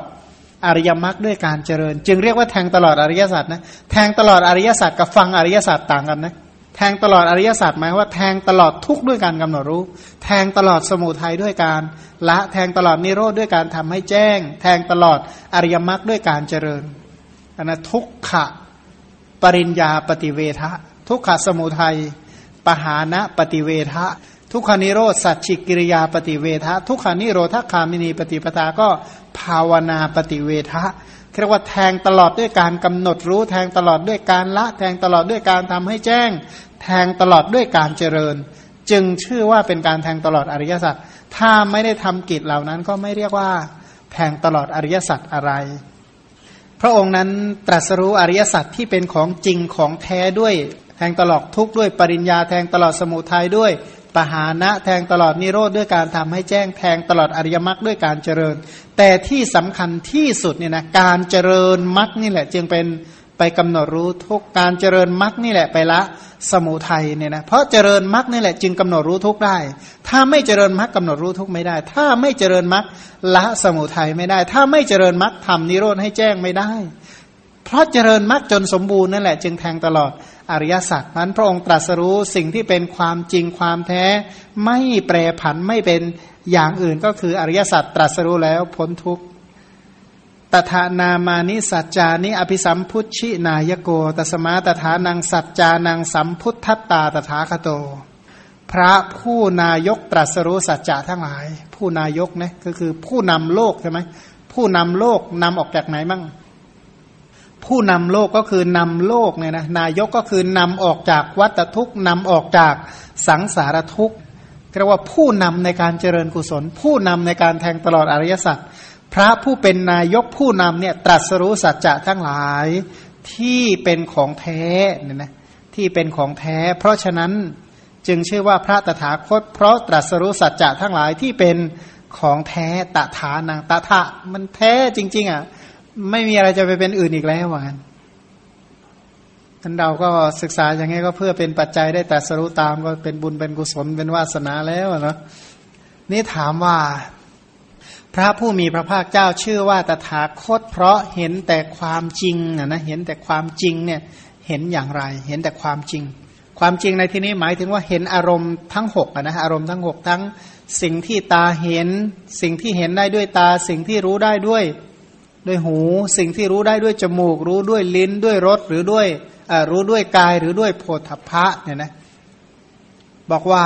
อริยมรรคด้วยการเจริญ จึงเรียกว่าแทงตลอดอริยสัจนะแทงตลอดอริยสัจกับฟังอริยสัจต่างกันนะแทงตลอดอริยสัจหมายว่าแทงตลอดทุกข์ด้วยการกำหนดรู้ แทงตลอดสมุทัยด้วยการละแทงตลอดนิโรธด้วยการทำให้แจ้ง แทงตลอดอริยมรรคด้วยการเจริญอันนะทุกขะปริญญาปฏิเวทะ ทุกขะสมุทัยปหานะปฏิเวทะ ทุกขานิโรธสัจฉิกิริยาปฏิเวทะทุกขานิโรธคามินีปฏิปทาก็ภาวนาปฏิเวทะเรียกว่าแทงตลอดด้วยการกำหนดรู้ แทงตลอดด้วยการละ แทงตลอดด้วยการทำให้แจ้ง แทงตลอดด้วยการเจริญ จึงชื่อว่าเป็นการแทงตลอดอริยสัจถ้าไม่ได้ทำกิจเหล่านั้นก็ไม่เรียกว่า แทงตลอดอริยสัจอะไร พระองค์นั้นตรัสรู้อริยสัจที่เป็นของจริงของแท้ด้วย แทงตลอดทุกข์ด้วยปริญญาแทงตลอดสมุทัยด้วย ปหานะแทงตลอดนิโรธด้วยการทำให้แจ้งแทงตลอดอริยมรรคด้วยการเจริญ แต่ที่สำคัญที่สุดเนี่ยนะการเจริญมรรคนี่แหละ จึงเป็นไปกำหนดรู้ทุกการเจริญมรรคนี่แหละไปละสมุทัยเนี่ยนะเพราะเจริญมรรคนี่แหละจึงกำหนดรู้ทุกได้ ถ้าไม่เจริญมรรคกาหนดรู้ทุกไม่ได้ ถ้าไม่เจริญมรรคละสมุทัยไม่ได้ ถ้าไม่เจริญมรรคทำนิโรธให้แจ้งไม่ได้ เพราะเจริญมรรคจนสมบูรณ์นั่นแหละ จึงแทงตลอด อริยสัจนั้นพระองค์ตรัสรู้สิ่งที่เป็นความจริงความแท้ ไม่แปรผันไม่เป็นอย่างอื่นก็คืออริยสัจตรัสรู้แล้วพ้นทุกข์ตถานามานิสัจจานิอภิสัมพุชชินายโกตสมาตถานังสัจจานังสัมพุทธัตตาตถาคโต พระผู้นายกตรัสรู้สัจจะทั้งหลาย ผู้นายกนะก็คือผู้นำโลกใช่ไหมผู้นำโลกนำออกจากไหนมั่ง ผู้นำโลกก็คือนำโลกเนี่ยนะนายกก็คือนำออกจากวัฏทุกข์นำออกจากสังสารทุกข์เรียกว่าผู้นำในการเจริญกุศล ผู้นำในการแทงตลอดอริยสัจพระผู้เป็นนายกผู้นำเนี่ยตรัสรู้สัจจะทั้งหลายที่เป็นของแท้เนี่ยนะที่เป็นของแท้ เพราะฉะนั้นจึงชื่อว่าพระตถาคต เพราะตรัสรู้สัจจะทั้งหลายที่เป็นของแท้ตถานังตถะมันแท้จริง ๆอะ ไม่มีอะไรจะไปเป็นอื่นอีกแล้วว่างั้นท่านเราก็ศึกษาอย่างนี้ก็เพื่อเป็นปัจจัยได้แต่สรุตามก็เป็นบุญเป็นกุศลเป็นวาสนาแล้วเนาะนี่ถามว่า พระผู้มีพระภาคเจ้าชื่อว่าตถาคต เพราะเห็นแต่ความจริงนะนะเห็นแต่ความจริงเนี่ยเห็นอย่างไร เห็นแต่ความจริง ความจริงในที่นี้หมายถึงว่าเห็นอารมณ์ทั้งหกนะอารมณ์ทั้งหกทั้งสิ่งที่ตาเห็น สิ่งที่เห็นได้ด้วยตา สิ่งที่รู้ได้ด้วย ด้วยหูสิ่งที่รู้ได้ด้วยจมูก รู้ด้วยลิ้นด้วยรสหรือด้วยรู้ด้วยกายหรือด้วยโพธพะเนี่ยนะบอกว่า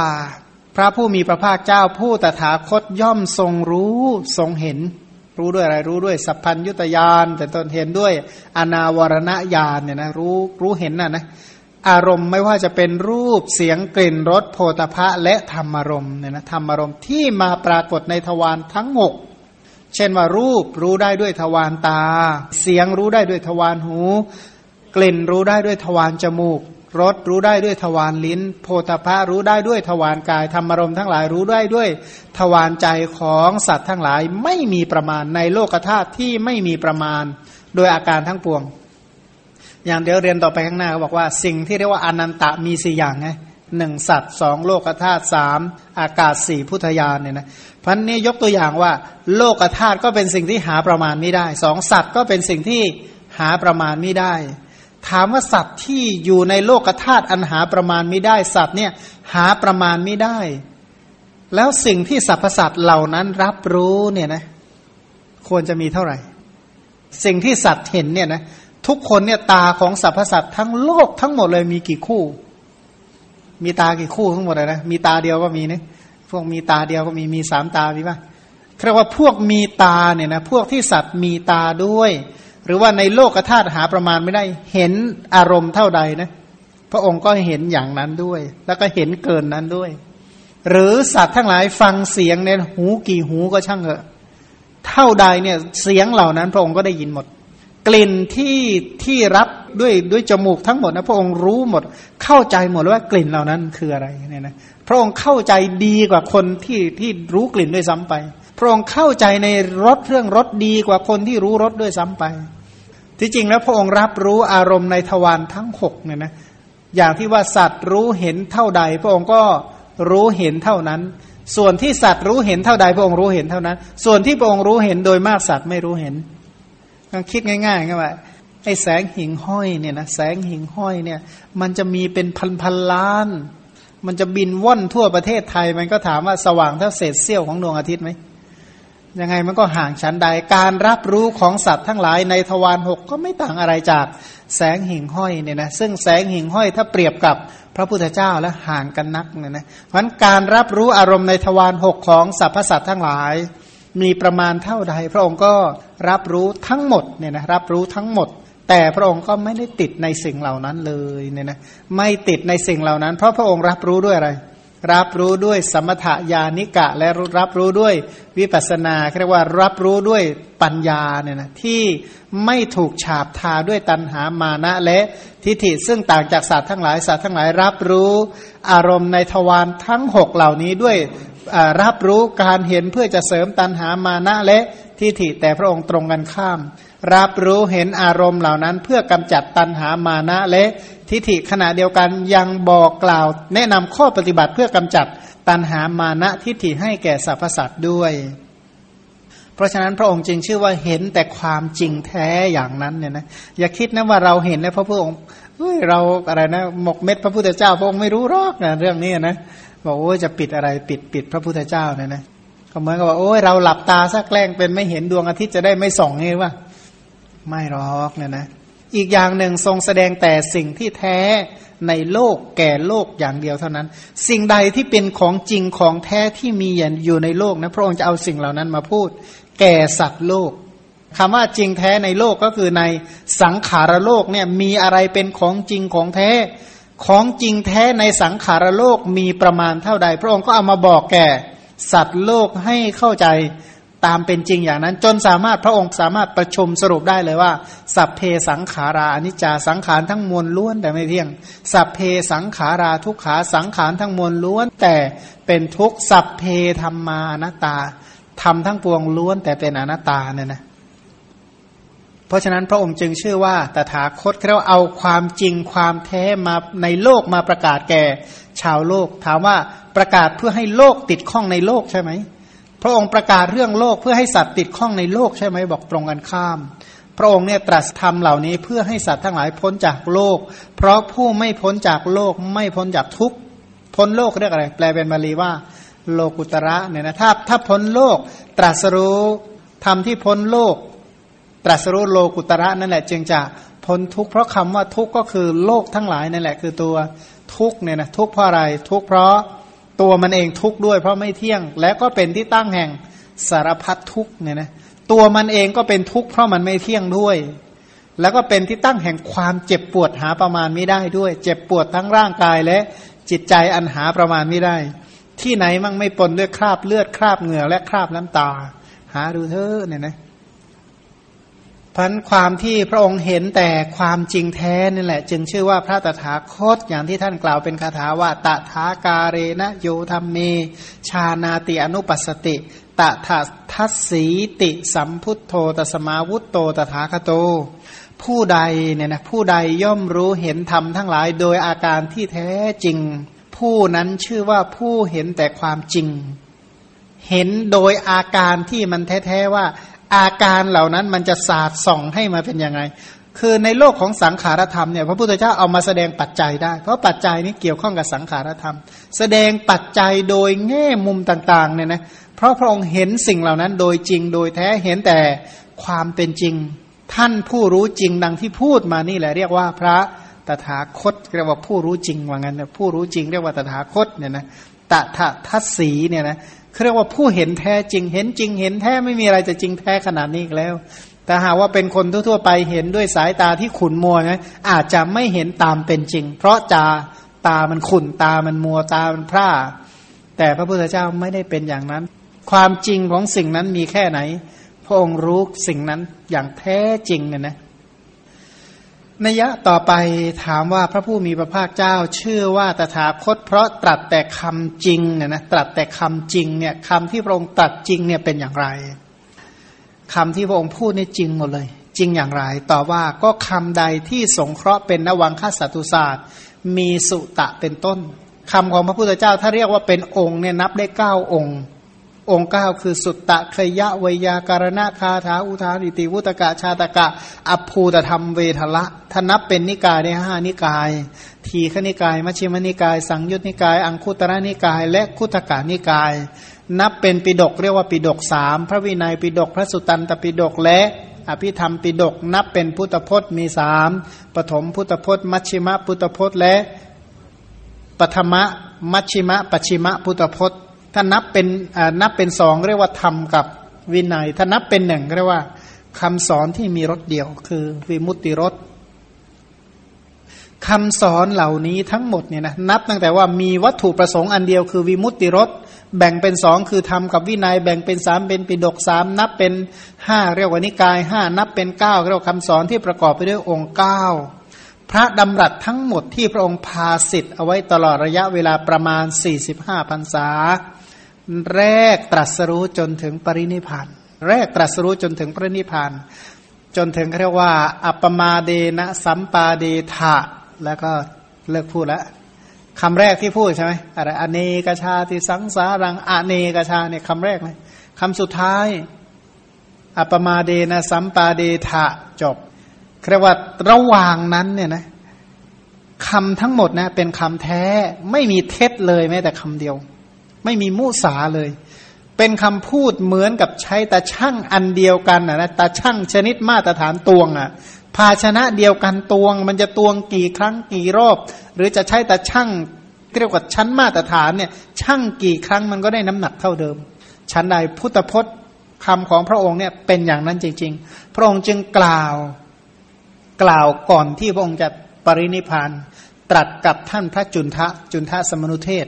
พระผู้มีพระภาคเจ้าผู้ตถาคตย่อมทรงรู้ทรงเห็น รู้ด้วยอะไรรู้ด้วยสัพพัญยุตยานแต่ตนเห็นด้วยอนาวรณญาณเนี่ยนะรู้รู้เห็นน่ะนะอารมณ์ไม่ว่าจะเป็นรูปเสียงกลิ่นรสโพธพะและธรรมารมณ์เนี่ยนะธรรมารมณ์ที่มาปรากฏในทวารทั้งหก เช่นว่ารูปรู้ได้ด้วยทวารตา เสียงรู้ได้ด้วยทวารหู กลิ่นรู้ได้ด้วยทวารจมูกรสรู้ได้ด้วยทวารลิ้น โพธพะรู้ได้ด้วยทวารกายธรรมรมทั้งหลายรู้ได้ด้วยทวารใจของสัตว์ทั้งหลายไม่มีประมาณในโลกธาตุที่ไม่มีประมาณโดยอาการทั้งปวง อย่างเดี๋ยวเรียนต่อไปข้างหน้าเขาบอกว่าสิ่งที่เรียกว่าอนันตะมีสี่อย่างไงหนึ่งสัตว์สองโลกธาตุสามอากาศสี่พุทธญาณเนี่ยนะ พันนี้ยกตัวอย่างว่า โลกธาตุก็เป็นสิ่งที่หาประมาณไม่ได้สองสัตว์ก็เป็นสิ่งที่หาประมาณไม่ได้ ถามว่าสัตว์ที่อยู่ในโลกธาตุอันหาประมาณไม่ได้ สัตว์เนี่ยหาประมาณไม่ได้ แล้วสิ่งที่สรรพสัตว์เหล่านั้นรับรู้เนี่ยนะควรจะมีเท่าไหร่ สิ่งที่สัตว์เห็นเนี่ยนะทุกคนเนี่ยตาของสรรพสัตว์ทั้งโลกทั้งหมดเลยมีกี่คู่ มีตากี่คู่ทั้งหมดเลยนะมีตาเดียวก็มีเนะ พวกมีตาเดียวก็มีมีสามตามีป่ะเรียกว่าพวกมีตาเนี่ยนะพวกที่สัตว์มีตาด้วย หรือว่าในโลกธาตุหาประมาณไม่ได้เห็นอารมณ์เท่าใดนะพระองค์ก็เห็นอย่างนั้นด้วย แล้วก็เห็นเกินนั้นด้วย หรือสัตว์ทั้งหลายฟังเสียงเนี่ยหูกี่หูก็ช่างเถอะ เท่าใดเนี่ยเสียงเหล่านั้นพระองค์ก็ได้ยินหมด กลิ่นที่ที่รับด้วยด้วยจมูกทั้งหมดนะพระองค์รู้หมด เข้าใจหมดว่ากลิ่นเหล่านั้นคืออะไรเนี่ยนะพระองค์เข้าใจดีกว่าคนที่ที่รู้กลิ่นด้วยซ้ำไป พระองค์เข้าใจในรสเรื่องรสดีกว่าคนที่รู้รสด้วยซ้ำไป ที่จริงแล้วพระองค์รับรู้อารมณ์ในทวารทั้งหกเนี่ยนะอย่างที่ว่าสัตว์รู้เห็นเท่าใด พระองค์ก็รู้เห็นเท่านั้น ส่วนที่สัตว์รู้เห็นเท่าใด พระองค์รู้เห็นเท่านั้น ส่วนที่พระองค์รู้เห็นโดยมากสัตว์ไม่รู้เห็น ต้องคิดง่ายๆง่ายว่าไอ้แสงหิ่งห้อยเนี่ยนะแสงหิ่งห้อยเนี่ย มันจะมีเป็นพันพันล้าน มันจะบินว่อนทั่วประเทศไทย มันก็ถามว่าสว่างเท่าเศษเสี้ยวของดวงอาทิตย์ไหมยังไงมันก็ห่างชั้นใดการรับรู้ของสัตว์ทั้งหลายในทวารหกก็ไม่ต่างอะไรจากแสงหิ่งห้อยเนี่ยนะซึ่งแสงหิ่งห้อยถ้าเปรียบกับพระพุทธเจ้าแล้วห่างกันนักเนี่ยนะเพราะนั้นการรับรู้อารมณ์ในทวารหกของสรรพสัตว์ทั้งหลาย มีประมาณเท่าใด พระองค์ก็รับรู้ทั้งหมดเนี่ยนะรับรู้ทั้งหมด แต่พระองค์ก็ไม่ได้ติดในสิ่งเหล่านั้นเลยเนี่ยนะไม่ติดในสิ่งเหล่านั้น เพราะพระองค์รับรู้ด้วยอะไร รับรู้ด้วยสมถยานิกะ และรับรู้ด้วยวิปัสนาเรียกว่ารับรู้ด้วยปัญญาเนี่ยนะที่ไม่ถูกฉาบทาด้วยตัณหามานะและทิฏฐิซึ่งต่างจากศาสตว์ทั้งหลายศาสตว์ทั้งหลาย รับรู้อารมณ์ในทวารทั้งหกเหล่านี้ด้วย รับรู้การเห็นเพื่อจะเสริมตัณหามานะและทิฏฐิแต่พระองค์ตรงกันข้าม รับรู้เห็นอารมณ์เหล่านั้น เพื่อกำจัดตัณหามานะและทิฏฐิขณะเดียวกันยังบอกกล่าว แนะนำข้อปฏิบัติเพื่อกำจัดตัณหามานะทิฏฐิให้แก่สรรพสัตว์ด้วย เพราะฉะนั้นพระองค์จึงชื่อว่าเห็นแต่ความจริงแท้อย่างนั้นเนี่ยนะอย่าคิดนะว่าเราเห็นนะพระพุทธองค์เฮ้ยเราอะไรนะหมกเม็ดพระพุทธเจ้าพระองค์ไม่รู้หรอกนะเรื่องนี้นะ บอกโอ้ยจะปิดอะไรปิดปิดพระพุทธเจ้าเนี่ยนะก็เหมือนกับว่าโอ้ยเราหลับตาสักแกล้งเป็นไม่เห็นดวงอาทิตย์จะได้ไม่ส่องไงวะไม่หรอกเนี่ยนะ อีกอย่างหนึ่งทรงแสดงแต่สิ่งที่แท้ในโลกแก่โลกอย่างเดียวเท่านั้น สิ่งใดที่เป็นของจริงของแท้ที่มีอยู่ในโลกนะพระองค์จะเอาสิ่งเหล่านั้นมาพูด แก่สัตว์โลกคำว่าจริงแท้ในโลกก็คือในสังขารโลกเนี่ยมีอะไรเป็นของจริงของแท้ ของจริงแท้ในสังขารโลกมีประมาณเท่าใด พระองค์ก็เอามาบอกแก่ สัตว์โลกให้เข้าใจตามเป็นจริงอย่างนั้น จนสามารถพระองค์สามารถประชุมสรุปได้เลยว่า สัพเพสังขาราอนิจจาสังขารทั้งมวลล้วนแต่ไม่เที่ยง สัพเพสังขาราทุกขาสังขารทั้งมวลล้วน แต่เป็นทุกสัพเพธรรมานัตตาทำทั้งปวงล้วนแต่เป็นอนัตตาเนี่ยนะ เพราะฉะนั้นพระองค์จึงชื่อว่าตถาคตเขาเอาความจริงความแท้มาในโลกมาประกาศแก่ชาวโลก ถามว่าประกาศเพื่อให้โลกติดข้องในโลกใช่ไหมพระองค์ประกาศเรื่องโลกเพื่อให้สัตว์ติดข้องในโลกใช่ไหมบอกตรงกันข้าม พระองค์เนี่ยตรัสธรรมเหล่านี้เพื่อให้สัตว์ทั้งหลายพ้นจากโลก เพราะผู้ไม่พ้นจากโลกไม่พ้นจากทุกพ้นโลกเรียกอะไร แปลเป็นบาลีว่า โลกุตระเนี่ยนะถ้าถ้าพ้นโลกตรัสรู้ธรรมที่พ้นโลก รัสรู้โลกุตระนั่นแหละ จึงจะพ้นทุกเพราะคำว่าทุกก็คือโลกทั้งหลายนั่นแหละคือตัวทุกเนี่ยนะทุกเพราะอะไรทุกเพราะตัวมันเองทุกข์ด้วยเพราะไม่เที่ยง และก็เป็นที่ตั้งแห่งสารพัดทุกข์เนี่ยนะตัวมันเองก็เป็นทุกข์เพราะมันไม่เที่ยงด้วย แล้วก็เป็นที่ตั้งแห่งความเจ็บปวดหาประมาณไม่ได้ด้วย เจ็บปวดทั้งร่างกายและจิตใจอันหาประมาณไม่ได้ ที่ไหนมั่งไม่ปนด้วยคราบเลือดคราบเหงื่อและคราบน้ำตา หาดูเถอะเนี่ยนะ พันความที่พระองค์เห็นแต่ความจริงแท้นี่แหละ จึงชื่อว่าพระตถาคตอย่างที่ท่านกล่าวเป็นคาถาว่าตถาการเรนะโยธรรมเม ชานาติอนุปัสติตถาทัศสีติสัมพุทโธตสมาวุตโตตถาคโต ผู้ใดเนี่ยนะผู้ใดย่อมรู้เห็นธรรมทั้งหลายโดยอาการที่แท้จริง ผู้นั้นชื่อว่าผู้เห็นแต่ความจริง เห็นโดยอาการที่มันแท้ ๆ ว่า อาการเหล่านั้นมันจะสาดส่องให้มาเป็นยังไง คือในโลกของสังขารธรรมเนี่ยพระพุทธเจ้าเอามาแสดงปัจจัยได้ เพราะปัจจัยนี้เกี่ยวข้องกับสังขารธรรม แสดงปัจจัยโดยแง่มุมต่างๆเนี่ยนะเพราะพระองค์เห็นสิ่งเหล่านั้นโดยจริงโดยแท้เห็นแต่ความเป็นจริง ท่านผู้รู้จริงดังที่พูดมานี่แหละเรียกว่าพระตถาคตเรียกว่าผู้รู้จริงว่างั้นผู้รู้จริงเรียกว่าตถาคตเนี่ยนะตถาทัศสีเนี่ยนะ เรียกว่าผู้เห็นแท้จริง เห็นจริง เห็นแท้ไม่มีอะไรจะจริงแท้ขนาดนี้อีกแล้ว แต่หากว่าเป็นคนทั่วๆไปเห็นด้วยสายตาที่ขุนมัวนะอาจจะไม่เห็นตามเป็นจริง เพราะจาตามันขุนตามันมัวตามันพร่า แต่พระพุทธเจ้าไม่ได้เป็นอย่างนั้น ความจริงของสิ่งนั้นมีแค่ไหน พระองค์รู้สิ่งนั้นอย่างแท้จริงเนี่ยนะ นัยะต่อไปถามว่าพระผู้มีพระภาคเจ้าเชื่อว่าตถาคต เพราะตรัสแต่คำจริงเนี่ยนะตรัสแต่คำจริงเนี่ยคำที่พระองค์ตรัสจริงเนี่ยเป็นอย่างไรคำที่พระองค์พูดนี่จริงหมดเลย จริงอย่างไรต่อว่าก็คำใดที่สงเคราะห์เป็นนวังคสัตุศาสตร์ มีสุตะเป็นต้นคำของพระพุทธเจ้าถ้าเรียกว่าเป็นองค์เนี่ยนับได้เก้าองค์ องค์เก้าคือสุตตะเคยะวยาการณะคาถาอุทานิติวุตกะชาตกะอภูตธรรมเวทละถ้านับเป็นนิกายในห้านิกาย ทีขนิกาย มัชฌิมนิกาย สังยุตนิกาย อังคุตระนิกาย และคุตกานิกาย นับเป็นปิดกเรียกว่าปิดกสามพระวินัยปิดกพระสุตตันตปิดกและอภิธรรมปิดกนับเป็นพุทธพจน์มีสามปฐมพุทธพจน์ มัชชิมะพุทธพจน์และปฐมะมัชชิมะปัชิมะพุทธพจน์ ถ้านับเป็นนับเป็นสองเรียกว่าธรรมกับวินัย ถ้านับเป็นหนึ่งเรียกว่าคำสอนที่มีรสเดียว คือวิมุตติรสคำสอนเหล่านี้ทั้งหมดเนี่ยนะนับตั้งแต่ว่ามีวัตถุประสงค์อันเดียวคือวิมุตติรสแบ่งเป็นสองคือธรรมกับวินัย แบ่งเป็นสามเป็นปิดกสามนับเป็นห้าเรียกว่านิกายห้านับเป็นเก้าเรียกว่าคำสอนที่ประกอบไปด้วยองค์เก้าพระดำรัสทั้งหมดที่พระองค์พาสิทธิ์เอาไว้ตลอดระยะเวลาประมาณ 45พรรษา แรกตรัสรู้จนถึงปรินิพาน แรกตรัสรู้จนถึงปรินิพาน จนถึงเรียกว่า อัปมาเดนะสัมปาเดทะแล้วก็เลิกพูดแล้วคำแรกที่พูดใช่ไหมอะไรอเนกชาติสังสารังอเนกชาเนี่ยคำแรกเลยคำสุดท้าย อัปมาเดนะสัมปาเดทะจบเรียกว่าระหว่างนั้นเนี่ยนะคำทั้งหมดนะเป็นคำแท้ไม่มีเท็จเลยแม้แต่คำเดียว ไม่มีมุสาเลย เป็นคำพูดเหมือนกับใช้ตาช่างอันเดียวกันนะตาช่างชนิดมาตรฐานตวงอะภาชนะเดียวกันตวง มันจะตวงกี่ครั้งกี่รอบ หรือจะใช้ตาช่างเรียกว่าชั้นมาตรฐานเนี่ยช่างกี่ครั้งมันก็ได้น้ำหนักเท่าเดิม ชั้นใดพุทธพจน์คำของพระองค์เนี่ยเป็นอย่างนั้นจริง ๆ พระองค์จึงกล่าวกล่าวก่อนที่พระองค์จะปรินิพานตรัสกับท่านพระจุนทะจุนทะสมนุเทศ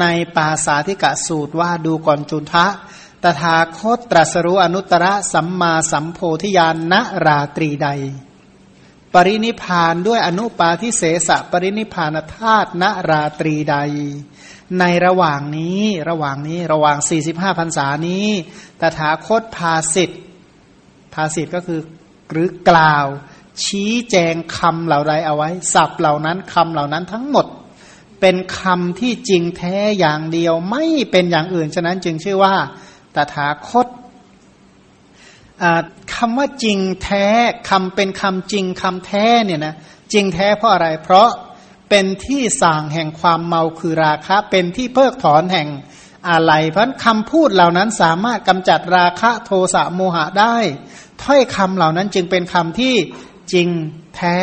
ในปาสาธิกะสูตรว่าดูก่อนจุนทะ ตถาคตตรัสรู้อนุตตรสัมมาสัมโพธิญาณณราตรีใด ปรินิพานด้วยอนุปาทิเสสะปรินิพานธาตุณราตรีใด ในระหว่างนี้ระหว่างนี้ระหว่าง 45พรรษานี้ ตถาคตพาสิทธิ์พาสิทธก็คือหรือกล่าว ชี้แจงคำเหล่าใดเอาไว้สับเหล่านั้นคำเหล่านั้นทั้งหมด เป็นคำที่จริงแท้อย่างเดียวไม่เป็นอย่างอื่น ฉะนั้นจึงชื่อว่าตถาคตคำว่าจริงแท้คำเป็นคำจริงคำแท้เนี่ยนะจริงแท้เพราะอะไร เพราะเป็นที่สั่งแห่งความเมาคือราคะ เป็นที่เพิกถอนแห่งอะไรเพราะคำพูดเหล่านั้นสามารถกำจัดราคะโทสะโมหะได้ ถ้อยคำเหล่านั้นจึงเป็นคำที่ จริงแท้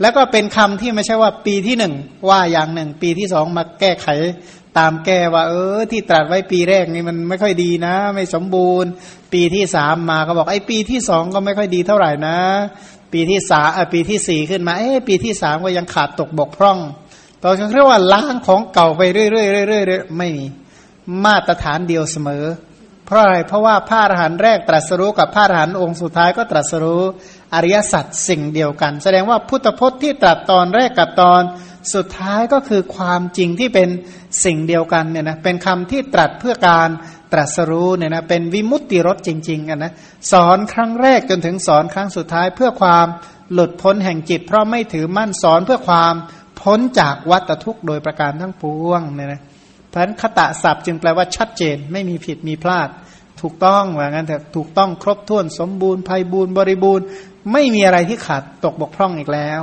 แล้วก็เป็นคำที่ไม่ใช่ว่าปีที่หนึ่งว่าอย่างหนึ่ง ปีที่สองมาแก้ไขตามแก้ว่า เออ ที่ตรัสไว้ปีแรกนี่มันไม่ค่อยดีนะ ไม่สมบูรณ์ ปีที่สามมาก็บอกไอ้ปีที่สองก็ไม่ค่อยดีเท่าไหร่นะ ปีที่สามปีที่สี่ขึ้นมาเอ้ปีที่สามก็ยังขาดตกบกพร่องตอนนี้เรียกว่าล้างของเก่าไปเรื่อยๆเรื่อยๆไม่มีมาตรฐานเดียวเสมอ เพราะอะไรเพราะว่าพระอรหันต์แรกตรัสรู้กับพระอรหันต์องค์สุดท้ายก็ตรัสรู้ อริยสัจสิ่งเดียวกัน แสดงว่าพุทธพจน์ที่ตรัสตอนแรกกับตอนสุดท้ายก็คือความจริงที่เป็นสิ่งเดียวกันเนี่ยนะเป็นคำที่ตรัสเพื่อการตรัสรู้เนี่ยนะเป็นวิมุตติรสจริงๆกันนะสอนครั้งแรกจนถึงสอนครั้งสุดท้ายเพื่อความหลุดพ้นแห่งจิต เพราะไม่ถือมั่นสอนเพื่อความพ้นจากวัฏทุกข์โดยประการทั้งปวงเนี่ยนะเพราะนั้นคตะศัพท์จึงแปลว่าชัดเจนไม่มีผิดมีพลาด ถูกต้องว่างั้นแต่ถูกต้องครบถ้วนสมบูรณ์ภัยบูรณ์บริบูรณ์ ไม่มีอะไรที่ขาดตกบกพร่องอีกแล้ว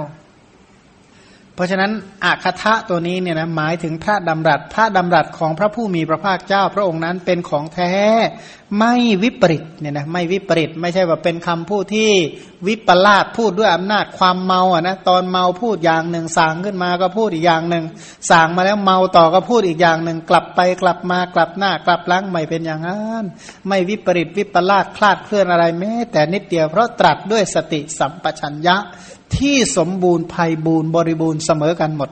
เพราะฉะนั้นอาคทะตัวนี้เนี่ยนะหมายถึงพระดำรัสพระดำรัสของพระผู้มีพระภาคเจ้า พระองค์นั้นเป็นของแท้ไม่วิปริตเนี่ยนะไม่วิปริตไม่ใช่ว่าเป็นคำพูดที่วิปลาสพูดด้วยอำนาจความเมาอะนะตอนเมาพูดอย่างหนึ่งสางขึ้นมาก็พูดอีกอย่างหนึ่งสางมาแล้วเมาต่อก็พูดอีกอย่างหนึ่งกลับไปกลับมากลับหน้ากลับหลังไม่เป็นอย่างนั้นไม่วิปริตวิปลาสคลาดเคลื่อนอะไรแม้แต่นิดเดียวเพราะตรัสด้วยสติสัมปชัญญะ ที่สมบูรณ์ภัยบูรณ์บริบูรณ์เสมอกันหมด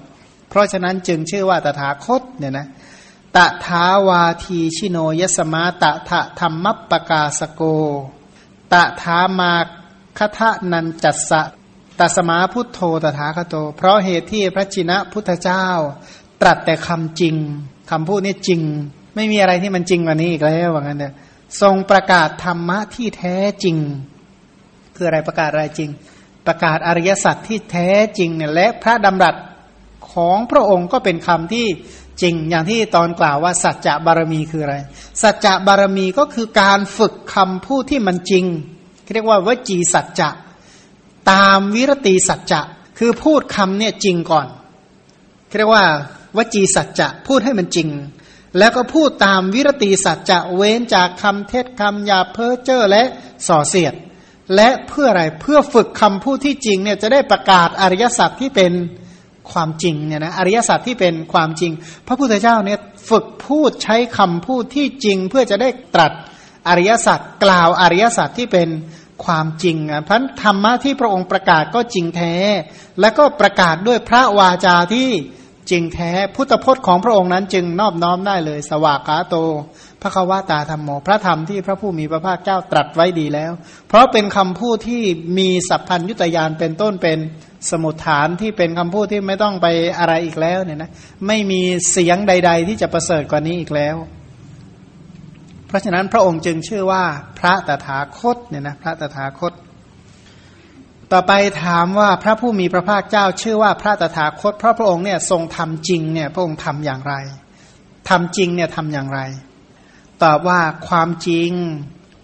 เพราะฉะนั้นจึงชื่อว่าตถาคตเนี่ยนะตถาวาทีชิโนยสมาตถะธรรมปปกาสโกตถามาคทะนันจัสสะตัสมาพุทโธตถาคโต เพราะเหตุที่พระจินะพุทธเจ้า ตรัสแต่คำจริงคำพูดนี้จริง ไม่มีอะไรที่มันจริงกว่านี้อีกแล้วว่างั้นเถอะทรงประกาศธรรมะที่แท้จริง คืออะไรประกาศอะไรจริง ประกาศอริยสัจที่แท้จริงเนี่ยและพระดำรัสของพระองค์ก็เป็นคำที่จริงอย่างที่ตอนกล่าวว่าสัจจะบารมีคืออะไร สัจจะบารมีก็คือการฝึกคำพูดที่มันจริงเรียกว่าวจีสัจจะตามวิรติสัจจะคือพูดคำเนี่ยจริงก่อนเรียกว่าวจีสัจจะพูดให้มันจริง แล้วก็พูดตามวิรติสัจจะเว้นจากคำเท็จคำหยาเพ้อเจ้อและส่อเสียด และเพื่ออะไรเพื่อฝึกคำพูดที่จริงเนี่ยจะได้ประกาศอริยสัจที่เป็นความจริงเนี่ยนะอริยสัจที่เป็นความจริง พระพุทธเจ้าเนี่ยฝึกพูดใช้คำพูดที่จริง เพื่อจะได้ตรัสอริยสัจกล่าวอริยสัจที่เป็นความจริงอะพันธรรมะที่พระองค์ประกาศก็จริงแท้ แล้วก็ประกาศด้วยพระวาจาที่ จริงแท้พุทธพจน์ของพระองค์นั้นจึงนอบน้อมได้เลย สวากขาโตพระควาตาธรรมโม พระธรรมที่พระผู้มีพระภาคเจ้าตรัสไว้ดีแล้ว เพราะเป็นคำพูดที่มีสัพพัญยุตยานเป็นต้นเป็นสมุดฐานที่เป็นคำพูดที่ไม่ต้องไปอะไรอีกแล้วเนี่ยนะไม่มีเสียงใด ๆ ที่จะประเสริฐกว่านี้อีกแล้ว เพราะฉะนั้นพระองค์จึงชื่อว่าพระตถาคตเนี่ยนะพระตถาคต ต่อไปถามว่าพระผู้มีพระภาคเจ้าชื่อว่าพระตถาคตเพราะพระองค์เนี่ยทรงทำจริงเนี่ยพระองค์ทำอย่างไรทำจริงเนี่ยทำอย่างไร ตอบว่าความจริง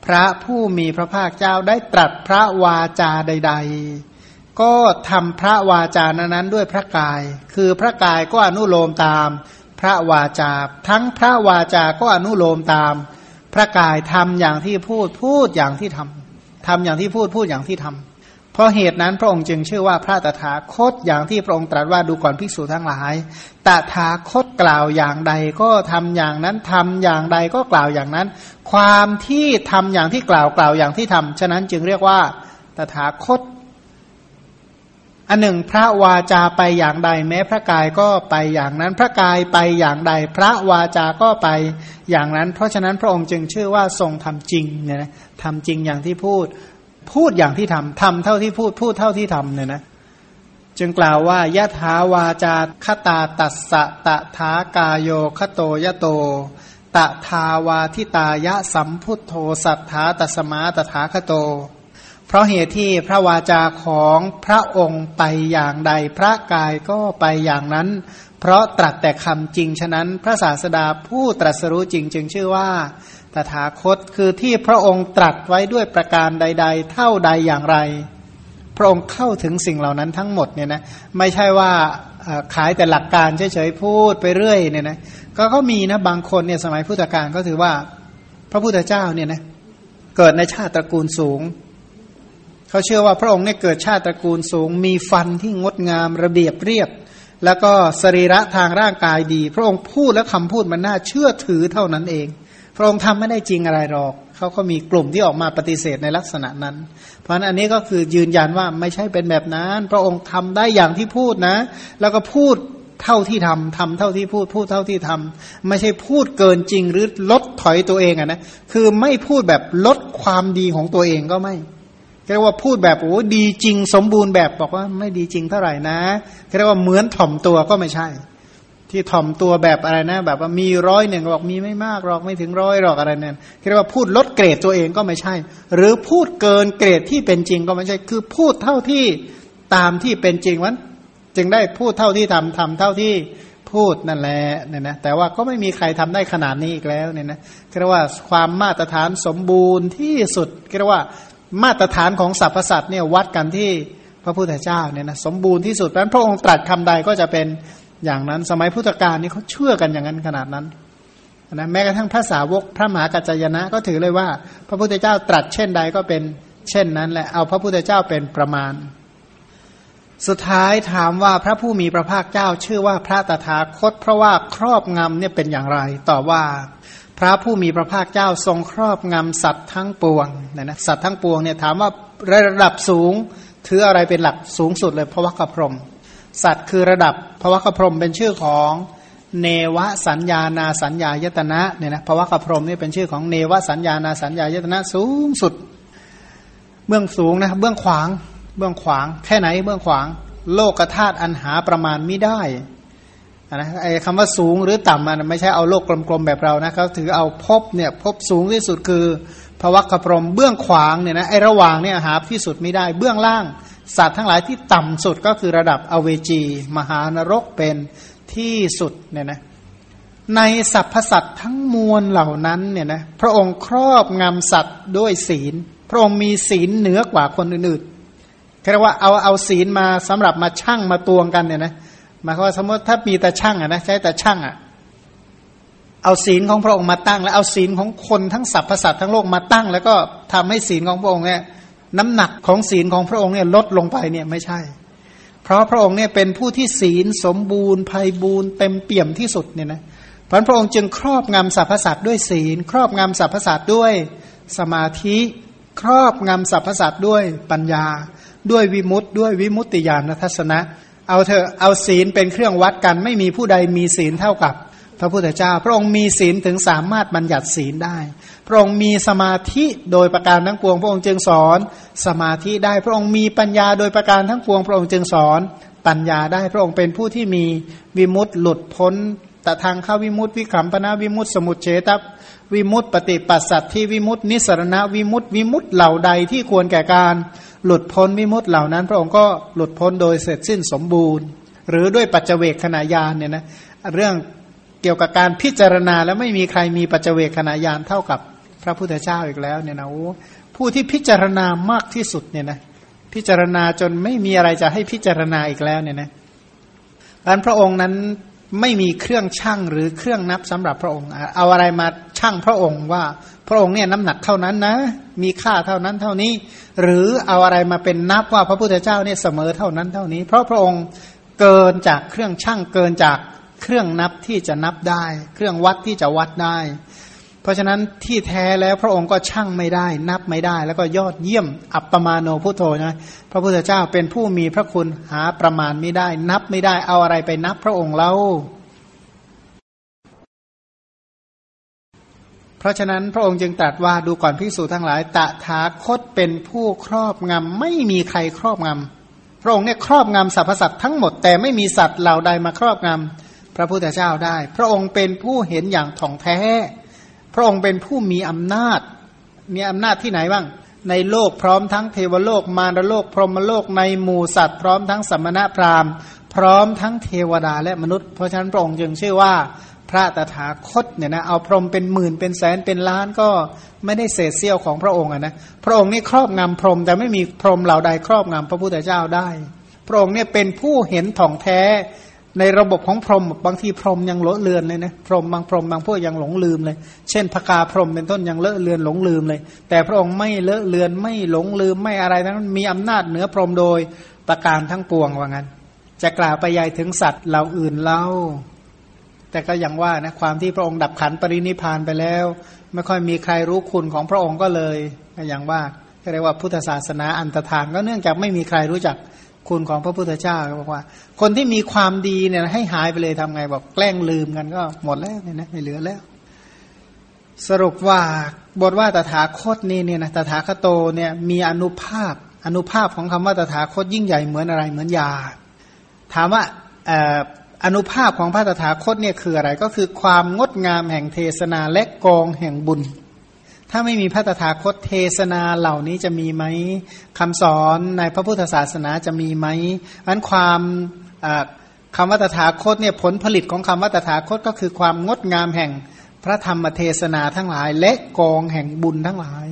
พระผู้มีพระภาคเจ้าได้ตรัสพระวาจาใด ๆ ก็ทำพระวาจานั้นด้วยพระกาย คือพระกายก็อนุโลมตามพระวาจา ทั้งพระวาจาก็อนุโลมตาม พระกายทำอย่างที่พูดพูดอย่างที่ทำทำอย่างที่พูดพูดอย่างที่ทำ ราะเหตุนั้นพระองค์จึงชื่อว่าพระตถาคตอย่างที่พระองค์ตรัสว่าดูก่อนภิกษุทั้งหลาย ตถาคตกล่าวอย่างใดก็ทำอย่างนั้นทำอย่างใดก็กล่าวอย่างนั้น ความที่ทำอย่างที่กล่าวกล่าวอย่างที่ทำฉะนั้นจึงเรียกว่า ตถาคต อันหนึ่งพระวาจาไปอย่างใด แม้พระกายก็ไปอย่างนั้น พระกายไปอย่างใด พระวาจาก็ไปอย่างนั้น เพราะฉะนั้นพระองค์จึงชื่อว่าทรงทำจริงเนี่ยนะทำจริงอย่างที่พูด พูดอย่างที่ทำทำเท่าที่พูดพูดเท่าที่ทำเนี่ยนะจึงกล่าวว่ายะถาวาจาคตาตัสสะตะถากาโยคโตยะโต ตะทาวาทิตายะสัมพุทโธสัทธาตัสมาตถาคโต เพราะเหตุที่พระวาจาของพระองค์ไปอย่างใดพระกายก็ไปอย่างนั้น เพราะตรัสแต่คำจริงฉะนั้น พระศาสดาผู้ตรัสรู้จริงจึงชื่อว่า ตถาคตคือที่พระองค์ตรัสไว้ด้วยประการใด ๆ เท่าใดอย่างไร พระองค์เข้าถึงสิ่งเหล่านั้นทั้งหมดเนี่ยนะไม่ใช่ว่าขายแต่หลักการเฉยๆพูดไปเรื่อยเนี่ยนะก็ก็มีนะบางคนเนี่ยสมัยพุทธกาลก็ถือว่าพระพุทธเจ้าเนี่ยนะเกิดในชาติตระกูลสูงเขาเชื่อว่าพระองค์เนี่ยเกิดชาติตระกูลสูง มีฟันที่งดงามระเบียบเรียบ แล้วก็สรีระทางร่างกายดี พระองค์พูดแล้วคำพูดมันน่าเชื่อถือเท่านั้นเอง ระองค์ทำไม่ได้จริงอะไรหรอกเขาก็มีกลุ่มที่ออกมาปฏิเสธในลักษณะนั้น เพราะฉะนั้นอันนี้ก็คือยืนยันว่าไม่ใช่เป็นแบบนั้น พระองค์ทำได้อย่างที่พูดนะ แล้วก็พูดเท่าที่ทำทำเท่าที่พูดพูดเท่าที่ทำไม่ใช่พูดเกินจริงหรือลดถอยตัวเองอะนะคือไม่พูดแบบลดความดีของตัวเองก็ไม่เรียกว่าพูดแบบโอ้ดีจริงสมบูรณ์แบบบอกว่าไม่ดีจริงเท่าไหร่นะเรียกว่าเหมือนถ่อมตัวก็ไม่ใช่ ที่ถ่อมตัวแบบอะไรนะ แบบว่ามีร้อยหนึ่งบอกมีไม่มากหรอกไม่ถึงร้อยหรอกอะไรเนี่ยเรียกว่าพูดลดเกรดตัวเองก็ไม่ใช่ หรือพูดเกินเกรดที่เป็นจริงก็ไม่ใช่ คือพูดเท่าที่ตามที่เป็นจริงวันจึงได้พูดเท่าที่ทำทำเท่าที่พูดนั่นแหละเนี่ยนะแต่ว่าก็ไม่มีใครทำได้ขนาดนี้อีกแล้วเนี่ยนะเรียกว่าความมาตรฐานสมบูรณ์ที่สุดเรียกว่ามาตรฐานของสรรพสัตว์เนี่ยวัดกันที่พระพุทธเจ้าเนี่ยนะสมบูรณ์ที่สุดเพราะพระองค์ตรัสคำใดก็จะเป็น อย่างนั้น สมัยพุทธกาลนี่เขาเชื่อกันอย่างนั้นขนาดนั้นนะแม้กระทั่งพระสาวกพระมหากัจจยนะ ก็ถือเลยว่า พระพุทธเจ้าตรัสเช่นใดก็เป็นเช่นนั้นแหละเอาพระพุทธเจ้าเป็นประมาณ สุดท้ายถามว่าพระผู้มีพระภาคเจ้าชื่อว่าพระตถาคต เพราะว่าครอบงำเนี่ยเป็นอย่างไรตอบว่า พระผู้มีพระภาคเจ้าทรงครอบงำสัตว์ทั้งปวงนะนะสัตว์ทั้งปวงเนี่ยถามว่าระดับสูงถืออะไรเป็นหลักสูงสุดเลยพระวัคพรม สัตว์คือระดับพระวัคพรมเป็นชื่อของเนวสัญญานาสัญญายตนะเนี่ยนะพระวัคพรมนี่เป็นชื่อของเนวสัญญานาสัญญายตนะสูงสุด เบื้องสูงนะเบื้องขวางเบื้องขวาง แค่ไหนเบื้องขวาง โลกธาตุอันหาประมาณไม่ได้นะไอ้คำว่าสูงหรือต่ำมันไม่ใช่เอาโลกกลมๆแบบเรานะเขาถือเอาพบเนี่ยพบสูงที่สุดคือพระวัคพรมเบื้องขวางเนี่ยนะไอ้ระหว่างเนี่ยหาที่สุดไม่ได้ เบื้องล่าง สัตว์ทั้งหลายที่ต่ำสุดก็คือระดับอเวจี มหานรกเป็นที่สุดเนี่ยนะในสรรพสัตว์ทั้งมวลเหล่านั้นเนี่ยนะพระองค์ครอบงำสัตว์ด้วยศีล พระองค์มีศีลเหนือกว่าคนอื่นๆเรียกว่าเอาเอาศีลมาสำหรับมาชั่งมาตวงกันเนี่ยนะหมายความว่าสมมติถ้ามีแต่ช่างอะนะใช้แต่ช่างอะเอาศีลของพระองค์มาตั้ง แล้วเอาศีลของคนทั้งสรรพสัตว์ทั้งโลกมาตั้ง แล้วก็ทำให้ศีลของพระองค์เนี่ย น้ำหนักของศีลของพระองค์เนี่ยลดลงไปเนี่ยไม่ใช่ เพราะพระองค์เนี่ยเป็นผู้ที่ศีลสมบูรณ์ภัยบูรณ์เต็มเปี่ยมที่สุดเนี่ยนะพระพระองค์จึงครอบงำสรรพสัตว์ด้วยศีล ครอบงำสรรพสัตว์ด้วยสมาธิ ครอบงำสรรพสัตว์ด้วยปัญญา ด้วยวิมุตต์ด้วยวิมุตติญาณทัศนะ เอาเถอะเอาศีลเป็นเครื่องวัดกัน ไม่มีผู้ใดมีศีลเท่ากับ พระพุทธเจ้า พระองค์มีศีลถึงสามารถบัญญัติศีลได้ พระองค์มีสมาธิโดยประการทั้งปวง พระองค์จึงสอนสมาธิได้ พระองค์มีปัญญาโดยประการทั้งปวง พระองค์จึงสอนปัญญาได้ พระองค์เป็นผู้ที่มีวิมุตต์หลุดพ้นแต่ทางเข้าวิมุตติวิคัมปนาวิมุตติสมุทเฉตวิมุตติปฏิปัสสัตที่วิมุตตินิสรณวิมุตติวิมุตติเหล่าใดที่ควรแก่การหลุดพ้นวิมุตติเหล่านั้น พระองค์ก็หลุดพ้นโดยเสร็จสิ้นสมบูรณ์ หรือด้วยปัจเจเวกขณะยานเนี่ยนะเรื่อง เกี่ยวกับการพิจารณาแล้วไม่มีใครมีปัจเจเวกขณะยานเท่ากับพระพุทธเจ้าอีกแล้วเนี่ยนะโอ้ผู้ที่พิจารณามากที่สุดเนี่ยนะพิจารณาจนไม่มีอะไรจะให้พิจารณาอีกแล้วเนี่ยนะอันพระองค์นั้นไม่มีเครื่องชั่งหรือเครื่องนับสำหรับพระองค์ เอาอะไรมาชั่งพระองค์ว่า พระองค์เนี่ยน้ำหนักเท่านั้นนะ มีค่าเท่านั้นเท่านี้ หรือเอาอะไรมาเป็นนับว่าพระพุทธเจ้าเนี่ยเสมอเท่านั้นเท่านี้ เพราะพระองค์เกินจากเครื่องชั่งเกินจาก เครื่องนับที่จะนับได้ เครื่องวัดที่จะวัดได้ เพราะฉะนั้นที่แท้แล้วพระองค์ก็ชั่งไม่ได้ นับไม่ได้ แล้วก็ยอดเยี่ยม อัปปมาโนพุทโธนะพระพุทธเจ้าเป็นผู้มีพระคุณหาประมาณไม่ได้ นับไม่ได้เอาอะไรไปนับพระองค์เล่าเพราะฉะนั้นพระองค์จึงตรัสว่าดูก่อนพิสูจทั้งหลาย ตถาคตเป็นผู้ครอบงำไม่มีใครครอบงำพระองค์เนี่ยครอบงำสรรพสัตว์ทั้งหมดแต่ไม่มีสัตว์เหล่าใดมาครอบงำ พระพุทธเจ้าได้ พระองค์เป็นผู้เห็นอย่างถ่องแท้ พระองค์เป็นผู้มีอำนาจ มีอำนาจที่ไหนบ้าง ในโลกพร้อมทั้งเทวโลกมารโลก พรหมโลกในหมู่สัตว์ พร้อมทั้งสัมมณพราหมณ์ พร้อมทั้งเทวดาและมนุษย์ เพราะฉะนั้นพระองค์จึงชื่อว่าพระตถาคตเนี่ยนะเอาพรหมเป็นหมื่นเป็นแสนเป็นล้านก็ไม่ได้เศษเสี้ยวของพระองค์นะพระองค์นี่ครอบงำพรหมแต่ไม่มีพรหมเหล่าใดครอบงำพระพุทธเจ้าได้ พระองค์เนี่ยเป็นผู้เห็นถ่องแท้ ในระบบของพรหมบางทีพรหมยังเลอะเลือนเลยนะพรหมบางพรหมบางพวกยังหลงลืมเลย เช่นพกาพรหมเป็นต้นยังเลอะเลือนหลงลืมเลย แต่พระองค์ไม่เลอะเลือนไม่หลงลืมไม่อะไรทั้งนั้นมีอำนาจเหนือพรหมโดยประการทั้งปวงว่างั้น จะกล่าวไปยายถึงสัตว์เหล่าอื่นเล่า แต่ก็ยังว่านะความที่พระองค์ดับขันปรินิพานไปแล้ว ไม่ค่อยมีใครรู้คุณของพระองค์ก็เลยก็ยังว่าเรียกว่าพุทธศาสนาอันตรธานก็เนื่องจากไม่มีใครรู้จัก คุณของพระพุทธเจ้าบอกว่า คนที่มีความดีเนี่ยให้หายไปเลยทำไงบอกแกล้งลืมกันก็หมดแล้วเนี่ยนะไม่เหลือแล้ว สรุปว่าบทว่าตถาคตนี่เนี่ยนะตถาคโตเนี่ยมีอนุภาพอนุภาพของคำว่าตถาคตยิ่งใหญ่เหมือนอะไรเหมือนยา ถามว่าอนุภาพของพระตถาคตเนี่ยคืออะไรก็คือความงดงามแห่งเทศนาและกองแห่งบุญ ถ้าไม่มีพระตถาคตเทศนาเหล่านี้จะมีไหมคำสอนในพระพุทธศาสนาจะมีไหมอันความคำว่าตถาคตเนี่ยผลผลิตของคำว่าตถาคตก็คือความงดงามแห่งพระธรรมเทศนาทั้งหลาย และกองแห่งบุญทั้งหลาย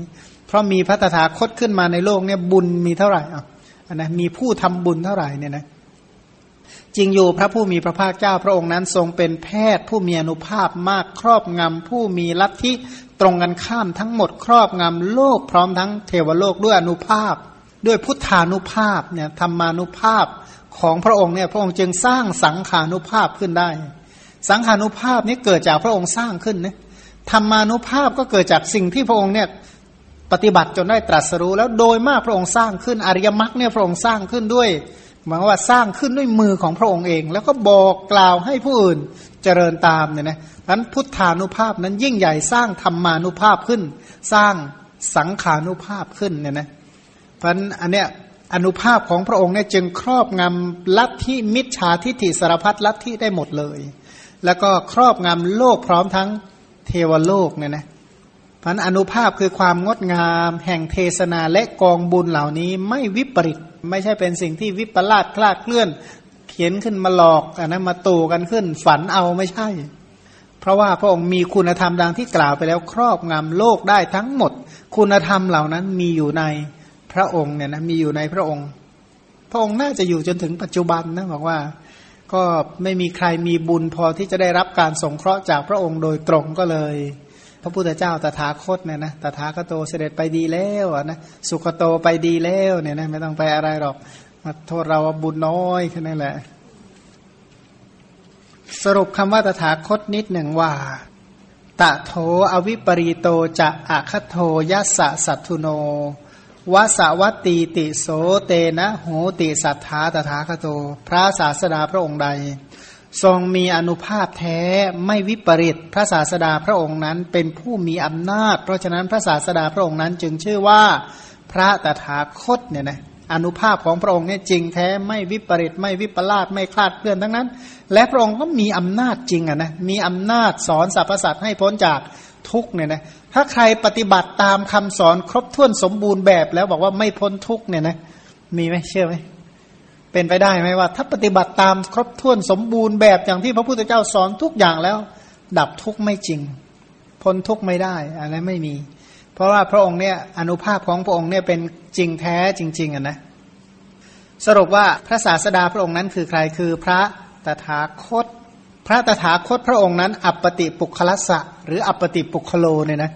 เพราะมีพระตถาคตขึ้นมาในโลกเนี่ยบุญมีเท่าไหร่อะนะมีผู้ทำบุญเท่าไหร่เนี่ยนะ จริงอยู่พระผู้มีพระภาคเจ้าพระองค์นั้นทรงเป็นแพทย์ผู้มีอนุภาพมากครอบงำผู้มีลัทธิตรงกันข้ามทั้งหมดครอบงำโลกพร้อมทั้งเทวโลกด้วยอนุภาพ ด้วยพุทธานุภาพเนี่ยธรรมานุภาพของพระองค์เนี่ยพระองค์จึงสร้างสังขานุภาพขึ้นได้ สังขานุภาพนี้เกิดจากพระองค์สร้างขึ้นนะธรรมานุภาพก็เกิดจากสิ่งที่พระองค์เนี่ยปฏิบัติจนได้ตรัสรู้แล้วโดยมากพระองค์สร้างขึ้นอริยมรรคเนี่ยพระองค์สร้างขึ้นด้วย หมายว่าสร้างขึ้นด้วยมือของพระองค์เอง แล้วก็บอกกล่าวให้ผู้อื่นเจริญตามเนี่ยนะนั้นพุทธานุภาพนั้นยิ่งใหญ่สร้างธรรมานุภาพขึ้น สร้างสังขานุภาพขึ้นเนี่ยนะเพราะนั้นอันเนี้ยอนุภาพของพระองค์เนี่ยจึงครอบงำลัทธิมิจฉาทิฏฐิสารพัดลัทธิได้หมดเลย แล้วก็ครอบงำโลกพร้อมทั้งเทวโลกเนี่ยนะพันอนุภาพคือความงดงาม แห่งเทศนาและกองบุญเหล่านี้ไม่วิปริต ไม่ใช่เป็นสิ่งที่วิปลาสคลาดเคลื่อน เขียนขึ้นมาหลอกอันนั้นมาตูกันขึ้น ฝันเอาไม่ใช่ เพราะว่าพระองค์มีคุณธรรมดังที่กล่าวไปแล้วครอบงำโลกได้ทั้งหมด คุณธรรมเหล่านั้นมีอยู่ในพระองค์เนี่ยนะมีอยู่ในพระองค์ พระองค์น่าจะอยู่จนถึงปัจจุบันนะบอกว่าก็ไม่มีใครมีบุญพอที่จะได้รับการสงเคราะห์จากพระองค์โดยตรงก็เลย ระพุทธเจ้าตถาคตเนี่ยนะตถาคตโตเสด็จไปดีแล้วนะสุขโตไปดีแล้วเนี่ยนะไม่ต้องไปอะไรหรอกมาโทษเราบุญน้อยแค่นั้นแหละ สรุปคำว่าตถาคตนิดหนึ่งว่า ตะโทอวิปรีโตจะอะคโทยัสสะสัตทุโนวสวัตตีติโสเตนะโหติสัทธาตถาคโต พระศาสดาพระองค์ใด ทรงมีอนุภาพแท้ไม่วิปริตพระศาสดาพระองค์นั้นเป็นผู้มีอำนาจ เพราะฉะนั้นพระศาสดาพระองค์นั้นจึงชื่อว่าพระตถาคตเนี่ยนะอนุภาพของพระองค์เนี่ยจริงแท้ไม่วิปริตไม่วิปลาสไม่คลาดเคลื่อนทั้งนั้น และพระองค์ก็มีอำนาจจริงอะนะมีอำนาจสอนสรรพสัตว์ให้พ้นจากทุกเนี่ยนะถ้าใครปฏิบัติตามคำสอนครบถ้วนสมบูรณ์แบบแล้วบอกว่าไม่พ้นทุกเนี่ยนะมีไหมเชื่อไหม เป็นไปได้ไหมว่า ถ้าปฏิบัติตามครบถ้วนสมบูรณ์แบบอย่างที่พระพุทธเจ้าสอนทุกอย่างแล้ว ดับทุกข์ไม่จริง พ้นทุกข์ไม่ได้อะไรไม่มี เพราะว่าพระองค์เนี่ยอนุภาพของพระองค์เนี่ยเป็นจริงแท้จริง ๆอะนะสรุปว่าพระศาสดาพระองค์นั้นคือใครคือพระตถาคต พระตถาคตพระองค์นั้น อัปปติปุคลัสสะหรืออัปปติปุคโลเนี่ยนะ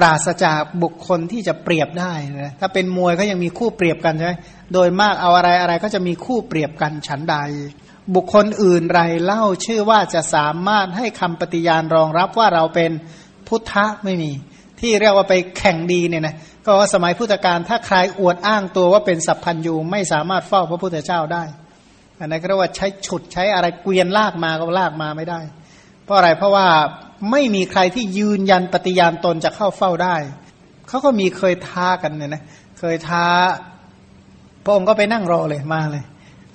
ปราศจากบุคคลที่จะเปรียบได้นะถ้าเป็นมวยก็ยังมีคู่เปรียบกันใช่ไหมโดยมากเอาอะไรอะไรก็จะมีคู่เปรียบกันฉันใด บุคคลอื่นไรเล่าชื่อว่าจะสามารถให้คำปฏิญาณรองรับว่าเราเป็นพุทธะไม่มี ที่เรียกว่าไปแข่งดีเนี่ยนะก็ว่าสมัยพุทธกาลถ้าใครอวดอ้างตัวว่าเป็นสัพพัญยูไม่สามารถเฝ้าพระพุทธเจ้าได้อันนั้นก็เรียกว่าใช้ฉุดใช้อะไรเกวียนลากมาก็ลากมาไม่ได้ เพราะอะไรเพราะว่า ไม่มีใครที่ยืนยันปฏิญาณตนจะเข้าเฝ้าได้ เขาก็มีเคยท้ากันเนี่ยนะเคยท้า พระองค์ก็ไปนั่งรอเลยมาเลย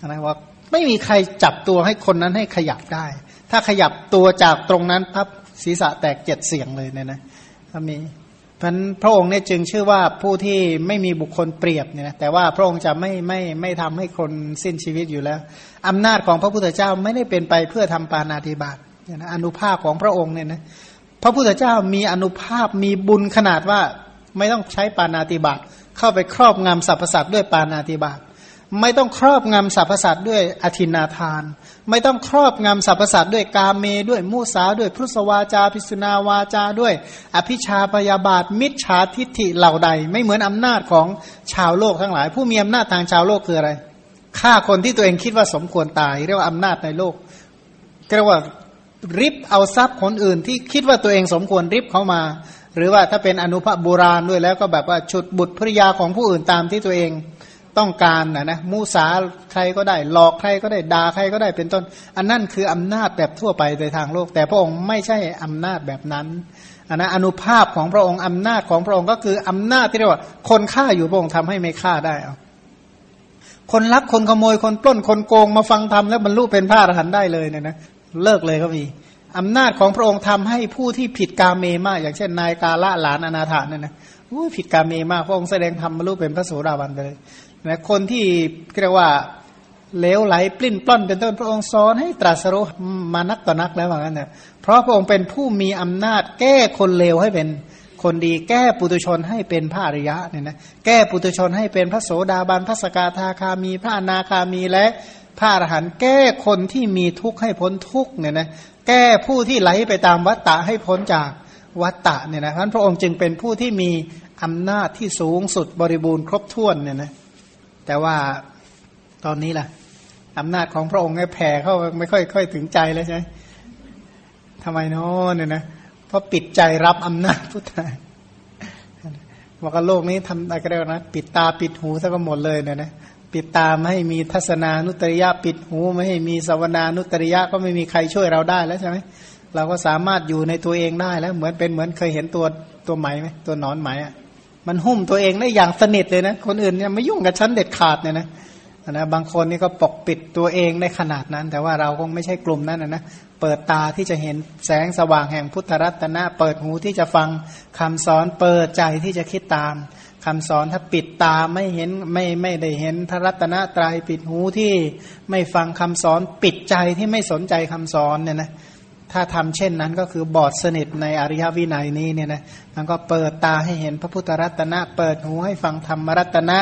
นะว่าไม่มีใครจับตัวให้คนนั้นให้ขยับได้ ถ้าขยับตัวจากตรงนั้นพับศีรษะแตกเจ็ดเสียงเลยเนี่ยนะถ้ามีพันพระองค์เนี่ยจึงชื่อว่าผู้ที่ไม่มีบุคคลเปรียบเนี่ยนะแต่ว่าพระองค์จะไม่ไม่ไม่ทำให้คนสิ้นชีวิตอยู่แล้วอำนาจของพระพุทธเจ้าไม่ได้เป็นไปเพื่อทำปานาธิบาต เนี่ยนะอนุภาพของพระองค์เนี่ยนะพระพุทธเจ้ามีอนุภาพมีบุญขนาดว่าไม่ต้องใช้ปานาติบาตเข้าไปครอบงำสรรพสัตว์ด้วยปานาติบาตไม่ต้องครอบงำสรรพสัตว์ด้วยอธินาทาน ไม่ต้องครอบงำสรรพสัตว์ด้วยกาเมด้วยมุสาด้วยพุทธวาจาพิสุนาวาจาด้วย อภิชาพยาบาท มิจฉาทิฐิเหล่าใด ไม่เหมือนอำนาจของชาวโลกทั้งหลาย ผู้มีอำนาจทางชาวโลกคืออะไรฆ่าคนที่ตัวเองคิดว่าสมควรตาย เรียกว่าอำนาจในโลกเรียกว่า ริบเอาทรัพย์คนอื่นที่คิดว่าตัวเองสมควรริบเขามา หรือว่าถ้าเป็นอนุภาโบราณด้วยแล้วก็แบบว่าฉุดบุตรภริยาของผู้อื่นตามที่ตัวเองต้องการนะนะมูสาใครก็ได้หลอกใครก็ได้ด่าใครก็ได้เป็นต้น อันนั้นคืออำนาจแบบทั่วไปในทางโลก แต่พระองค์ไม่ใช่อำนาจแบบนั้นอันนะอนุภาพของพระองค์อำนาจของพระองค์ก็คืออำนาจที่เรียกว่า คนฆ่าอยู่พระองค์ทำให้ไม่ฆ่าได้เอาคนลักคนขโมยคนปล้นคนโกงมาฟังธรรมแล้วบรรลุเป็นพระอรหันต์ได้เลยเนี่ยนะ เลิกเลยก็มีอำนาจของพระองค์ทำให้ผู้ที่ผิดกาเมมาก อย่างเช่นนายกาละหลานอนาถาเนี่ยนะผิดกาเมมากพระองค์แสดงธรรมบรรลุเป็นพระโสดาบันไปเลยนะคนที่เรียกว่าเลวไหลปลิ้นปล้อนเป็นต้นพระองค์สอนให้ตรัสรู้มานักต่อนักแล้วว่างั้นเนี่ยเพราะพระองค์เป็นผู้มีอำนาจ แก้คนเลวให้เป็นคนดี แก้ปุตุชนให้เป็นพระอริยะเนี่ยนะแก้ปุตุชนให้เป็นพระโสดาบันพระสกทาคามี พระอนาคามีและ พระอรหันต์แก้คนที่มีทุกข์ให้พ้นทุกข์เนี่ยนะแก้ผู้ที่ไหลไปตามวัฏฏะให้พ้นจากวัฏฏะเนี่ยนะเพราะพระองค์จึงเป็นผู้ที่มีอำนาจที่สูงสุดบริบูรณ์ครบถ้วนเนี่ยนะแต่ว่าตอนนี้ล่ะอำนาจของพระองค์แผ่เข้าไม่ค่อยค่อยถึงใจแล้วใช่ไหมทำไมเนาะเนี่ยนะเพราะปิดใจรับอำนาจพุทธะบอกว่าโลกนี้ทำอะไรก็ได้นะปิดตาปิดหูซะก็หมดเลยเนี่ยนะ ปิดตาไม่ให้มีทัศนานุตริยะปิดหู ไม่ให้มีสวนานุตริยะก็ไม่มีใครช่วยเราได้แล้วใช่ไหมเราก็สามารถอยู่ในตัวเองได้แล้ว เหมือนเป็นเหมือนเคยเห็นตัวตัวไหมไหมตัวนอนไหมอะมันหุ้มตัวเองได้อย่างสนิทเลยนะ คนอื่นเนี่ยไม่ยุ่งกับฉันเด็ดขาดเนี่ยนะนะบางคนนี่ก็ปกปิดตัวเองในขนาดนั้น แต่ว่าเราคงไม่ใช่กลุ่มนั้นนะเปิดตาที่จะเห็นแสงสว่างแห่งพุทธรัตนะ เปิดหูที่จะฟังคำสอนเปิดใจที่จะคิดตาม คำสอนถ้าปิดตาไม่เห็นไม่ไม่ได้เห็นพระรัตนตรายปิดหูที่ไม่ฟังคำสอนปิดใจที่ไม่สนใจคำสอนเนี่ยนะถ้าทำเช่นนั้นก็คือบอดสนิทในอริยวินัยนี้เนี่ยนะมันก็เปิดตาให้เห็นพระพุทธรัตนะ เปิดหูให้ฟังธรรมรัตนะ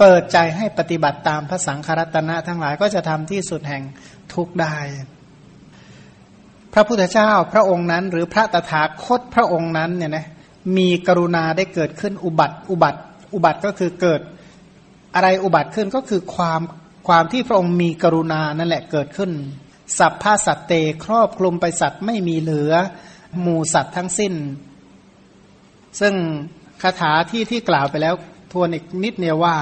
เปิดใจให้ปฏิบัติตามพระสังฆรัตนะ ทั้งหลายก็จะทำที่สุดแห่งทุกได้ พระพุทธเจ้าพระองค์นั้น หรือพระตถาคตพระองค์นั้นเนี่ยนะมีกรุณาได้เกิดขึ้นอุบัติอุบัติ อุบัติก็คือเกิดอะไรอุบัติขึ้นก็คือความความที่พระองค์มีกรุณานั่นแหละเกิดขึ้น สัพพาสัตเตครอบคลุมไปสัตว์ไม่มีเหลือหมู่สัตว์ทั้งสิ้น ซึ่งคาถาที่ที่กล่าวไปแล้วทวนอีกนิดเนี่ยว่า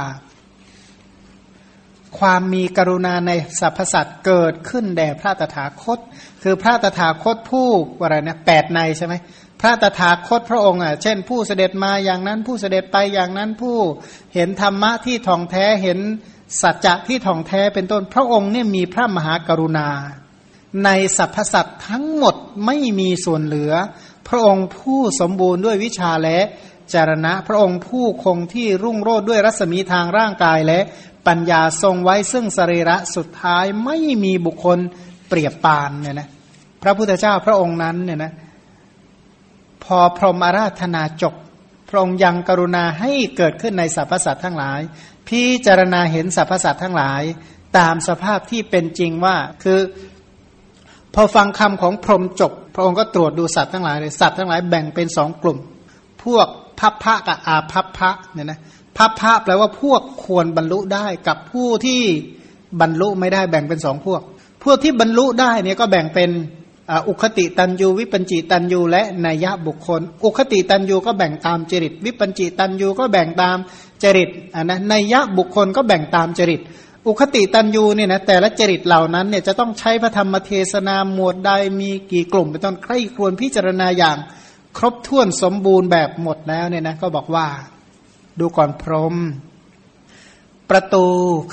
ความมีกรุณาในสรรพสัตว์เกิดขึ้นแด่พระตถาคต คือพระตถาคตผู้อะไรนะแปดในใช่ไหม ระตถาคตพระองค์อะเช่น ผู้เสด็จมาอย่างนั้น ผู้เสด็จไปอย่างนั้นผู้เห็นธรรมะที่ท่องแท้เห็นสัจจะที่ท่องแท้เป็นต้นพระองค์เนี่ยมีพระมหากรุณา ในสรรพสัตว์ทั้งหมดไม่มีส่วนเหลือ พระองค์ผู้สมบูรณ์ด้วยวิชาและจารณะ พระองค์ผู้คงที่รุ่งโรดด้วยรัศมีทางร่างกายและปัญญาทรงไว้ซึ่งสรีระสุดท้ายไม่มีบุคคลเปรียบปานเนี่ยนะพระพุทธเจ้าพระองค์นั้นเนี่ยนะ พอพรหมาราธนาจบพระองค์ยังกรุณาให้เกิดขึ้นในสรรพสัตว์ทั้งหลาย พิจารณาเห็นสรรพสัตว์ทั้งหลาย ตามสภาพที่เป็นจริงว่าคือ พอฟังคำของพรหมจบ พระองค์ก็ตรวจดูสัตว์ทั้งหลายเลยสัตว์ทั้งหลายแบ่งเป็นสองกลุ่ม พวกพัพพะกับอาพัพพะเนี่ยนะพัพพะแปลว่าพวกควรบรรลุได้กับผู้ที่บรรลุไม่ได้แบ่งเป็นสองพวก พวกที่บรรลุได้เนี่ยก็แบ่งเป็น อุคติตันยูวิปัญจิตันยูและนัยยะบุคคล อุคติตันยูก็แบ่งตามจริต วิปัญจิตันยูก็แบ่งตามจริตอ่านะนัยยะบุคคลก็แบ่งตามจริต อุคติตันยูเนี่ยนะแต่ละจริตเหล่านั้นเนี่ยจะต้องใช้พระธรรมเทศนาหมวดใดมีกี่กลุ่มเป็นต้นใครควรพิจารณาอย่างครบถ้วนสมบูรณ์แบบหมดแล้วเนี่ยนะก็บอกว่า ดูก่อนพรมประตู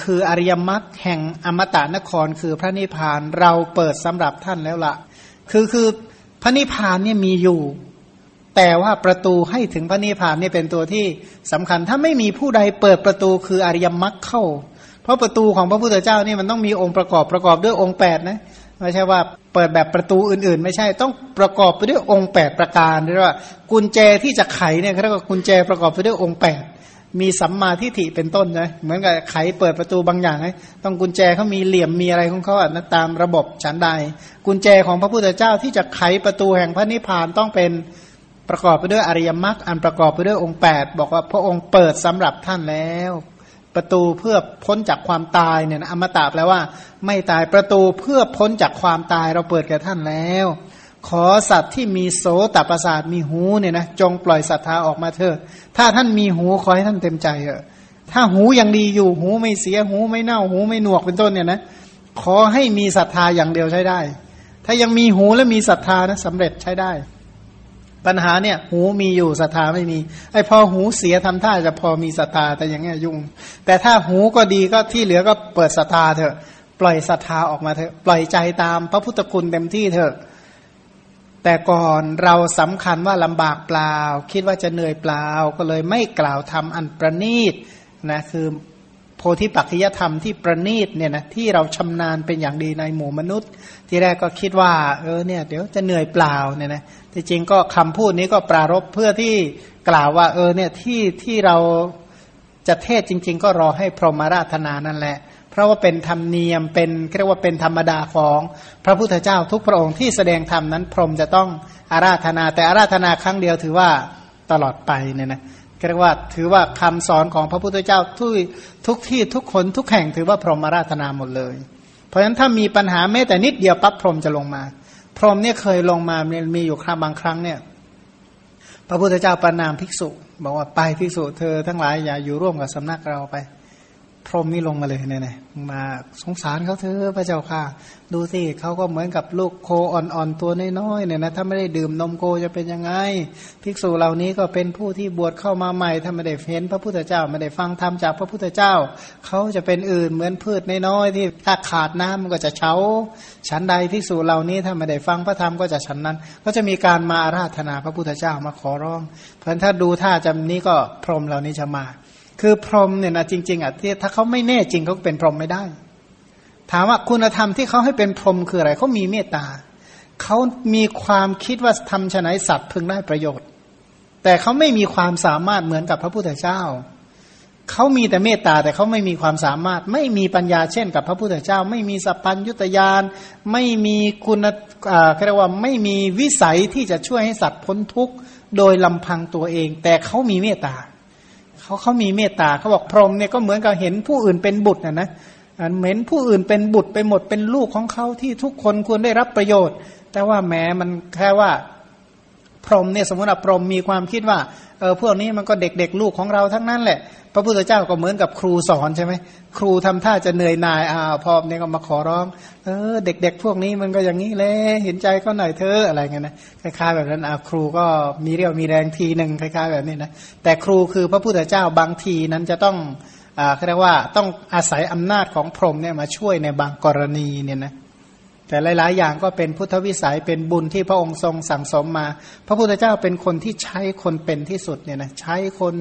คืออริยมรรคแห่งอมตะนครคือพระนิพพานเราเปิดสำหรับท่านแล้วละ คือคือพระนิพพานเนี่ยมีอยู่ แต่ว่าประตูให้ถึงพระนิพพานเนี่ยเป็นตัวที่สำคัญ ถ้าไม่มีผู้ใดเปิดประตูคืออริยมรรคเข้า เพราะประตูของพระพุทธเจ้านี่มันต้องมีองค์ประกอบประกอบด้วยองค์แปดนะไม่ใช่ว่าเปิดแบบประตูอื่นๆ ไม่ใช่ต้องประกอบไปด้วยองค์แปดประการเรียกว่ากุญแจที่จะไขเนี่ยเขาเรียกว่ากุญแจประกอบไปด้วยองค์แปด มีสัมมาทิฏฐิเป็นต้นนะเหมือนกับไขเปิดประตูบางอย่างไงต้องกุญแจเขามีเหลี่ยมมีอะไรของเขาอะนะตามระบบฉันใด กุญแจของพระพุทธเจ้าที่จะไขประตูแห่งพระนิพพานต้องเป็นประกอบไปด้วยอริยมรรคอันประกอบไปด้วยองค์แปดบอกว่าพระองค์เปิดสำหรับท่านแล้ว ประตูเพื่อพ้นจากความตายเนี่ยนะอมตะแปลว่า ไม่ตายประตูเพื่อพ้นจากความตายเราเปิดแก่ท่านแล้ว ขอสัตว์ที่มีโสตประสาทมีหูเนี่ยนะจงปล่อยศรัทธาออกมาเถอะ ถ้าท่านมีหูขอให้ท่านเต็มใจเถอะ ถ้าหูยังดีอยู่หูไม่เสียหูไม่เน่าหูไม่หนวกเป็นต้นเนี่ยนะขอให้มีศรัทธาอย่างเดียวใช้ได้ ถ้ายังมีหูและมีศรัทธานะสำเร็จใช้ได้ ปัญหาเนี่ย หูมีอยู่ศรัทธาไม่มี ไอ้พอหูเสียทำท่าจะพอมีศรัทธาแต่อย่างเงี้ยยุ่ง แต่ถ้าหูก็ดีก็ที่เหลือก็เปิดศรัทธาเถอะ ปล่อยศรัทธาออกมาเถอะ ปล่อยใจตามพระพุทธคุณเต็มที่เถอะ แต่ก่อนเราสำคัญว่าลำบากเปล่า คิดว่าจะเหนื่อยเปล่า ก็เลยไม่กล่าวทำอันประณีตนะคือโพธิปัจจยธรรมที่ประณีตเนี่ยนะที่เราชำนาญเป็นอย่างดีในหมู่มนุษย์ ที่แรกก็คิดว่า เออเนี่ยเดี๋ยวจะเหนื่อยเปล่าเนี่ยนะที่จริงก็คำพูดนี้ก็ปรารบเพื่อที่กล่าวว่า เออเนี่ยที่ที่เราจะเทศจริง ๆ ก็รอให้พรหมราธนานั่นแหละ เพราะว่าเป็นธรรมเนียมเป็นเรียกว่าเป็นธรรมดาของพระพุทธเจ้าทุกพระองค์ที่แสดงธรรมนั้นพรหมจะต้องอาราธนา แต่อาราธนาครั้งเดียวถือว่าตลอดไปเนี่ยนะเรียกว่าถือว่าคำสอนของพระพุทธเจ้าทุกทุกที่ทุกคนทุกแห่งถือว่าพรหมอาราธนาหมดเลย เพราะฉะนั้นถ้ามีปัญหาแม้แต่นิดเดียวปั๊บพรหมจะลงมา พรหมเนี่ยเคยลงมามีอยู่ครั้งบางครั้งเนี่ยพระพุทธเจ้าประนามภิกษุ บอกว่าไปภิกษุเธอทั้งหลายอย่าอยู่ร่วมกับสำนักเราไป พรหมนี่ลงมาเลยเนี่ยมาสงสารเขาเธอพระเจ้าค่ะ ดูสิเขาก็เหมือนกับลูกโคอ่อนๆตัวน้อยๆเนี่ยนะถ้าไม่ได้ดื่มนมโคจะเป็นยังไง ภิกษุเหล่านี้ก็เป็นผู้ที่บวชเข้ามาใหม่ถ้าไม่ได้เห็นพระพุทธเจ้าไม่ได้ฟังธรรมจากพระพุทธเจ้าเขาจะเป็นอื่นเหมือนพืชน้อยๆที่ถ้าขาดน้ำมันก็จะเฉาฉันใดภิกษุเหล่านี้ถ้าไม่ได้ฟังพระธรรมก็จะฉันนั้น ก็จะมีการมาอาราธนาพระพุทธเจ้ามาขอร้อง เพราะถ้าดูท่าจำนี้ก็พรหมเหล่านี้จะมา คือพรหมเนี่ยนะจริงๆอะที่ถ้าเขาไม่แน่จริงเขาเป็นพรหมไม่ได้ ถามว่าคุณธรรมที่เขาให้เป็นพรหมคืออะไรเขามีเมตตาเขามีความคิดว่าทำฉนัยสัตว์พึงได้ประโยชน์ แต่เขาไม่มีความสามารถเหมือนกับพระพุทธเจ้าเขามีแต่เมตตาแต่เขาไม่มีความสามารถ ไม่มีปัญญาเช่นกับพระพุทธเจ้า ไม่มีสัพพัญยุตยาน ไม่มีคุณอ่าเรียกว่าไม่มีวิสัยที่จะช่วยให้สัตว์พ้นทุกข์โดยลำพังตัวเอง แต่เขามีเมตตา เขาเขามีเมตตาเขาบอกพรหมเนี่ยก็เหมือนกับเห็นผู้อื่นเป็นบุตรนะนะเหม็นผู้อื่นเป็นบุตรไปหมดเป็นลูกของเขาที่ทุกคนควรได้รับประโยชน์ แต่ว่าแม้มันแค่ว่า พรหมเนี่ยสมมติว่าพรหมมีความคิดว่าเออพวกนี้มันก็เด็กๆลูกของเราทั้งนั้นแหละ พระพุทธเจ้าก็เหมือนกับครูสอนใช่ไหมครูทำท่าจะเหนื่อยหน่ายอ่าพอเนี่ยก็มาขอร้อง เออ เด็ก ๆ พวกนี้มันก็อย่างนี้เลยเห็นใจก็หน่อยเธออะไรเงี้ยนะคล้ายๆแบบนั้นอ่าครูก็มีเรี่ยวมีแรงทีหนึ่งคล้ายๆแบบนี้นะแต่ครูคือพระพุทธเจ้าบางทีนั้นจะต้องอ่าเรียกว่าต้องอาศัยอำนาจของพรหมเนี่ยมาช่วยในบางกรณีเนี่ยนะ แต่หลาย ๆ อย่างก็เป็นพุทธวิสัยเป็นบุญที่พระองค์ทรงสั่งสมมา พระพุทธเจ้าเป็นคนที่ใช้คนเป็นที่สุดเนี่ยนะใช้คน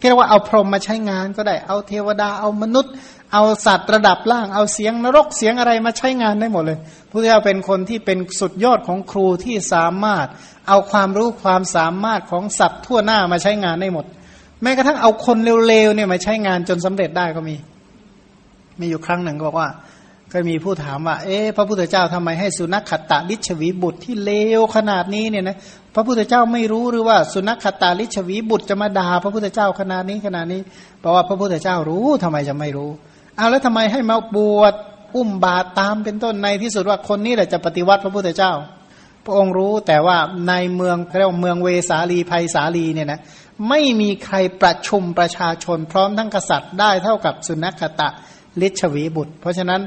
เรียกว่าเอาพรหมมาใช้งานก็ได้เอาเทวดาเอามนุษย์ เอาสัตว์ระดับล่างเอาเสียงนรกเสียงอะไรมาใช้งานได้หมดเลยพระเจ้าเป็นคนที่เป็นสุดยอดของครูที่สามารถ เอาความรู้ความสามารถของสัตว์ทั่วหน้ามาใช้งานได้หมด แม้กระทั่งเอาคนเร็วๆเนี่ยมาใช้งานจนสำเร็จได้ก็มี มีอยู่ครั้งหนึ่งก็บอกว่า ก็มีผู้ถามว่า เอ๊ะพระพุทธเจ้าทำไมให้สุนัขขตาลิชวีบุตรที่เลวขนาดนี้เนี่ยนะพระพุทธเจ้าไม่รู้หรือว่า สุนัขขตาลิชวีบุตรจะมาด่าพระพุทธเจ้าขนาดนี้ขนาดนี้เพราะว่าพระพุทธเจ้ารู้ทำไมจะไม่รู้เอาแล้วทำไมให้มาบวชอุ้มบาตตามเป็นต้นในที่สุดว่าคนนี้แหละจะปฏิวัติพระพุทธเจ้า พระองค์รู้แต่ว่าในเมืองเรียกว่าเมืองเวสาลีภัยสาลีเนี่ยนะไม่มีใครประชุมประชาชนพร้อมทั้งกษัตริย์ได้เท่ากับสุนัขขตะลิชวีบุตร เพราะฉะนั้น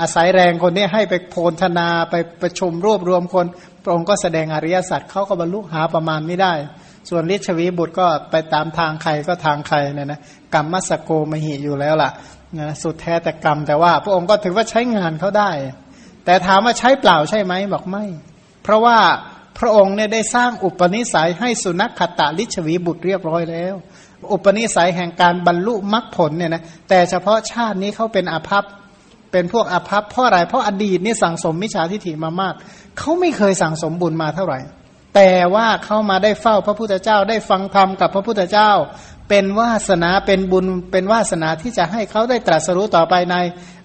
อาศัยแรงคนนี้ให้ไปโพลธนาไปประชุมรวบรวมคนพระองค์ก็แสดงอริยสัจเขาก็บรรลุหาประมาณไม่ได้ ส่วนฤชวีบุตรก็ไปตามทางใครก็ทางใครเนี่ยนะกรรมมัสโกมหิอยู่แล้วล่ะนะสุดแท้แต่กรรมแต่ว่า พระองค์ก็ถือว่าใช้งานเขาได้ แต่ถามว่าใช้เปล่าใช่ไหมบอกไม่ เพราะว่าพระองค์เนี่ยได้สร้างอุปนิสัยให้สุนัขขตาลิชวีบุตรเรียบร้อยแล้ว อุปนิสัยแห่งการบรรลุมรรคผลเนี่ยนะแต่เฉพาะชาตินี้เขาเป็นอาภัพ เป็นพวกอภัพเพราะอะไรเพราะอดีตนี่สั่งสมมิจฉาทิฏฐิมามากเขาไม่เคยสั่งสมบุญมาเท่าไหร่ แต่ว่าเขามาได้เฝ้าพระพุทธเจ้าได้ฟังธรรมกับพระพุทธเจ้า เป็นวาสนาเป็นบุญเป็นวาสนาที่จะให้เขาได้ตรัสรู้ต่อไปใน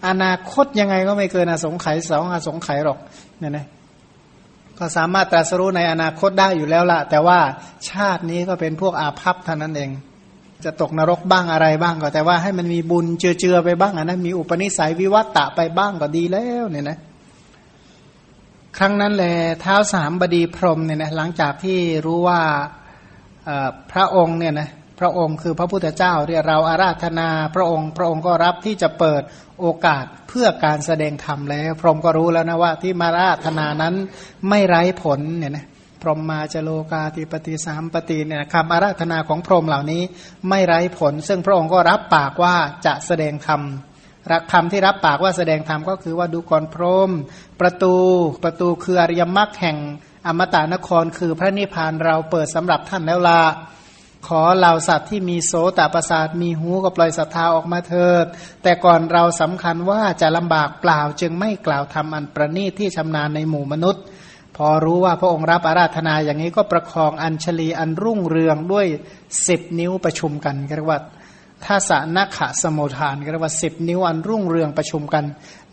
อนาคตยังไงก็ไม่เกินอสงไขยสองอสงไขยหรอกเนี่ยนะก็สามารถตรัสรู้ในอนาคตได้อยู่แล้วละแต่ว่าชาตินี้ก็เป็นพวกอาภัพเท่านั้นเอง จะตกนรกบ้างอะไรบ้างก็แต่ว่าให้มันมีบุญเจือๆไปบ้างนะมีอุปนิสัยวิวัตตะไปบ้างก็ดีแล้วเนี่ยนะครั้งนั้นแหละเท้าสามบดีพรมเนี่ยนะหลังจากที่รู้ว่าพระองค์เนี่ยนะพระองค์คือพระพุทธเจ้าเรียเราอาราธนาพระองค์ พระองค์ก็รับที่จะเปิดโอกาสเพื่อการแสดงธรรมแล้ว พรหมก็รู้แล้วนะว่าที่มาราธนานั้นไม่ไร้ผลเนี่ยนะ พรหมมาจโลกาติปฏิสามปฏิเนี่ยคำอาราธนาของพรหมเหล่านี้ไม่ไร้ผล ซึ่งพระองค์ก็รับปากว่าจะแสดงธรรมรักคำที่รับปากว่าแสดงธรรมก็คือว่าดูก่อนพรหมประตูประตูคืออริยมรรคแห่งอมตะนครคือพระนิพพานเราเปิดสำหรับท่านแล้วลาขอเหล่าสัตว์ที่มีโสตประสาทมีหูก็ปล่อยศรัทธาออกมาเถิด แต่ก่อนเราสำคัญว่าจะลำบากเปล่าจึงไม่กล่าวทำอันประณีตที่ชำนาญในหมู่มนุษย์ อรู้ว่าพระองค์รับอาราธนาอย่างนี้ก็ประคองอัญชลีอันรุ่งเรืองด้วยสิบนิ้วประชุมกันเรียกว่าท่าสนักขะสมุทานเรียกว่าสิบนิ้วอันรุ่งเรืองประชุมกัน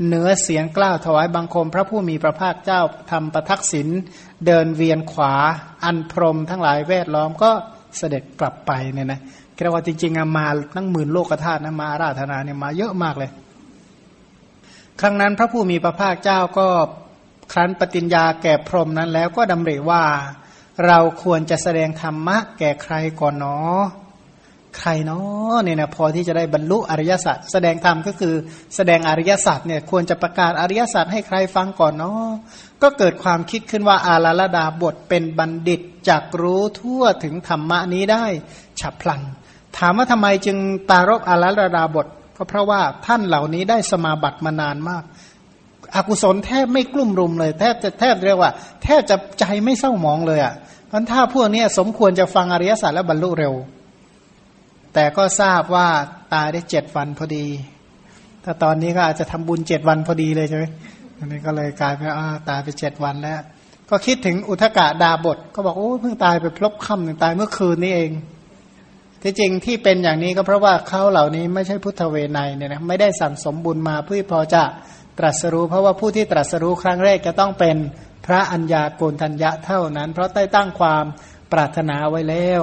เนื้อเสียงกล้าวถวายบังคม พระผู้มีพระภาคเจ้าทำประทักษิณเดินเวียนขวา อันพรมทั้งหลายแวดล้อมก็เสด็จกลับไปเนี่ยนะเรียกว่าจริงๆมาตั้งหมื่นโลกธาตุนะมาอาราธนาเนี่ยมาเยอะมากเลย ครั้งนั้นพระผู้มีพระภาคเจ้าก็ ครั้นปฏิญญาแก่พรหมนั้นแล้วก็ดำริว่า เราควรจะแสดงธรรมะแก่ใครก่อนเนาะใครเนาะเนี่ยนะพอที่จะได้บรรลุอริยสัจแสดงธรรมก็คือแสดงอริยสัจเนี่ยควรจะประกาศอริยสัจให้ใครฟังก่อนเนาะก็เกิดความคิดขึ้นว่าอาลาลดาบทเป็นบัณฑิตจักรู้ทั่วถึงธรรมะนี้ได้ฉับพลัน ถามว่าทำไมจึงตารกอาลาลดาบทก็เพราะว่าท่านเหล่านี้ได้สมาบัติมานานมาก อกุศลแทบไม่กลุ่มรุมเลยแทบจะแทบเรียกว่า แทบจะใจไม่เศร้าหมองเลยอะพราะถ้าพวกนี้สมควรจะฟังอริยสัจและบรรลุเร็ว แต่ก็ทราบว่าตายได้เจ็ดวันพอดี ถ้าตอนนี้ก็อาจจะทำบุญเจ็ดวันพอดีเลยใช่ไหมอันนี้ก็เลยกลายเป็นตายไปเจ็ดวันแล้ว ก็คิดถึงอุทกะดาบท ก็บอกโอ้เพิ่งตายไปพลบค่ำหนึ่งตายเมื่อคืนนี้เอง ที่จริงที่เป็นอย่างนี้ก็เพราะว่าเขาเหล่านี้ไม่ใช่พุทธเวไนเนี่ยนะไม่ได้สั่งสมบุญมาเพื่อพอจะ ตรัสรู้ เพราะว่าผู้ที่ตรัสรู้ครั้งแรกจะต้องเป็นพระัญญาโกณทัญญะเท่านั้น เพราะได้ตั้งความปรารถนาไว้แล้ว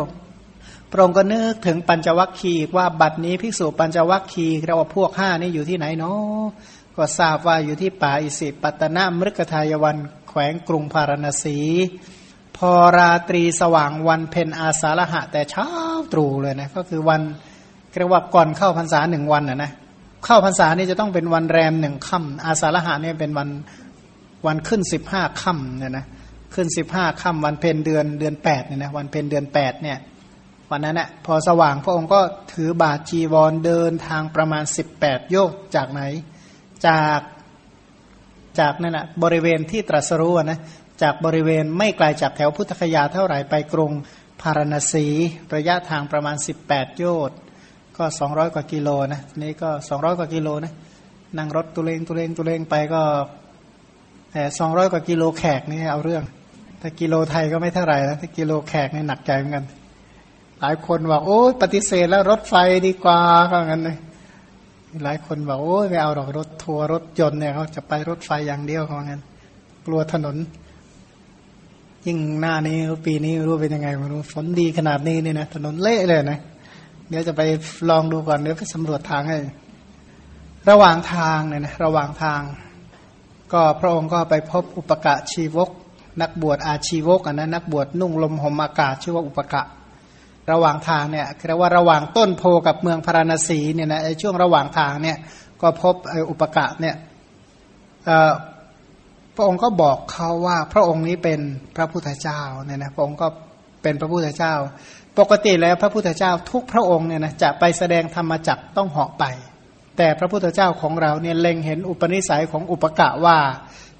พระองค์ก็นึกถึงปัญจวัคคีย์ว่าบัดนี้ภิกษุปัญจวัคคีย์เราว่าพวกห้านี่อยู่ที่ไหนเนาะก็ทราบว่าอยู่ที่ป่าอิสิปัตนามฤกทายวันแขวงกรุงพาราณสี พอราตรีสว่างวันเพ็ญอาสาฬหะแต่เช้าตรู่เลยนะก็คือวันเรียกว่าก่อนเข้าพรรษาหนึ่งวันนะนะ เข้าพรรษานี่จะต้องเป็นวันแรมหนึ่งค่ำอาสาฬหะเนี่ยเป็นวันวันขึ้นสิบห้าค่ำเนี่ยนะขึ้นสิบห้าค่ำวันเพ็ญเดือนเดือนแปดเนี่ยนะวันเพ็ญเดือนแปดเนี่ยวันนั้นแหละพอสว่างพระองค์ก็ถือบาทจีวรเดินทางประมาณสิบแปดโยกจากไหน จากจากนั่นแหะบริเวณที่ตรัสรู้นะจากบริเวณไม่ไกลาจากแถวพุทธคยาเท่าไหร่ไปกรุงพาราณสีระยะทางประมาณสิบแปดโยชน์ ก็สองร้อยกว่ากิโลนะนี่ก็สองร้อยกว่ากิโลนะนั่งรถตุเลงตุเลงตุเลงไปก็แต่สองร้อยกว่ากิโลแขกนี่เอาเรื่องแต่กิโลไทยก็ไม่เท่าไหร่นะถ้ากิโลแขกนี่หนักใจเหมือนกัน หลายคนบอกโอ้ปฏิเสธแล้วรถไฟดีกว่าก็งั้นเลยหลายคนบอกโอ้ไม่เอาหรอกรถทัวร์รถยนต์เนี่ยเขาจะไปรถไฟอย่างเดียวเขางั้น กลัวถนน ยิ่งหน้านี้ปีนี้รู้เป็นยังไงไม่รู้ฝนดีขนาดนี้นี่นะถนนเละเลยนะ เดี๋ยวจะไปลองดูก่อนเดี๋ยวไปสำรวจทางให้ ระหว่างทางเนี่ยนะระหว่างทาง ก็พระองค์ก็ไปพบอุปกะชีวก นักบวชอาชีวกอันนั้นนักบวชนุ่งลมห่มอากาศชื่อว่าอุปกะ ระหว่างทางเนี่ยเรียกว่าระหว่างต้นโพกับเมืองพาราณสีเนี่ยนะช่วงระหว่างทางเนี่ยก็พบอุปกะเนี่ยพระองค์ก็บอกเขาว่าพระองค์นี้เป็นพระพุทธเจ้าเนี่ยนะพระองค์ก็เป็นพระพุทธเจ้า ปกติแล้วพระพุทธเจ้าทุกพระองค์เนี่ยนะจะไปแสดงธรรมจักต้องเหาะไป แต่พระพุทธเจ้าของเราเนี่ยเล็งเห็นอุปนิสัยของอุปกะว่า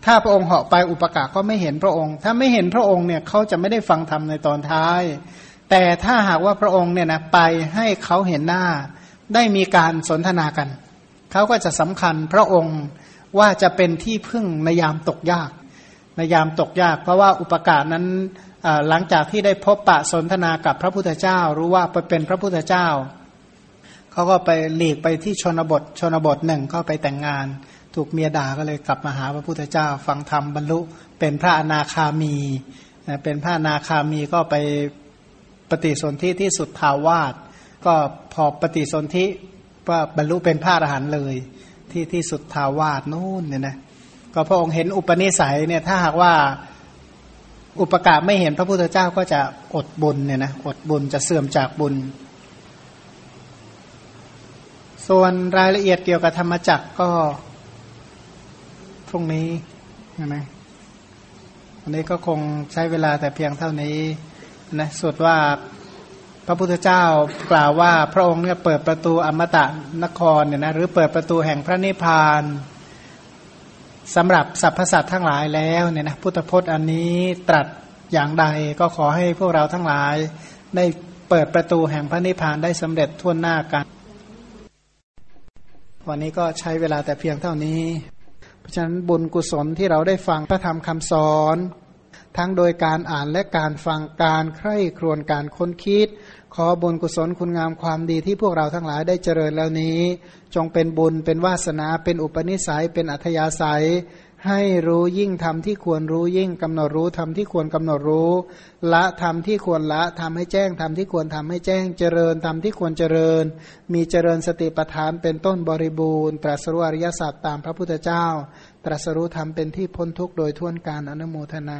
ถ้าพระองค์เหาะไปอุปกะก็ไม่เห็นพระองค์ ถ้าไม่เห็นพระองค์เนี่ยเขาจะไม่ได้ฟังธรรมในตอนท้าย แต่ถ้าหากว่าพระองค์เนี่ยนะไปให้เขาเห็นหน้า ได้มีการสนทนากันเขาก็จะสำคัญพระองค์ว่าจะเป็นที่พึ่งในยามตกยากในยามตกยาก เพราะว่าอุปการนั้น หลังจากที่ได้พบปะสนทนากับพระพุทธเจ้า รู้ว่าไปเป็นพระพุทธเจ้าเขาก็ไปหลีกไปที่ชนบทชนบทหนึ่งก็ไปแต่งงาน ถูกเมียด่าก็เลยกลับมาหาพระพุทธเจ้า ฟังธรรมบรรลุเป็นพระอนาคามีเป็นพระอนาคามีก็ไปปฏิสนธิที่สุดทาวาสก็พอปฏิสนธิว่าบรรลุเป็นพระอรหันต์เลยที่ที่สุดทาวาสนู่นเนี่ยนะก็พระองค์เห็นอุปนิสัยเนี่ยถ้าหากว่า อุปการไม่เห็นพระพุทธเจ้าก็จะอดบุญเนี่ยนะอดบุญจะเสื่อมจากบุญ ส่วนรายละเอียดเกี่ยวกับธรรมจักรก็ พรุ่งนี้นะอันนี้ก็คงใช้เวลาแต่เพียงเท่านี้นะสุดว่าพระพุทธเจ้ากล่าวว่าพระองค์เนี่ยเปิดประตูอมตะนครเนี่ยนะหรือเปิดประตูแห่งพระนิพพาน สำหรับสรรพสัตว์ทั้งหลายแล้วเนี่ยนะพุทธพจน์อันนี้ตรัสอย่างใดก็ขอให้พวกเราทั้งหลายได้เปิดประตูแห่งพระนิพพานได้สำเร็จทั่วหน้ากัน วันนี้ก็ใช้เวลาแต่เพียงเท่านี้ เพราะฉะนั้นบุญกุศลที่เราได้ฟังพระธรรมคำสอน ทั้งโดยการอ่านและการฟังการใคร่ครวญการค้นคิด ขอบุญกุศลคุณงามความดีที่พวกเราทั้งหลายได้เจริญแล้วนี้ จงเป็นบุญเป็นวาสนาเป็นอุปนิสัยเป็นอัธยาศัย ให้รู้ยิ่งทำที่ควรรู้ยิ่งกำหนดรู้ทำที่ควรกำหนดรู้ ละทำที่ควรละทำให้แจ้งทำที่ควรทำให้แจ้งเจริญทำที่ควรเจริญ มีเจริญสติปัฏฐานเป็นต้นบริบูรณ์ตรัสรู้อริยสัจตามพระพุทธเจ้า ตรัสรู้ธรรมเป็นที่พ้นทุกข์โดยทั่วการอนุโมทนา